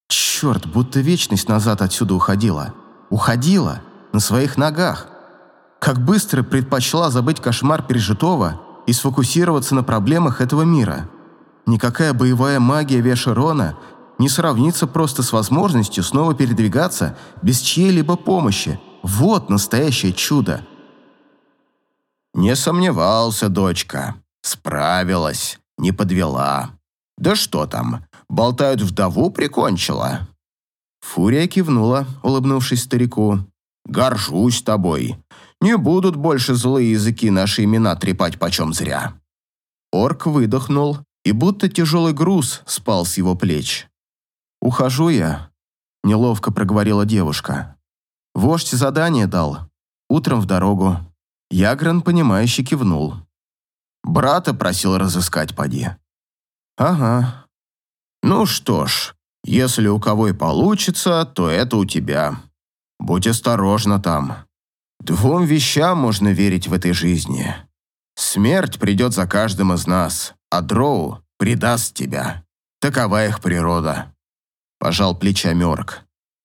Черт, будто вечность назад отсюда уходила. Уходила. На своих ногах. Как быстро предпочла забыть кошмар пережитого и сфокусироваться на проблемах этого мира. Никакая боевая магия Вешерона не сравнится просто с возможностью снова передвигаться без чьей-либо помощи. Вот настоящее чудо. Не сомневался, дочка. Справилась, не подвела. Да что там, болтают, вдову прикончила. Фурия кивнула, улыбнувшись старику. «Горжусь тобой. Не будут больше злые языки наши имена трепать почем зря». Орк выдохнул, и будто тяжелый груз спал с его плеч. «Ухожу я», — неловко проговорила девушка. «Вождь задание дал. Утром в дорогу». Ягран, понимающе кивнул. «Брата просил разыскать, поди». «Ага». «Ну что ж, если у кого и получится, то это у тебя. Будь осторожна там. Двум вещам можно верить в этой жизни. Смерть придет за каждым из нас, а Дроу предаст тебя. Такова их природа. Пожал плечами Орк.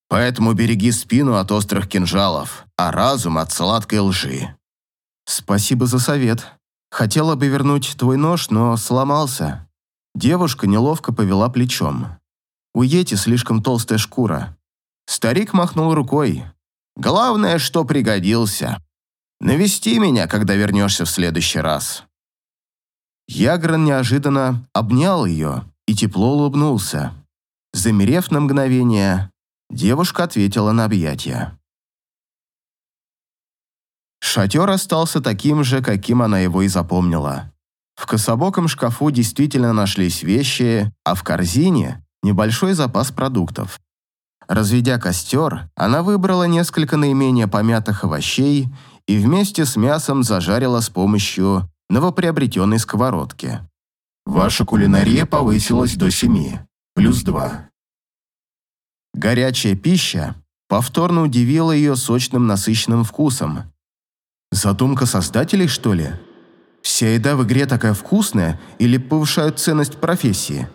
Поэтому береги спину от острых кинжалов, а разум от сладкой лжи. Спасибо за совет. Хотела бы вернуть твой нож, но сломался. Девушка неловко повела плечом. У Йети слишком толстая шкура. Старик махнул рукой. «Главное, что пригодился. Навести меня, когда вернешься в следующий раз». Ягран неожиданно обнял ее и тепло улыбнулся. Замерев на мгновение, девушка ответила на объятия. Шатер остался таким же, каким она его и запомнила. В кособоком шкафу действительно нашлись вещи, а в корзине – небольшой запас продуктов. Разведя костер, она выбрала несколько наименее помятых овощей и вместе с мясом зажарила с помощью новоприобретенной сковородки. Ваша кулинария повысилась до семи, плюс два. Горячая пища повторно удивила ее сочным насыщенным вкусом. Задумка создателей, что ли? Вся еда в игре такая вкусная или повышают ценность профессии?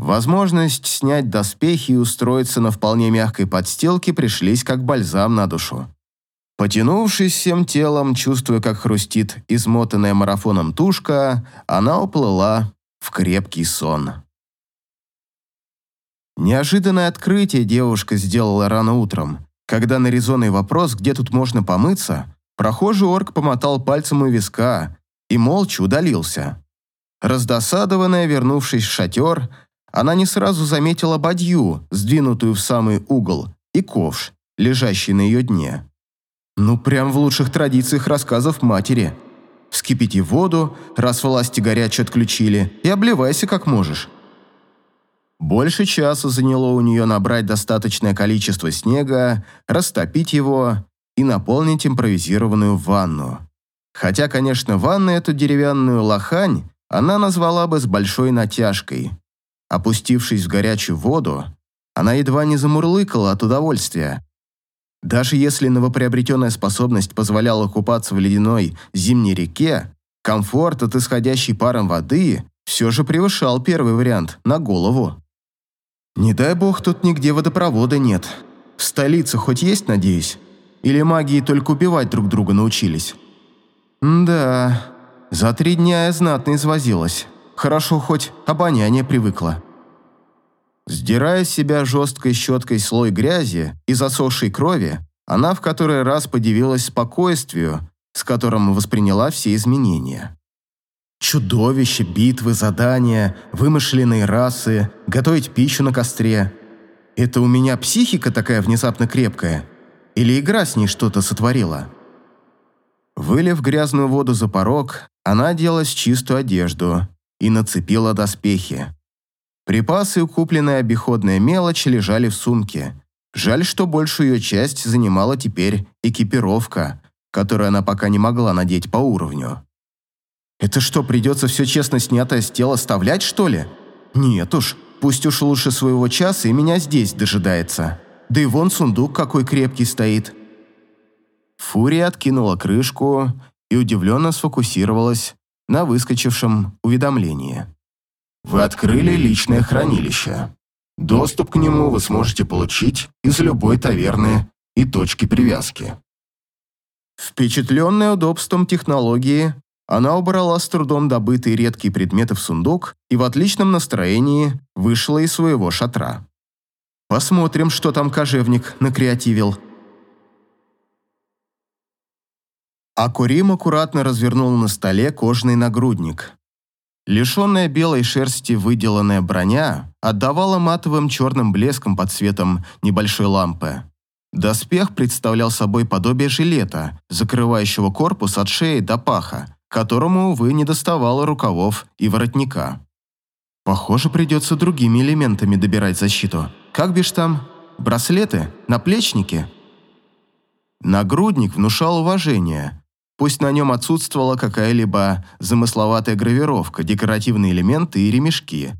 Возможность снять доспехи и устроиться на вполне мягкой подстилке пришлись как бальзам на душу. Потянувшись всем телом, чувствуя, как хрустит измотанная марафоном тушка, она уплыла в крепкий сон. Неожиданное открытие девушка сделала рано утром. Когда на резонный вопрос, где тут можно помыться, прохожий орк помотал пальцем у виска и молча удалился. Раздосадованная, вернувшись в шатер, она не сразу заметила бадью, сдвинутую в самый угол, и ковш, лежащий на ее дне. Ну, прям в лучших традициях рассказов матери. Вскипяти воду, раз власти горячо отключили, и обливайся как можешь. Больше часа заняло у нее набрать достаточное количество снега, растопить его и наполнить импровизированную ванну. Хотя, конечно, ванну эту деревянную лохань она назвала бы с большой натяжкой. Опустившись в горячую воду, она едва не замурлыкала от удовольствия, даже если новоприобретенная способность позволяла купаться в ледяной зимней реке, комфорт от исходящей паром воды все же превышал первый вариант на голову. Не дай бог, тут нигде водопровода нет. В столице хоть есть, надеюсь? Или магии только убивать друг друга научились? да, за три дня я знатно извозилась. Хорошо, хоть обоняние привыкла. Сдирая с себя жесткой щеткой слой грязи и засохшей крови, она в который раз подивилась спокойствию, с которым восприняла все изменения. Чудовища, битвы, задания, вымышленные расы, готовить пищу на костре. Это у меня психика такая внезапно крепкая? Или игра с ней что-то сотворила? Вылив грязную воду за порог, она оделась в чистую одежду и нацепила доспехи. Припасы и купленная обиходная мелочь лежали в сумке. Жаль, что большую ее часть занимала теперь экипировка, которую она пока не могла надеть по уровню. Это что, придется все честно снятое с тела оставлять, что ли? Нет уж, пусть уж лучше своего часа и меня здесь дожидается. Да и вон сундук какой крепкий стоит. Фурия откинула крышку и удивленно сфокусировалась на выскочившем уведомлении. Вы открыли личное хранилище. Доступ к нему вы сможете получить из любой таверны и точки привязки. Впечатленная удобством технологии, она убрала с трудом добытые редкие предметы в сундук и в отличном настроении вышла из своего шатра. Посмотрим, что там кожевник накреативил. Акурим аккуратно развернул на столе кожаный нагрудник. Лишенная белой шерсти выделанная броня отдавала матовым черным блеском под светом небольшой лампы. Доспех представлял собой подобие жилета, закрывающего корпус от шеи до паха, которому, увы, не доставало рукавов и воротника. Похоже, придется другими элементами добирать защиту. Как бишь там? Браслеты? Наплечники? Нагрудник внушал уважение, Пусть на нем отсутствовала какая-либо замысловатая гравировка, декоративные элементы и ремешки.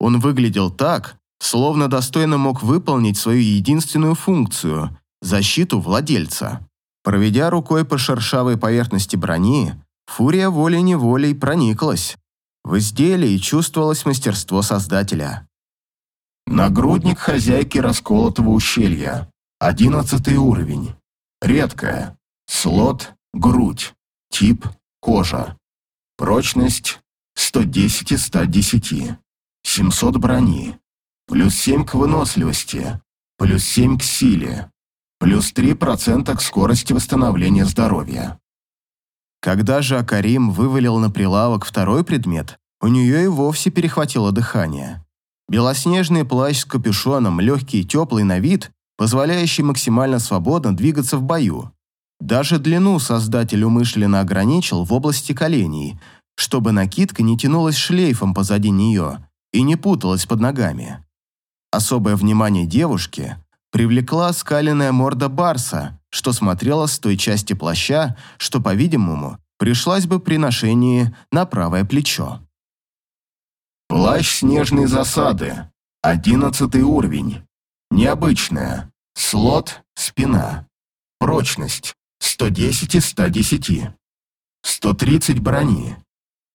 Он выглядел так, словно достойно мог выполнить свою единственную функцию – защиту владельца. Проведя рукой по шершавой поверхности брони, фурия волей-неволей прониклась. В изделии чувствовалось мастерство создателя. Нагрудник хозяйки расколотого ущелья. Одиннадцатый уровень. Редкая. Слот грудь, тип – кожа, прочность – 110 из 110, 700 брони, плюс 7 к выносливости, плюс 7 к силе, плюс 3% к скорости восстановления здоровья. Когда же Акарим вывалил на прилавок второй предмет, у нее и вовсе перехватило дыхание. Белоснежный плащ с капюшоном, легкий и теплый на вид, позволяющий максимально свободно двигаться в бою. Даже длину создатель умышленно ограничил в области коленей, чтобы накидка не тянулась шлейфом позади нее и не путалась под ногами. Особое внимание девушки привлекла скаленная морда барса, что смотрела с той части плаща, что, по-видимому, пришлась бы при ношении на правое плечо. Плащ снежной засады. Одиннадцатый уровень. Необычная. Слот – спина. Прочность – 110 из 110. 130 брони.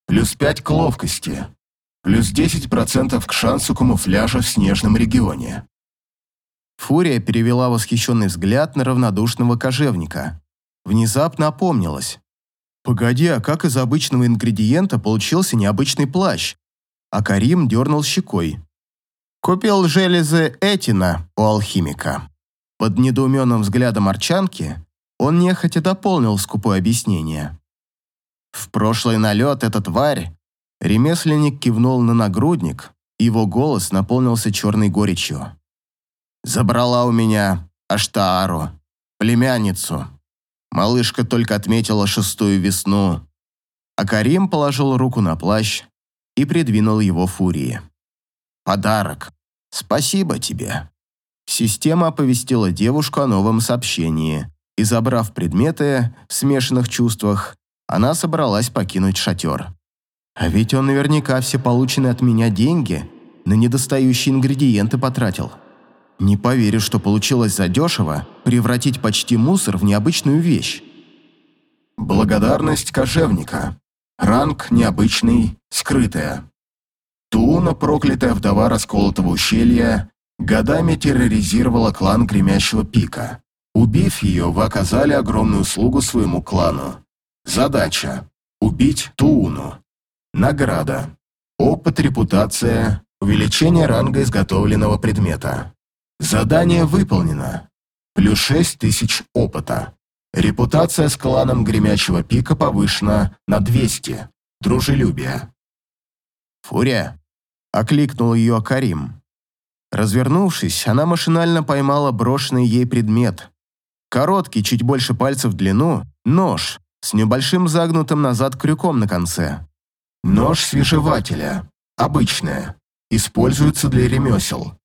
Плюс 5 к ловкости. Плюс 10% к шансу камуфляжа в снежном регионе. Фурия перевела восхищенный взгляд на равнодушного кожевника. Внезапно опомнилась. «Погоди, а как из обычного ингредиента получился необычный плащ?» А Карим дернул щекой. «Купил железы Этина у алхимика». Под недоуменным взглядом Арчанки он нехотя дополнил скупое объяснение. В прошлый налет эта тварь... Ремесленник кивнул на нагрудник, его голос наполнился черной горечью. Забрала у меня Аштаару, племянницу. Малышка только отметила шестую весну. А Карим положил руку на плащ и придвинул его Фурии. «Подарок. Спасибо тебе». Система оповестила девушку о новом сообщении, и, забрав предметы в смешанных чувствах, она собралась покинуть шатер. А ведь он наверняка все полученные от меня деньги на недостающие ингредиенты потратил. Не поверю, что получилось задешево превратить почти мусор в необычную вещь. Благодарность кожевника. Ранг необычный, скрытая. Туна, проклятая вдова расколотого ущелья, годами терроризировала клан Гремящего Пика. Убив ее, вы оказали огромную услугу своему клану. Задача – убить Тууну. Награда. Опыт, репутация, увеличение ранга изготовленного предмета. Задание выполнено. Плюс 6 тысяч опыта. Репутация с кланом Гремячего Пика повышена на 200. Дружелюбие. «Фурия!» – окликнул ее Карим. Развернувшись, она машинально поймала брошенный ей предмет. Короткий, чуть больше пальцев в длину, нож с небольшим загнутым назад крюком на конце. Нож свежевателя. Обычная. Используется для ремесел.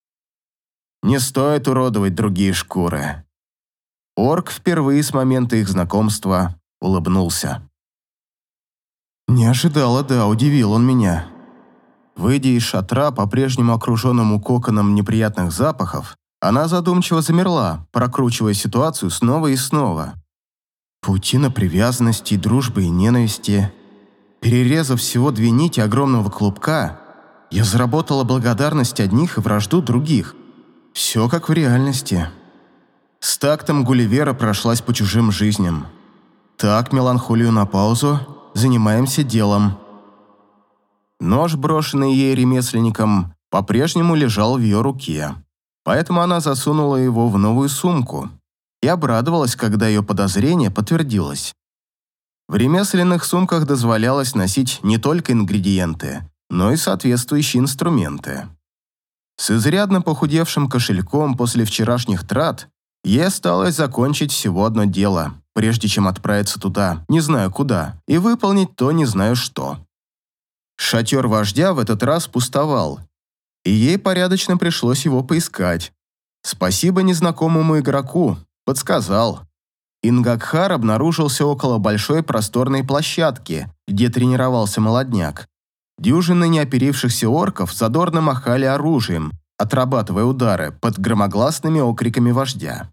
Не стоит уродовать другие шкуры. Орк впервые с момента их знакомства улыбнулся. Не ожидала, да, удивил он меня. Выйдя из шатра, по-прежнему окруженному коконом неприятных запахов, она задумчиво замерла, прокручивая ситуацию снова и снова. Паутина привязанности, дружбы и ненависти. Перерезав всего две нити огромного клубка, я заработала благодарность одних и вражду других. Все как в реальности. С тактом Гулливера прошлась по чужим жизням. Так, меланхолию на паузу, занимаемся делом. Нож, брошенный ей ремесленником, по-прежнему лежал в ее руке, поэтому она засунула его в новую сумку и обрадовалась, когда ее подозрение подтвердилось. В ремесленных сумках дозволялось носить не только ингредиенты, но и соответствующие инструменты. С изрядно похудевшим кошельком после вчерашних трат ей осталось закончить всего одно дело, прежде чем отправиться туда, не знаю куда, и выполнить то не знаю что. Шатер вождя в этот раз пустовал, и ей порядочно пришлось его поискать. Спасибо незнакомому игроку, подсказал. Ингакхар обнаружился около большой просторной площадки, где тренировался молодняк. Дюжины неоперившихся орков задорно махали оружием, отрабатывая удары под громогласными окриками вождя.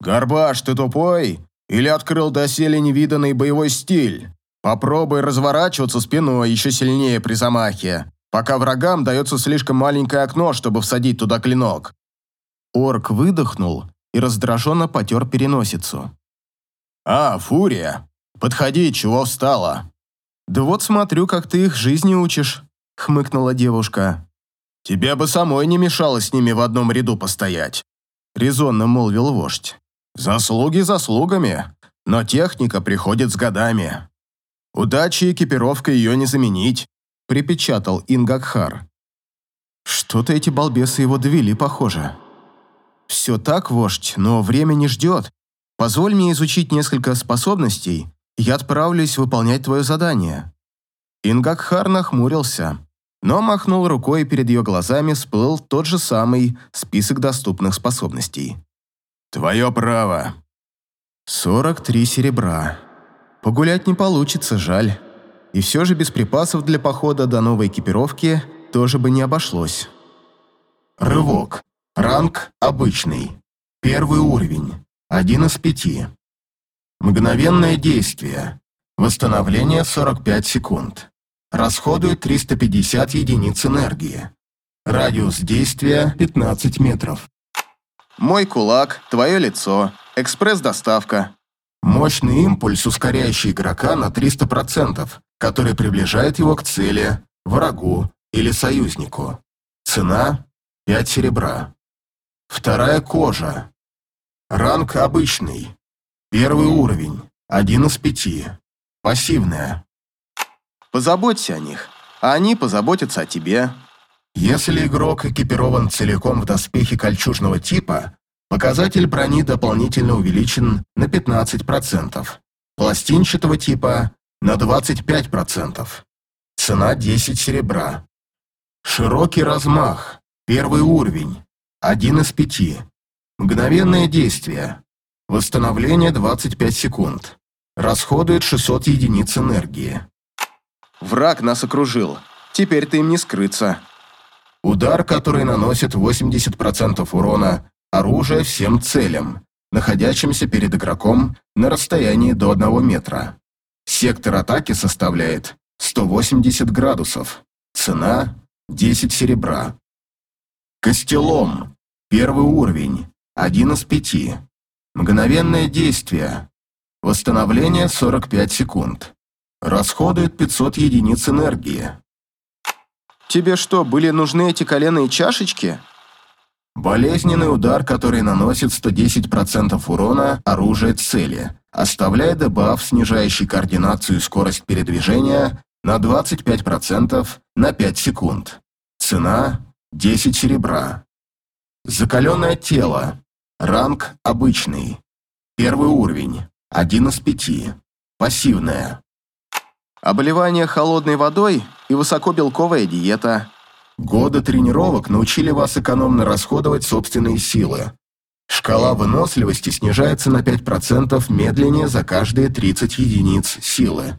«Горбаш, ты тупой? Или открыл доселе невиданный боевой стиль? Попробуй разворачиваться спиной еще сильнее при замахе, пока врагам дается слишком маленькое окно, чтобы всадить туда клинок». Орк выдохнул и раздраженно потер переносицу. «А, Фурия, подходи, чего встала?» «Да вот смотрю, как ты их жизни учишь», — хмыкнула девушка. «Тебе бы самой не мешало с ними в одном ряду постоять», — резонно молвил вождь. «Заслуги заслугами, но техника приходит с годами. Удачи и экипировка ее не заменить», — припечатал Ингакхар. Что-то эти балбесы его довели, похоже. Все так, вождь, но время не ждет. Позволь мне изучить несколько способностей, и я отправлюсь выполнять твое задание. Ингакхар нахмурился, но махнул рукой, и перед ее глазами всплыл тот же самый список доступных способностей. «Твое право». 43 серебра. Погулять не получится, жаль. И все же без припасов для похода до новой экипировки тоже бы не обошлось. Рывок. Ранг обычный. Первый уровень. Один из пяти. Мгновенное действие. Восстановление 45 секунд. Расходует 350 единиц энергии. Радиус действия 15 метров. Мой кулак, твое лицо, экспресс-доставка. Мощный импульс, ускоряющий игрока на 300%, который приближает его к цели, врагу или союзнику. Цена – 5 серебра. Вторая кожа. Ранг обычный. Первый уровень. Один из пяти. Пассивная. Позаботься о них, а они позаботятся о тебе. Если игрок экипирован целиком в доспехи кольчужного типа, показатель брони дополнительно увеличен на 15%, пластинчатого типа – на 25%. Цена 10 серебра. Широкий размах, первый уровень, один из пяти. Мгновенное действие. Восстановление 25 секунд. Расходует 600 единиц энергии. Враг нас окружил. Теперь ты им не скрыться. Удар, который наносит 80% урона оружия всем целям, находящимся перед игроком на расстоянии до 1 метра. Сектор атаки составляет 180 градусов. Цена 10 серебра. Костелом. Первый уровень. Один из пяти. Мгновенное действие. Восстановление 45 секунд. Расходует 500 единиц энергии. Тебе что, были нужны эти коленные чашечки? Болезненный удар, который наносит 110% урона оружия цели, оставляя дебаф, снижающий координацию и скорость передвижения на 25% на 5 секунд. Цена – 10 серебра. Закаленное тело. Ранг обычный. Первый уровень. Один из пяти. Пассивное. Обливание холодной водой и высокобелковая диета. Годы тренировок научили вас экономно расходовать собственные силы. Шкала выносливости снижается на 5% медленнее за каждые 30 единиц силы.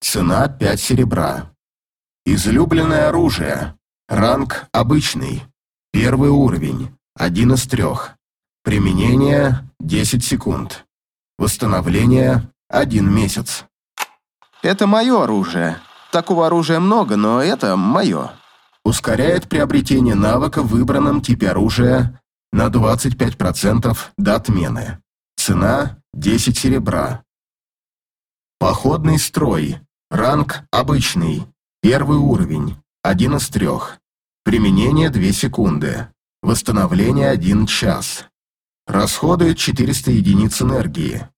Цена 5 серебра. Излюбленное оружие. Ранг обычный. Первый уровень. Один из трех. Применение 10 секунд. Восстановление 1 месяц. Это мое оружие. Такого оружия много, но это мое. Ускоряет приобретение навыка в выбранном типе оружия на 25% до отмены. Цена 10 серебра. Походный строй. Ранг обычный. Первый уровень. Один из трех. Применение 2 секунды. Восстановление 1 час. Расходует 400 единиц энергии.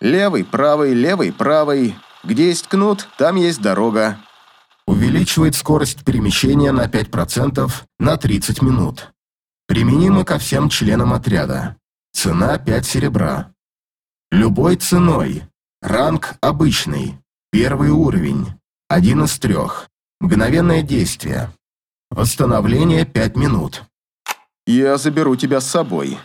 Левый, правый, левый, правый. Где есть кнут, там есть дорога. Увеличивает скорость перемещения на 5% на 30 минут. Применимо ко всем членам отряда. Цена 5 серебра. Любой ценой. Ранг обычный. Первый уровень. Один из трех. Мгновенное действие. Восстановление 5 минут. Я заберу тебя с собой.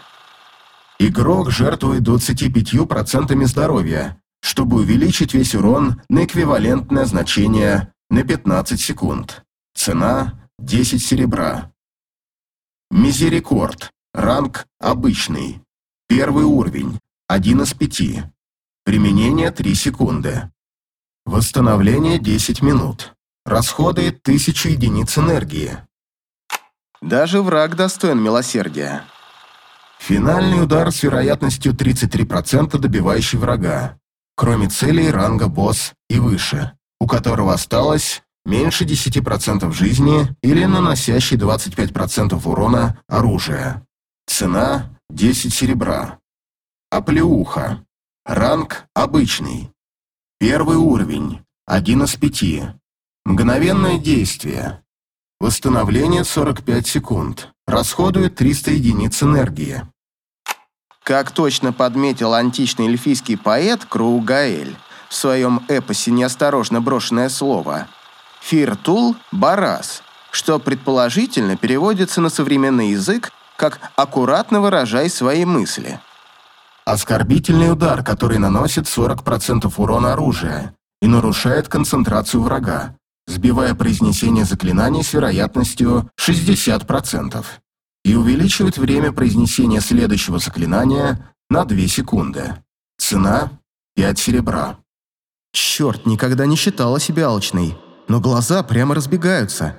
Игрок жертвует 25% здоровья, чтобы увеличить весь урон на эквивалентное значение на 15 секунд. Цена 10 серебра. Мизерикорд. Ранг обычный. Первый уровень. Один из пяти. Применение 3 секунды. Восстановление 10 минут. Расходует 1000 единиц энергии. Даже враг достоин милосердия. Финальный удар с вероятностью 33% добивающий врага кроме целей ранга босс и выше, у которого осталось меньше 10% жизни или наносящий 25% урона оружия. Цена 10 серебра. Оплеуха. Ранг обычный. Первый уровень. Один из пяти. Мгновенное действие. Восстановление 45 секунд. Расходует 300 единиц энергии. Как точно подметил античный эльфийский поэт Кругаэль в своем эпосе «Неосторожно брошенное слово», «Фиртул – барас», что предположительно переводится на современный язык как «аккуратно выражай свои мысли». Оскорбительный удар, который наносит 40% урона оружия и нарушает концентрацию врага, сбивая произнесение заклинаний с вероятностью 60% и увеличивает время произнесения следующего заклинания на 2 секунды. Цена – 5 серебра. Черт, никогда не считала себя алчной, но глаза прямо разбегаются.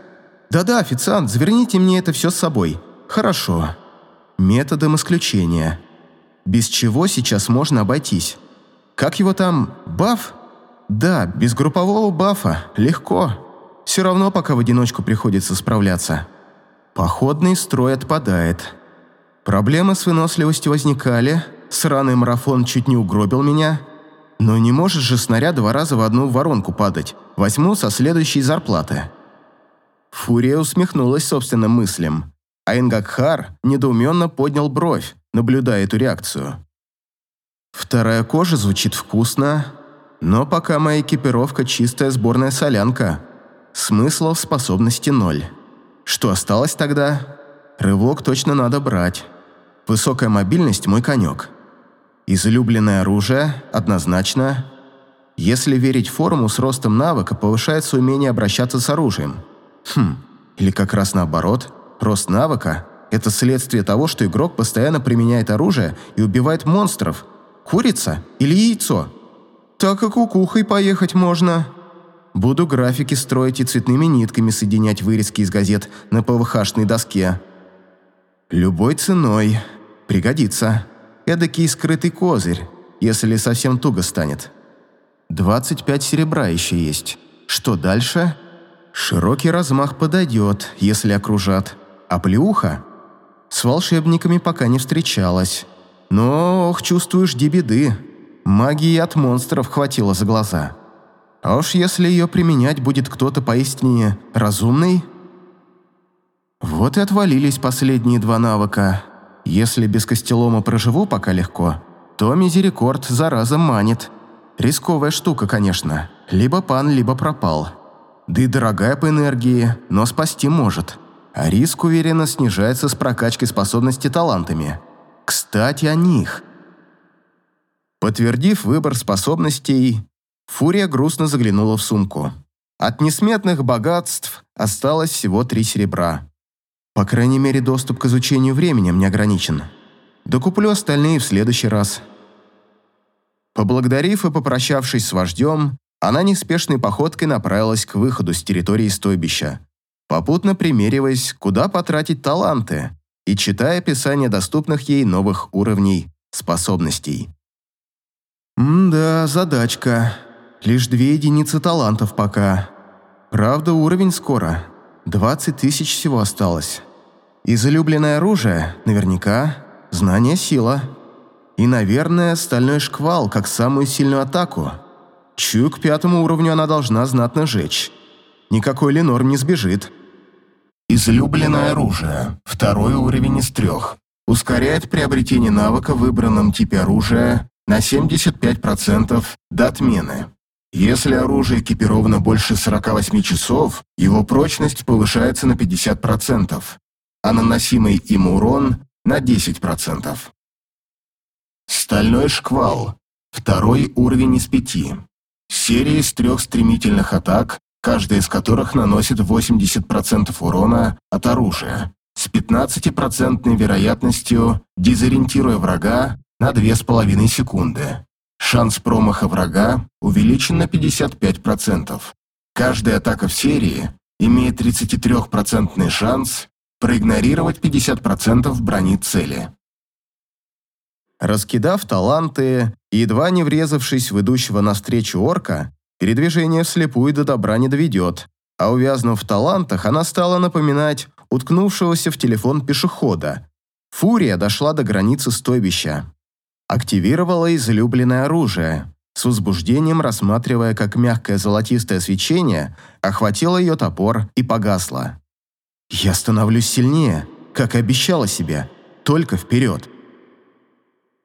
Да-да, официант, заверните мне это все с собой. Хорошо. Методом исключения. Без чего сейчас можно обойтись? Как его там, баф? Да, без группового бафа, легко. Все равно пока в одиночку приходится справляться. Походный строй отпадает. Проблемы с выносливостью возникали, сраный марафон чуть не угробил меня. Но не может же снаряд два раза в одну воронку падать. Возьму со следующей зарплаты. Фурия усмехнулась собственным мыслям, а Ингакхар недоуменно поднял бровь, наблюдая эту реакцию. Вторая кожа звучит вкусно, но пока моя экипировка чистая сборная солянка. Смысла в способности ноль. Что осталось тогда? Рывок точно надо брать. Высокая мобильность – мой конек. Излюбленное оружие – однозначно. Если верить форуму, с ростом навыка повышается умение обращаться с оружием. Хм, или как раз наоборот. Рост навыка – это следствие того, что игрок постоянно применяет оружие и убивает монстров. Курица или яйцо? Так и кукухой поехать можно. Буду графики строить и цветными нитками соединять вырезки из газет на ПВХ-шной доске. Любой ценой. Пригодится. Эдакий скрытый козырь, если совсем туго станет. 25 серебра еще есть. Что дальше? Широкий размах подойдет, если окружат. А плюха? С волшебниками пока не встречалась. Но, ох, чувствую, жди беды. Магии от монстров хватило за глаза. А уж если ее применять будет кто-то поистине разумный... Вот и отвалились последние два навыка. Если без костелома проживу пока легко, то мизерикорд зараза манит. Рисковая штука, конечно. Либо пан, либо пропал. Да и дорогая по энергии, но спасти может. А риск уверенно снижается с прокачкой способности талантами. Кстати, о них. Подтвердив выбор способностей, Фурия грустно заглянула в сумку. От несметных богатств осталось всего три серебра. По крайней мере, доступ к изучению временем не ограничен. Докуплю остальные в следующий раз. Поблагодарив и попрощавшись с вождем, она неспешной походкой направилась к выходу с территории стойбища, попутно примериваясь, куда потратить таланты и читая описание доступных ей новых уровней способностей. «М-да, задачка. Лишь две единицы талантов пока. Правда, уровень скоро. 20 тысяч всего осталось. Излюбленное оружие, наверняка, знание сила. И, наверное, стальной шквал, как самую сильную атаку. Чую, к пятому уровню она должна знатно жечь. Никакой Ленор не сбежит. Излюбленное оружие. Второй уровень из трех. Ускоряет приобретение навыка в выбранном типе оружия на 75% до отмены. Если оружие экипировано больше 48 часов, его прочность повышается на 50%, а наносимый им урон на 10%. Стальной шквал. Второй уровень из пяти. Серия из трех стремительных атак, каждая из которых наносит 80% урона от оружия, с 15% вероятностью дезориентируя врага на 2,5 секунды. Шанс промаха врага увеличен на 55%. Каждая атака в серии имеет 33% шанс проигнорировать 50% брони цели. Раскидав таланты и едва не врезавшись в идущего навстречу орка, передвижение вслепую до добра не доведет, а увязнув в талантах, она стала напоминать уткнувшегося в телефон пешехода. Фурия дошла до границы стойбища. Активировала излюбленное оружие. с возбуждением рассматривая, как мягкое золотистое свечение охватило ее топор и погасло. «Я становлюсь сильнее, как и обещала себе, только вперед!»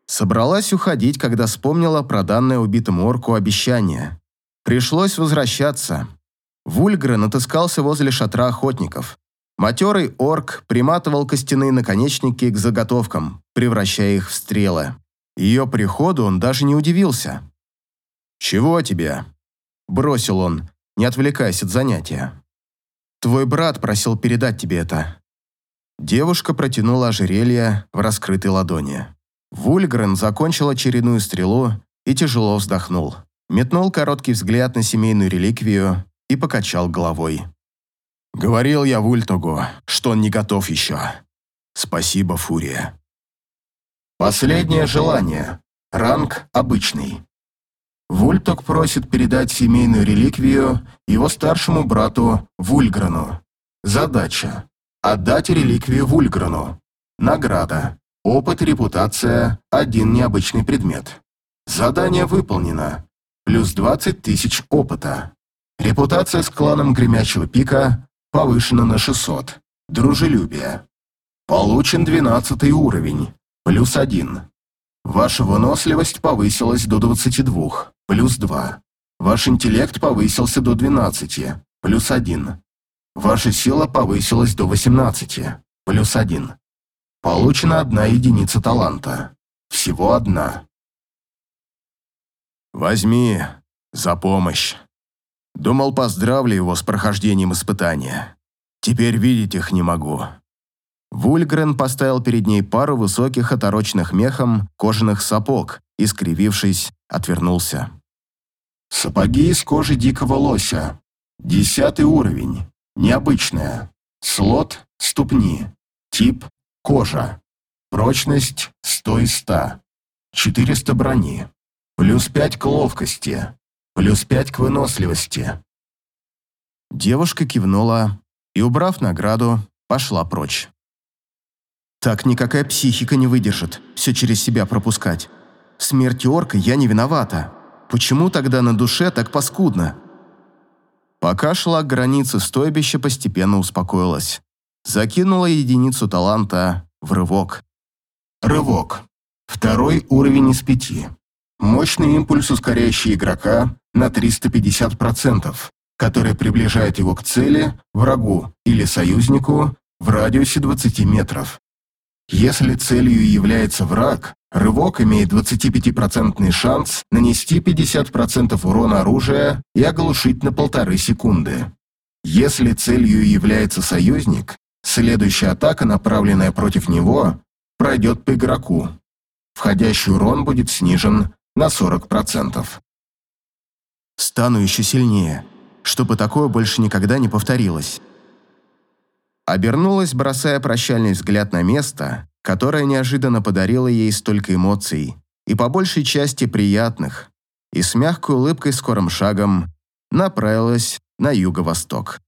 Собралась уходить, когда вспомнила про данное убитому орку обещание. Пришлось возвращаться. Вульгрен отыскался возле шатра охотников. Матерый орк приматывал костяные наконечники к заготовкам, превращая их в стрелы. Ее приходу он даже не удивился. «Чего тебе?» – бросил он, не отвлекаясь от занятия. «Твой брат просил передать тебе это». Девушка протянула ожерелье в раскрытой ладони. Вульгрен закончил очередную стрелу и тяжело вздохнул. Метнул короткий взгляд на семейную реликвию и покачал головой. «Говорил я Вультогу, что он не готов еще. Спасибо, Фурия». Последнее желание. Ранг обычный. Вульток просит передать семейную реликвию его старшему брату Вульграну. Задача. Отдать реликвию Вульграну. Награда. Опыт, репутация, один необычный предмет. Задание выполнено. Плюс 20 тысяч опыта. Репутация с кланом Гремячего Пика повышена на 600. Дружелюбие. Получен 12 уровень. Плюс 1. Ваша выносливость повысилась до 22. Плюс 2. Ваш интеллект повысился до 12. Плюс 1. Ваша сила повысилась до 18. Плюс 1. Получена одна единица таланта. Всего одна. «Возьми за помощь». Думал, поздравлю его с прохождением испытания. Теперь видеть их не могу. Вульгрен поставил перед ней пару высоких отороченных мехом кожаных сапог и, скривившись, отвернулся. Сапоги из кожи дикого лося. Десятый уровень. Необычная. Слот – ступни. Тип Кожа. Прочность 100 из 100. 400 брони. Плюс 5 к ловкости. Плюс 5 к выносливости. Девушка кивнула и, убрав награду, пошла прочь. Так никакая психика не выдержит все через себя пропускать. Смерть орка я не виновата. Почему тогда на душе так паскудно? Пока шла к границе стойбища, постепенно успокоилась закинула единицу таланта в рывок. Рывок. Второй уровень из пяти. Мощный импульс, ускоряющий игрока на 350%, который приближает его к цели, врагу или союзнику в радиусе 20 метров. Если целью является враг, рывок имеет 25% шанс нанести 50% урона оружия и оглушить на полторы секунды. Если целью является союзник, Следующая атака, направленная против него, пройдет по игроку. Входящий урон будет снижен на 40%. Стану еще сильнее, чтобы такое больше никогда не повторилось. Обернулась, бросая прощальный взгляд на место, которое неожиданно подарило ей столько эмоций, и по большей части приятных, и с мягкой улыбкой скорым шагом направилась на юго-восток.